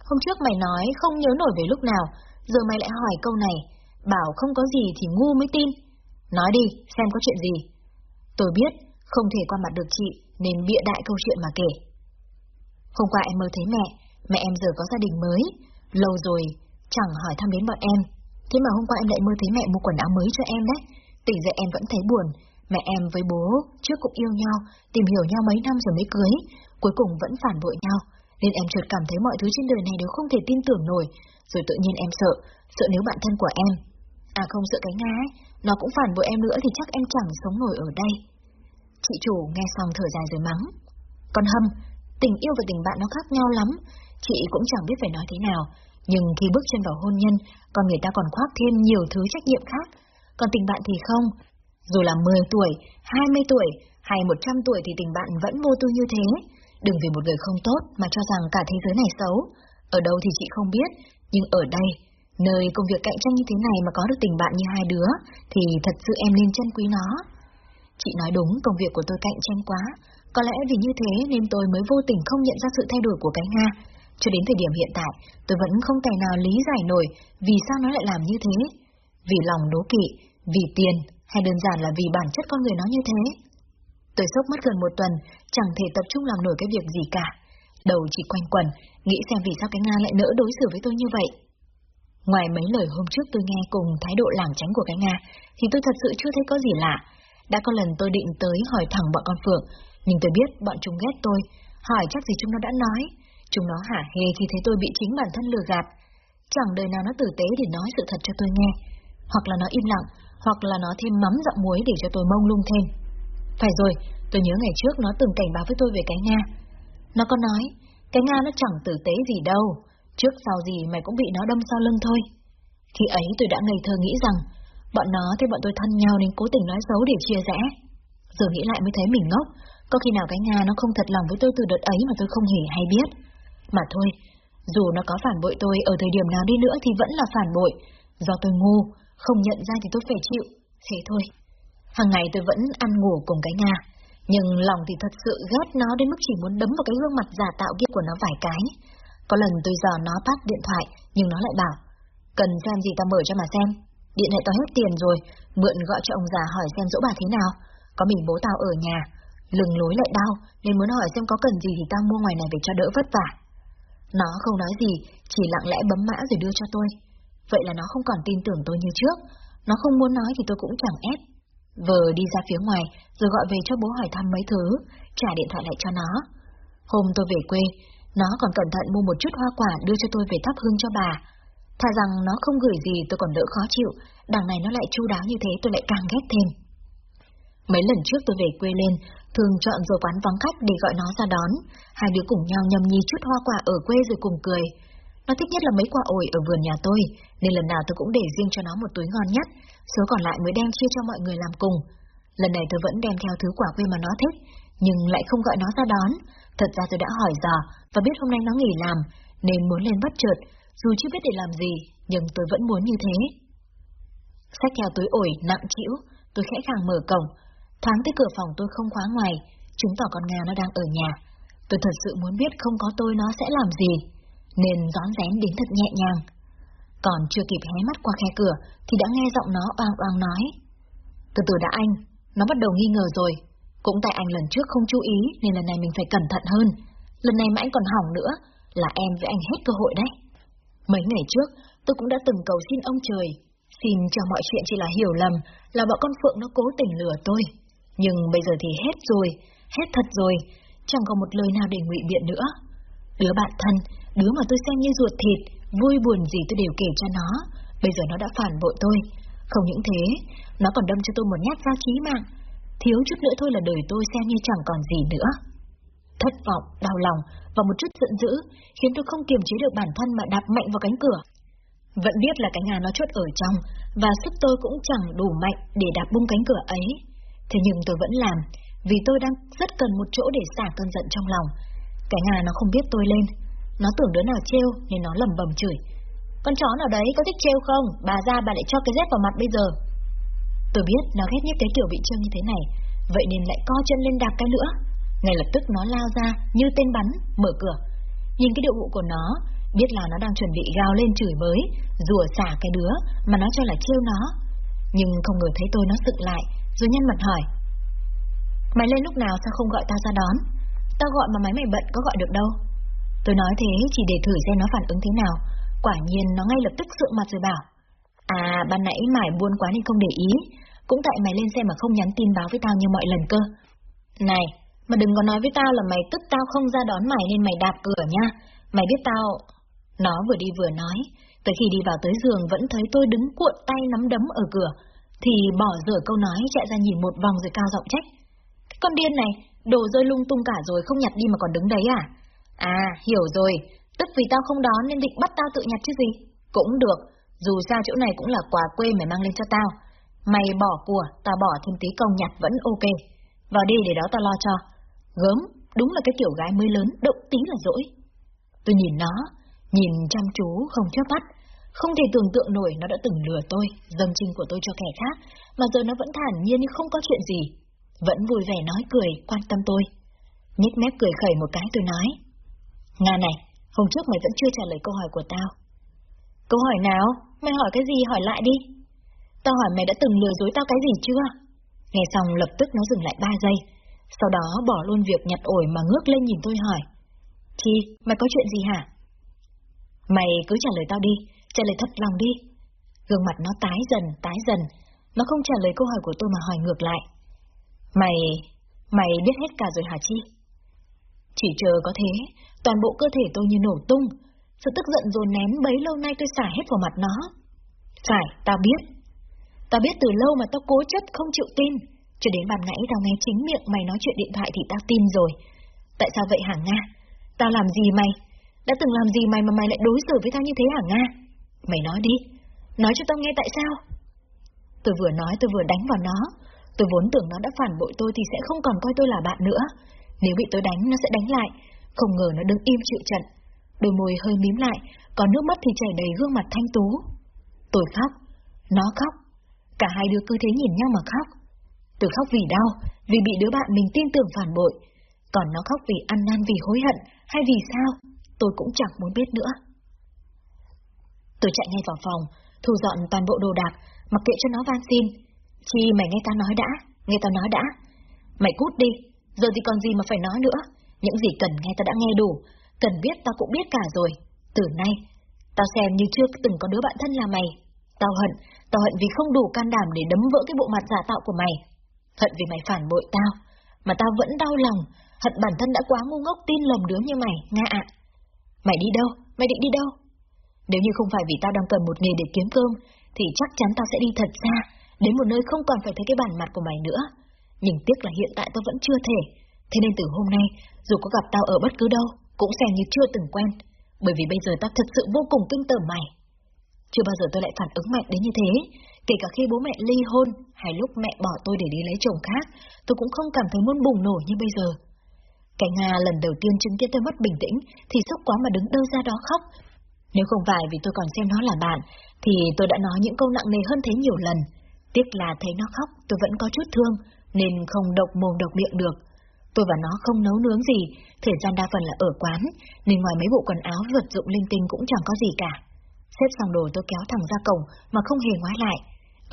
Hôm trước mày nói không nhớ nổi về lúc nào, giờ mày lại hỏi câu này, bảo không có gì thì ngu mới tin. Nói đi, xem có chuyện gì. Tôi biết, không thể qua mặt được chị, nên bịa đại câu chuyện mà kể. Hôm qua em mơ thấy mẹ, mẹ em giờ có gia đình mới, lâu rồi, chẳng hỏi thăm đến bọn em. Thế mà hôm qua em lại mơ thấy mẹ mua quần áo mới cho em đấy, tỉnh dậy em vẫn thấy buồn. Mẹ em với bố trước cũng yêu nhau, tìm hiểu nhau mấy năm rồi mới cưới, cuối cùng vẫn phản bội nhau, nên em chợt cảm thấy mọi thứ trên đời này đều không thể tin tưởng nổi, rồi tự nhiên em sợ, sợ nếu bạn thân của em. À không sợ cái Nga ấy, nó cũng phản bội em nữa thì chắc em chẳng sống nổi ở đây. Chị chủ nghe xong thở dài rồi mắng. Con Hâm, tình yêu và tình bạn nó khác nhau lắm, chị cũng chẳng biết phải nói thế nào, nhưng khi bước chân vào hôn nhân, con người ta còn khoác thêm nhiều thứ trách nhiệm khác, còn tình bạn thì không. Dù là 10 tuổi, 20 tuổi hay 100 tuổi thì tình bạn vẫn vô tư như thế. Đừng vì một người không tốt mà cho rằng cả thế giới này xấu. Ở đâu thì chị không biết, Nhưng ở đây, nơi công việc cạnh tranh như thế này mà có được tình bạn như hai đứa, thì thật sự em nên trân quý nó. Chị nói đúng, công việc của tôi cạnh tranh quá. Có lẽ vì như thế nên tôi mới vô tình không nhận ra sự thay đổi của cái Nga. Cho đến thời điểm hiện tại, tôi vẫn không thể nào lý giải nổi vì sao nó lại làm như thế. Vì lòng đố kỵ, vì tiền, hay đơn giản là vì bản chất con người nó như thế. Tôi sốc mất gần một tuần, chẳng thể tập trung làm nổi cái việc gì cả. Đầu chỉ quanh quẩn, nghĩ xem vì sao cái Nga lại nỡ đối xử với tôi như vậy. Ngoài mấy lời hôm trước tôi nghe cùng thái độ lảng tránh của cái Nga, thì tôi thật sự chưa thấy có gì lạ. Đã có lần tôi định tới hỏi thẳng bọn con Phượng, nhưng tôi biết bọn chúng ghét tôi, hỏi chắc gì chúng nó đã nói. Chúng nó hả hê khi thấy tôi bị chính bản thân lừa gạt. Chẳng đời nào nó tử tế để nói sự thật cho tôi nghe. Hoặc là nó im lặng, hoặc là nó thêm mắm dặm muối để cho tôi mông lung thêm. Phải rồi, tôi nhớ ngày trước nó từng cảnh báo với tôi về cái Nga. Nó có nói, cái Nga nó chẳng tử tế gì đâu, trước sau gì mày cũng bị nó đâm sau lưng thôi. Khi ấy tôi đã ngây thơ nghĩ rằng, bọn nó thấy bọn tôi thân nhau nên cố tình nói xấu để chia rẽ. Giờ nghĩ lại mới thấy mình ngốc, có khi nào cái Nga nó không thật lòng với tôi từ đợt ấy mà tôi không hề hay biết. Mà thôi, dù nó có phản bội tôi ở thời điểm nào đi nữa thì vẫn là phản bội, do tôi ngu, không nhận ra thì tôi phải chịu, thế thôi. Hàng ngày tôi vẫn ăn ngủ cùng cái Nga, nhưng lòng thì thật sự ghét nó đến mức chỉ muốn đấm vào cái gương mặt giả tạo kia của nó vài cái. Có lần tôi dò nó bắt điện thoại, nhưng nó lại bảo, cần xem gì ta mở cho mà xem. Điện thoại tao hết tiền rồi, mượn gọi cho ông già hỏi xem dỗ bà thế nào. Có mình bố tao ở nhà, lừng lối lại đau, nên muốn hỏi xem có cần gì thì tao mua ngoài này về cho đỡ vất vả. Nó không nói gì, chỉ lặng lẽ bấm mã rồi đưa cho tôi. Vậy là nó không còn tin tưởng tôi như trước. Nó không muốn nói thì tôi cũng chẳng ép. Vờ đi ra phía ngoài, rồi gọi về cho bố hỏi thăm mấy thứ, trả điện thoại lại cho nó. Hôm tôi về quê, nó còn cẩn thận mua một chút hoa quả đưa cho tôi về thắp hương cho bà. Thà rằng nó không gửi gì tôi còn đỡ khó chịu, đằng này nó lại chu đáo như thế tôi lại càng ghét thêm. Mấy lần trước tôi về quê lên, thường chọn rồi quán vắng khách để gọi nó ra đón, hai đứa cùng nhau nhâm nhi chút hoa quả ở quê rồi cùng cười. Nó thích nhất là mấy quả ổi ở vườn nhà tôi, nên lần nào tôi cũng để riêng cho nó một túi ngon nhất, số còn lại mới đem chia cho mọi người làm cùng. Lần này tôi vẫn đem theo thứ quả quê mà nó thích, nhưng lại không gọi nó ra đón. Thật ra tôi đã hỏi dò và biết hôm nay nó nghỉ làm, nên muốn lên bắt chợt, dù chưa biết để làm gì, nhưng tôi vẫn muốn như thế. Xách theo túi ổi nặng chịu, tôi khẽ khàng mở cổng. Thoáng tới cửa phòng tôi không khóa ngoài, chứng tỏ con Nga nó đang ở nhà. Tôi thật sự muốn biết không có tôi nó sẽ làm gì, nên gión rén đến thật nhẹ nhàng. Còn chưa kịp hé mắt qua khe cửa, thì đã nghe giọng nó oang oang nói. Từ từ đã anh, nó bắt đầu nghi ngờ rồi. Cũng tại anh lần trước không chú ý, nên lần này mình phải cẩn thận hơn. Lần này mà anh còn hỏng nữa, là em với anh hết cơ hội đấy. Mấy ngày trước, tôi cũng đã từng cầu xin ông trời, xin cho mọi chuyện chỉ là hiểu lầm, là bọn con Phượng nó cố tình lừa tôi. Nhưng bây giờ thì hết rồi, hết thật rồi, chẳng còn một lời nào để ngụy biện nữa. Đứa bạn thân, đứa mà tôi xem như ruột thịt, vui buồn gì tôi đều kể cho nó, bây giờ nó đã phản bội tôi. Không những thế, nó còn đâm cho tôi một nhát dao chí mạng. Thiếu chút nữa thôi là đời tôi xem như chẳng còn gì nữa. Thất vọng, đau lòng và một chút giận dữ khiến tôi không kiềm chế được bản thân mà đạp mạnh vào cánh cửa. Vẫn biết là cánh nhà nó chốt ở trong và sức tôi cũng chẳng đủ mạnh để đạp bung cánh cửa ấy. Thế nhưng tôi vẫn làm vì tôi đang rất cần một chỗ để xả cơn giận trong lòng. Cái nhà nó không biết tôi lên. Nó tưởng đứa nào trêu nên nó lầm bầm chửi. Con chó nào đấy có thích trêu không? Bà ra bà lại cho cái dép vào mặt bây giờ. Tôi biết nó ghét nhất cái kiểu bị trêu như thế này, vậy nên lại co chân lên đạp cái nữa. Ngay lập tức nó lao ra như tên bắn, mở cửa. Nhìn cái điệu vụ của nó, biết là nó đang chuẩn bị gào lên chửi mới, rùa xả cái đứa mà nó cho là trêu nó. Nhưng không ngờ thấy tôi nó dựng lại, rồi nhân mặt hỏi. Mày lên lúc nào sao không gọi tao ra đón? Tao gọi mà máy mày bận có gọi được đâu. Tôi nói thế chỉ để thử xem nó phản ứng thế nào. Quả nhiên nó ngay lập tức sượng mặt rồi bảo. À, ban nãy mải buôn quá nên không để ý. Cũng tại mày lên xe mà không nhắn tin báo với tao như mọi lần cơ. Này, mà đừng có nói với tao là mày tức tao không ra đón mày nên mày đạp cửa nha. Mày biết tao... Nó vừa đi vừa nói, tới khi đi vào tới giường vẫn thấy tôi đứng cuộn tay nắm đấm ở cửa, thì bỏ dở câu nói chạy ra nhìn một vòng rồi cao giọng trách. Cái con điên này, đồ rơi lung tung cả rồi không nhặt đi mà còn đứng đấy à? À, hiểu rồi, tức vì tao không đón nên định bắt tao tự nhặt chứ gì. Cũng được, dù sao chỗ này cũng là quà quê mày mang lên cho tao. Mày bỏ của, tao bỏ thêm tí công nhặt vẫn ok. Vào đi để đó tao lo cho. Gớm, đúng là cái kiểu gái mới lớn, động tí là dỗi. Tôi nhìn nó, Nhìn chăm chú không chớp mắt, không thể tưởng tượng nổi nó đã từng lừa tôi, dâm trinh của tôi cho kẻ khác, mà giờ nó vẫn thản nhiên như không có chuyện gì. Vẫn vui vẻ nói cười, quan tâm tôi. Nhích mép cười khẩy một cái tôi nói. Nga này, hôm trước mày vẫn chưa trả lời câu hỏi của tao. Câu hỏi nào? Mày hỏi cái gì hỏi lại đi. Tao hỏi mày đã từng lừa dối tao cái gì chưa? Nghe xong lập tức nó dừng lại 3 giây. Sau đó bỏ luôn việc nhặt ổi mà ngước lên nhìn tôi hỏi. Chi, mày có chuyện gì hả? Mày cứ trả lời tao đi, trả lời thật lòng đi. Gương mặt nó tái dần, tái dần. Nó không trả lời câu hỏi của tôi mà hỏi ngược lại. Mày, mày biết hết cả rồi hả Chi? Chỉ chờ có thế, toàn bộ cơ thể tôi như nổ tung. Sự tức giận dồn nén bấy lâu nay tôi xả hết vào mặt nó. Phải, tao biết. Tao biết từ lâu mà tao cố chấp không chịu tin. Cho đến bàn nãy tao nghe chính miệng mày nói chuyện điện thoại thì tao tin rồi. Tại sao vậy hả Nga? Tao làm gì mày? Đã từng làm gì mày mà mày lại đối xử với tao như thế hả Nga? Mày nói đi. Nói cho tao nghe tại sao? Tôi vừa nói tôi vừa đánh vào nó. Tôi vốn tưởng nó đã phản bội tôi thì sẽ không còn coi tôi là bạn nữa. Nếu bị tôi đánh nó sẽ đánh lại. Không ngờ nó đứng im chịu trận. Đôi môi hơi mím lại, còn nước mắt thì chảy đầy gương mặt thanh tú. Tôi khóc, nó khóc. Cả hai đứa cứ thế nhìn nhau mà khóc. Tôi khóc vì đau, vì bị đứa bạn mình tin tưởng phản bội. Còn nó khóc vì ăn năn vì hối hận, hay vì sao, tôi cũng chẳng muốn biết nữa. Tôi chạy ngay vào phòng, thu dọn toàn bộ đồ đạc, mặc kệ cho nó van xin. Chi mày nghe tao nói đã, nghe tao nói đã. Mày cút đi, giờ thì còn gì mà phải nói nữa. Những gì cần nghe ta đã nghe đủ, cần biết ta cũng biết cả rồi. Từ nay, tao xem như chưa từng có đứa bạn thân là mày. Tao hận, tao hận vì không đủ can đảm để đấm vỡ cái bộ mặt giả tạo của mày. Hận vì mày phản bội tao, mà tao vẫn đau lòng, hận bản thân đã quá ngu ngốc tin lầm đứa như mày, Nga ạ. Mày đi đâu? Mày định đi đâu? Nếu như không phải vì tao đang cần một nghề để kiếm cơm, thì chắc chắn tao sẽ đi thật xa, đến một nơi không còn phải thấy cái bản mặt của mày nữa. Nhưng tiếc là hiện tại tôi vẫn chưa thể, thế nên từ hôm nay, dù có gặp tao ở bất cứ đâu, cũng xem như chưa từng quen, bởi vì bây giờ tao thật sự vô cùng kinh tởm mày. Chưa bao giờ tôi lại phản ứng mạnh đến như thế, kể cả khi bố mẹ ly hôn, hay lúc mẹ bỏ tôi để đi lấy chồng khác, tôi cũng không cảm thấy muốn bùng nổ như bây giờ. Cái Nga lần đầu tiên chứng kiến tôi mất bình tĩnh, thì sốc quá mà đứng đơ ra đó khóc. Nếu không phải vì tôi còn xem nó là bạn, thì tôi đã nói những câu nặng nề hơn thế nhiều lần. Tiếc là thấy nó khóc, tôi vẫn có chút thương, nên không độc mồm độc miệng được. Tôi và nó không nấu nướng gì, thời gian đa phần là ở quán, nên ngoài mấy bộ quần áo vật dụng linh tinh cũng chẳng có gì cả. Xếp xong đồ tôi kéo thẳng ra cổng mà không hề ngoái lại.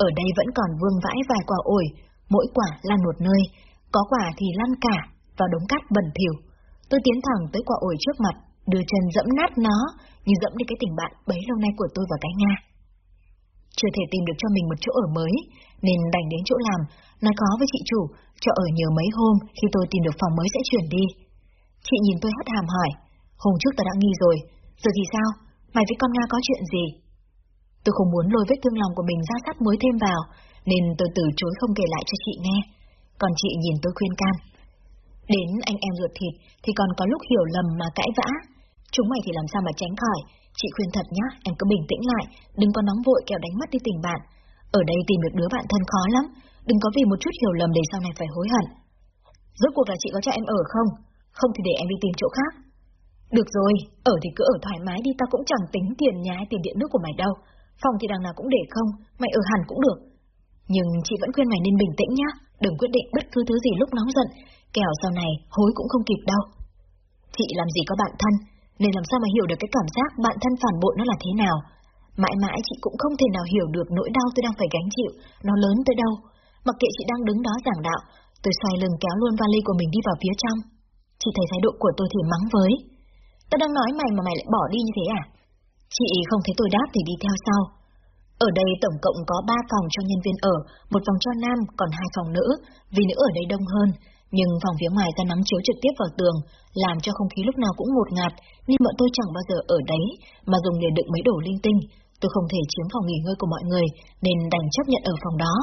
Ở đây vẫn còn vương vãi vài quả ổi, mỗi quả lan một nơi, có quả thì lăn cả vào đống cát bẩn thỉu. Tôi tiến thẳng tới quả ổi trước mặt, đưa chân dẫm nát nó, như dẫm đi cái tình bạn bấy lâu nay của tôi và cái Nga. Chưa thể tìm được cho mình một chỗ ở mới, nên đành đến chỗ làm, nói có với chị chủ, cho ở nhờ mấy hôm khi tôi tìm được phòng mới sẽ chuyển đi. Chị nhìn tôi hất hàm hỏi, hôm trước ta đã nghi rồi, giờ thì sao? Mày với con Nga có chuyện gì? Tôi không muốn lôi vết thương lòng của mình ra sát muối thêm vào, nên tôi từ chối không kể lại cho chị nghe. Còn chị nhìn tôi khuyên can. Đến anh em ruột thịt thì còn có lúc hiểu lầm mà cãi vã. Chúng mày thì làm sao mà tránh khỏi. Chị khuyên thật nhá, em cứ bình tĩnh lại, đừng có nóng vội kẻo đánh mất đi tình bạn. Ở đây tìm được đứa bạn thân khó lắm, đừng có vì một chút hiểu lầm để sau này phải hối hận. Rốt cuộc là chị có cho em ở không? Không thì để em đi tìm chỗ khác. Được rồi, ở thì cứ ở thoải mái đi, tao cũng chẳng tính tiền nhà hay tiền điện nước của mày đâu. Phòng thì đằng nào cũng để không, mày ở hẳn cũng được. Nhưng chị vẫn khuyên mày nên bình tĩnh nhá, đừng quyết định bất cứ thứ gì lúc nóng giận, kẻo sau này hối cũng không kịp đâu. Chị làm gì có bạn thân, nên làm sao mà hiểu được cái cảm giác bạn thân phản bội nó là thế nào. Mãi mãi chị cũng không thể nào hiểu được nỗi đau tôi đang phải gánh chịu, nó lớn tới đâu. Mặc kệ chị đang đứng đó giảng đạo, tôi xoay lưng kéo luôn vali của mình đi vào phía trong. Chị thấy thái độ của tôi thì mắng với. Tao đang nói mày mà mày lại bỏ đi như thế à? Chị không thấy tôi đáp thì đi theo sau. Ở đây tổng cộng có 3 phòng cho nhân viên ở, một phòng cho nam, còn hai phòng nữ, vì nữ ở đây đông hơn. Nhưng phòng phía ngoài ra nắm chiếu trực tiếp vào tường, làm cho không khí lúc nào cũng ngột ngạt, nên bọn tôi chẳng bao giờ ở đấy, mà dùng để đựng mấy đồ linh tinh. Tôi không thể chiếm phòng nghỉ ngơi của mọi người, nên đành chấp nhận ở phòng đó.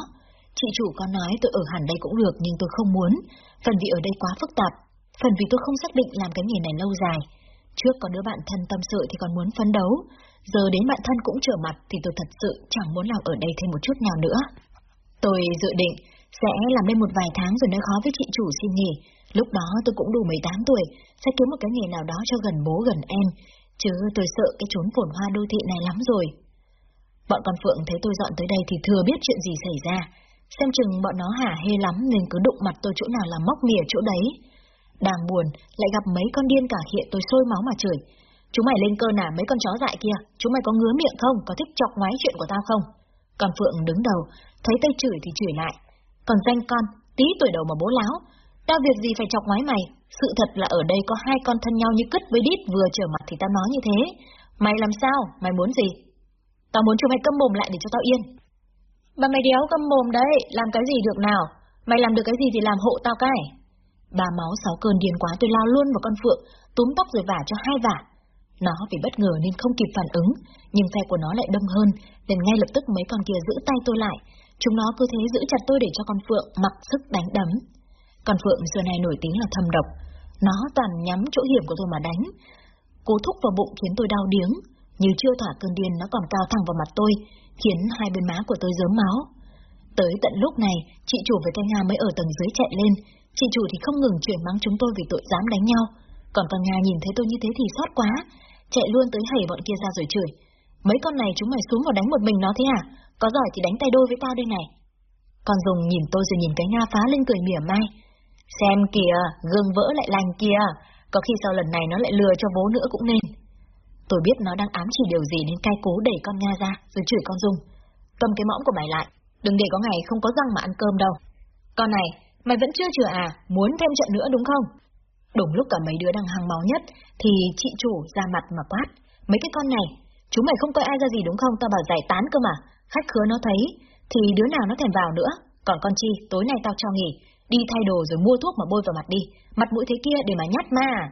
Chị chủ có nói tôi ở hẳn đây cũng được nhưng tôi không muốn, phần vì ở đây quá phức tạp, phần vì tôi không xác định làm cái nghề này lâu dài. Trước có đứa bạn thân tâm sự thì còn muốn phấn đấu, giờ đến bạn thân cũng trở mặt thì tôi thật sự chẳng muốn làm ở đây thêm một chút nào nữa. Tôi dự định sẽ làm lên một vài tháng rồi nói khó với chị chủ xin nghỉ. Lúc đó tôi cũng đủ 18 tuổi, sẽ kiếm một cái nghề nào đó cho gần bố gần em. chứ tôi sợ cái chốn phồn hoa đô thị này lắm rồi. Bọn con Phượng thấy tôi dọn tới đây thì thừa biết chuyện gì xảy ra, xem chừng bọn nó hả hê lắm nên cứ đụng mặt tôi chỗ nào là móc mỉa chỗ đấy. Đang buồn, lại gặp mấy con điên cả hiện tôi sôi máu mà chửi. Chúng mày lên cơn à mấy con chó dại kia, chúng mày có ngứa miệng không, có thích chọc ngoái chuyện của tao không? Còn Phượng đứng đầu, thấy tay chửi thì chửi lại. Còn danh con, tí tuổi đầu mà bố láo, tao việc gì phải chọc ngoái mày, sự thật là ở đây có hai con thân nhau như cứt với đít vừa trở mặt thì tao nói như thế. Mày làm sao, mày muốn gì? Tao muốn chúng mày câm mồm lại để cho tao yên. Bà mày đéo câm mồm đấy, làm cái gì được nào? Mày làm được cái gì thì làm hộ tao cái. bà máu sáu cơn điên quá tôi lao luôn vào con Phượng, túm tóc rồi vả cho hai vả. Nó vì bất ngờ nên không kịp phản ứng, nhưng phe của nó lại đông hơn, nên ngay lập tức mấy con kia giữ tay tôi lại. Chúng nó cứ thế giữ chặt tôi để cho con Phượng mặc sức đánh đấm. Con Phượng xưa này nổi tiếng là thâm độc. Nó toàn nhắm chỗ hiểm của tôi mà đánh. Cố thúc vào bụng khiến tôi đau điếng. Như chưa thỏa cơn điên nó còn cao thẳng vào mặt tôi, khiến hai bên má của tôi dớm máu. Tới tận lúc này, chị chủ với cái Nga mới ở tầng dưới chạy lên. Chị chủ thì không ngừng chuyển mắng chúng tôi vì tội dám đánh nhau. Còn con Nga nhìn thấy tôi như thế thì xót quá, chạy luôn tới hầy bọn kia ra rồi chửi. Mấy con này chúng mày xuống vào đánh một mình nó thế à? Có giỏi thì đánh tay đôi với tao đây này. Con dùng nhìn tôi rồi nhìn cái Nga phá lên cười mỉa mai. Xem kìa, gương vỡ lại lành kìa, có khi sau lần này nó lại lừa cho bố nữa cũng nên. Tôi biết nó đang ám chỉ điều gì nên cay cố đẩy con Nga ra rồi chửi con Dung. Cầm cái mõm của mày lại, đừng để có ngày không có răng mà ăn cơm đâu. Con này, mày vẫn chưa chừa à, muốn thêm trận nữa đúng không? Đúng lúc cả mấy đứa đang hàng máu nhất, thì chị chủ ra mặt mà quát. Mấy cái con này, chúng mày không coi ai ra gì đúng không, tao bảo giải tán cơ mà. Khách khứa nó thấy, thì đứa nào nó thèm vào nữa. Còn con Chi, tối nay tao cho nghỉ, đi thay đồ rồi mua thuốc mà bôi vào mặt đi. Mặt mũi thế kia để mà nhát ma à?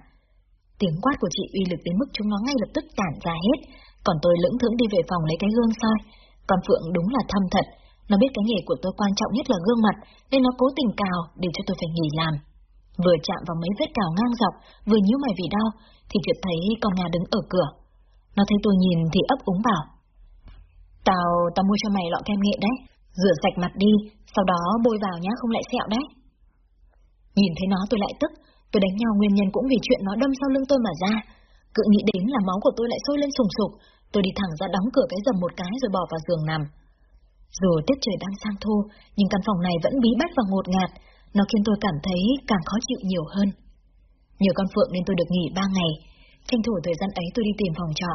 Tiếng quát của chị uy lực đến mức chúng nó ngay lập tức tản ra hết, còn tôi lững thững đi về phòng lấy cái gương soi. Còn Phượng đúng là thâm thật, nó biết cái nghề của tôi quan trọng nhất là gương mặt, nên nó cố tình cào để cho tôi phải nghỉ làm. Vừa chạm vào mấy vết cào ngang dọc, vừa nhíu mày vì đau, thì chợt thấy con nhà đứng ở cửa. Nó thấy tôi nhìn thì ấp úng bảo. Tao, tao mua cho mày lọ kem nghệ đấy, rửa sạch mặt đi, sau đó bôi vào nhá không lại sẹo đấy. Nhìn thấy nó tôi lại tức, tôi đánh nhau nguyên nhân cũng vì chuyện nó đâm sau lưng tôi mà ra. Cứ nghĩ đến là máu của tôi lại sôi lên sùng sục, tôi đi thẳng ra đóng cửa cái dầm một cái rồi bỏ vào giường nằm. Dù tiết trời đang sang thu, nhưng căn phòng này vẫn bí bách và ngột ngạt, nó khiến tôi cảm thấy càng khó chịu nhiều hơn. Nhờ con Phượng nên tôi được nghỉ ba ngày, tranh thủ thời gian ấy tôi đi tìm phòng trọ.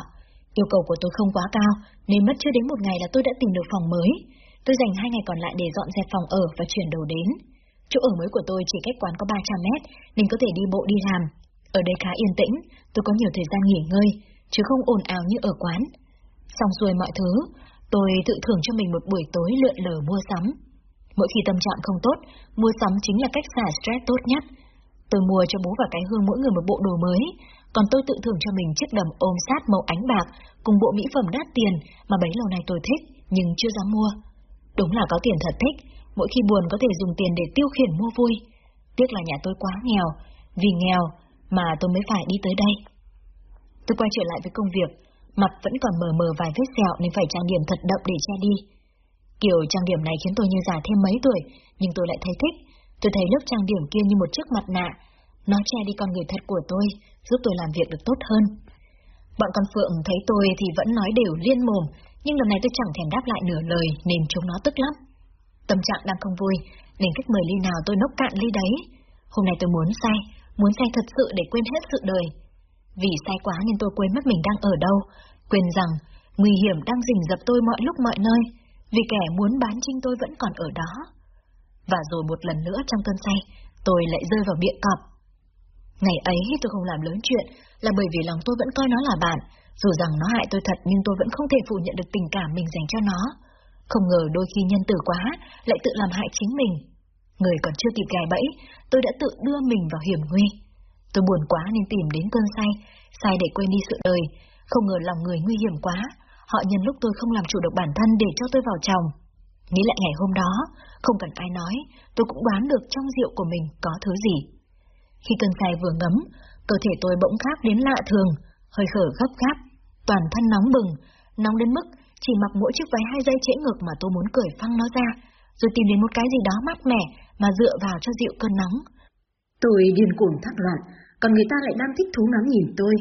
Yêu cầu của tôi không quá cao, nên mất chưa đến một ngày là tôi đã tìm được phòng mới. Tôi dành hai ngày còn lại để dọn dẹp phòng ở và chuyển đồ đến. Chỗ ở mới của tôi chỉ cách quán có 300 mét, nên có thể đi bộ đi làm. Ở đây khá yên tĩnh, tôi có nhiều thời gian nghỉ ngơi, chứ không ồn ào như ở quán. Xong xuôi mọi thứ, tôi tự thưởng cho mình một buổi tối lượn lờ mua sắm. Mỗi khi tâm trạng không tốt, mua sắm chính là cách xả stress tốt nhất. Tôi mua cho bố và cái hương mỗi người một bộ đồ mới, còn tôi tự thưởng cho mình chiếc đầm ôm sát màu ánh bạc cùng bộ mỹ phẩm đắt tiền mà bấy lâu nay tôi thích nhưng chưa dám mua. Đúng là có tiền thật thích, mỗi khi buồn có thể dùng tiền để tiêu khiển mua vui. Tiếc là nhà tôi quá nghèo, vì nghèo mà tôi mới phải đi tới đây. Tôi quay trở lại với công việc, mặt vẫn còn mờ mờ vài vết sẹo nên phải trang điểm thật đậm để che đi. Kiểu trang điểm này khiến tôi như già thêm mấy tuổi, nhưng tôi lại thấy thích. Tôi thấy lớp trang điểm kia như một chiếc mặt nạ. Nó che đi con người thật của tôi, giúp tôi làm việc được tốt hơn. Bọn con Phượng thấy tôi thì vẫn nói đều liên mồm, nhưng lần này tôi chẳng thèm đáp lại nửa lời nên chúng nó tức lắm. Tâm trạng đang không vui, nên khách mời ly nào tôi nốc cạn ly đấy. Hôm nay tôi muốn say, muốn say thật sự để quên hết sự đời. Vì say quá nên tôi quên mất mình đang ở đâu, quên rằng nguy hiểm đang rình dập tôi mọi lúc mọi nơi, vì kẻ muốn bán trinh tôi vẫn còn ở đó. Và rồi một lần nữa trong cơn say, tôi lại rơi vào biện cọp. Ngày ấy tôi không làm lớn chuyện là bởi vì lòng tôi vẫn coi nó là bạn, dù rằng nó hại tôi thật nhưng tôi vẫn không thể phủ nhận được tình cảm mình dành cho nó. Không ngờ đôi khi nhân tử quá, lại tự làm hại chính mình. Người còn chưa kịp gài bẫy, tôi đã tự đưa mình vào hiểm nguy. Tôi buồn quá nên tìm đến cơn say, say để quên đi sự đời. Không ngờ lòng người nguy hiểm quá, họ nhân lúc tôi không làm chủ được bản thân để cho tôi vào chồng. Nghĩ lại ngày hôm đó, không cần ai nói, tôi cũng đoán được trong rượu của mình có thứ gì. Khi cơn say vừa ngấm, cơ thể tôi bỗng khác đến lạ thường, hơi khở gấp gáp, toàn thân nóng bừng, nóng đến mức chỉ mặc mỗi chiếc váy hai dây trễ ngực mà tôi muốn cởi phăng nó ra, rồi tìm đến một cái gì đó mát mẻ mà dựa vào cho dịu cơn nóng. Tôi điên cuồng thắc loạn, còn người ta lại đang thích thú ngắm nhìn tôi.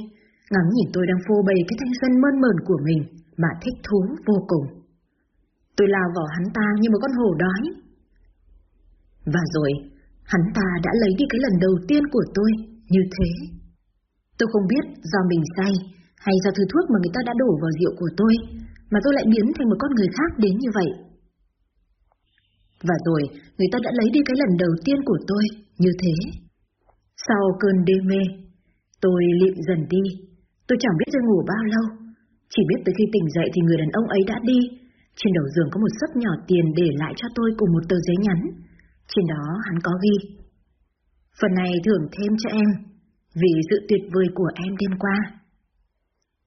ngắm nhìn tôi đang phô bày cái thanh xuân mơn mờn của mình mà thích thú vô cùng. Tôi lao vào hắn ta như một con hổ đói. Và rồi, hắn ta đã lấy đi cái lần đầu tiên của tôi như thế. Tôi không biết do mình say hay do thứ thuốc mà người ta đã đổ vào rượu của tôi mà tôi lại biến thành một con người khác đến như vậy. Và rồi, người ta đã lấy đi cái lần đầu tiên của tôi như thế. Sau cơn đê mê, tôi lịm dần đi. Tôi chẳng biết tôi ngủ bao lâu. Chỉ biết từ khi tỉnh dậy thì người đàn ông ấy đã đi. Trên đầu giường có một sấp nhỏ tiền để lại cho tôi cùng một tờ giấy nhắn. Trên đó hắn có ghi. Phần này thưởng thêm cho em, vì sự tuyệt vời của em đêm qua.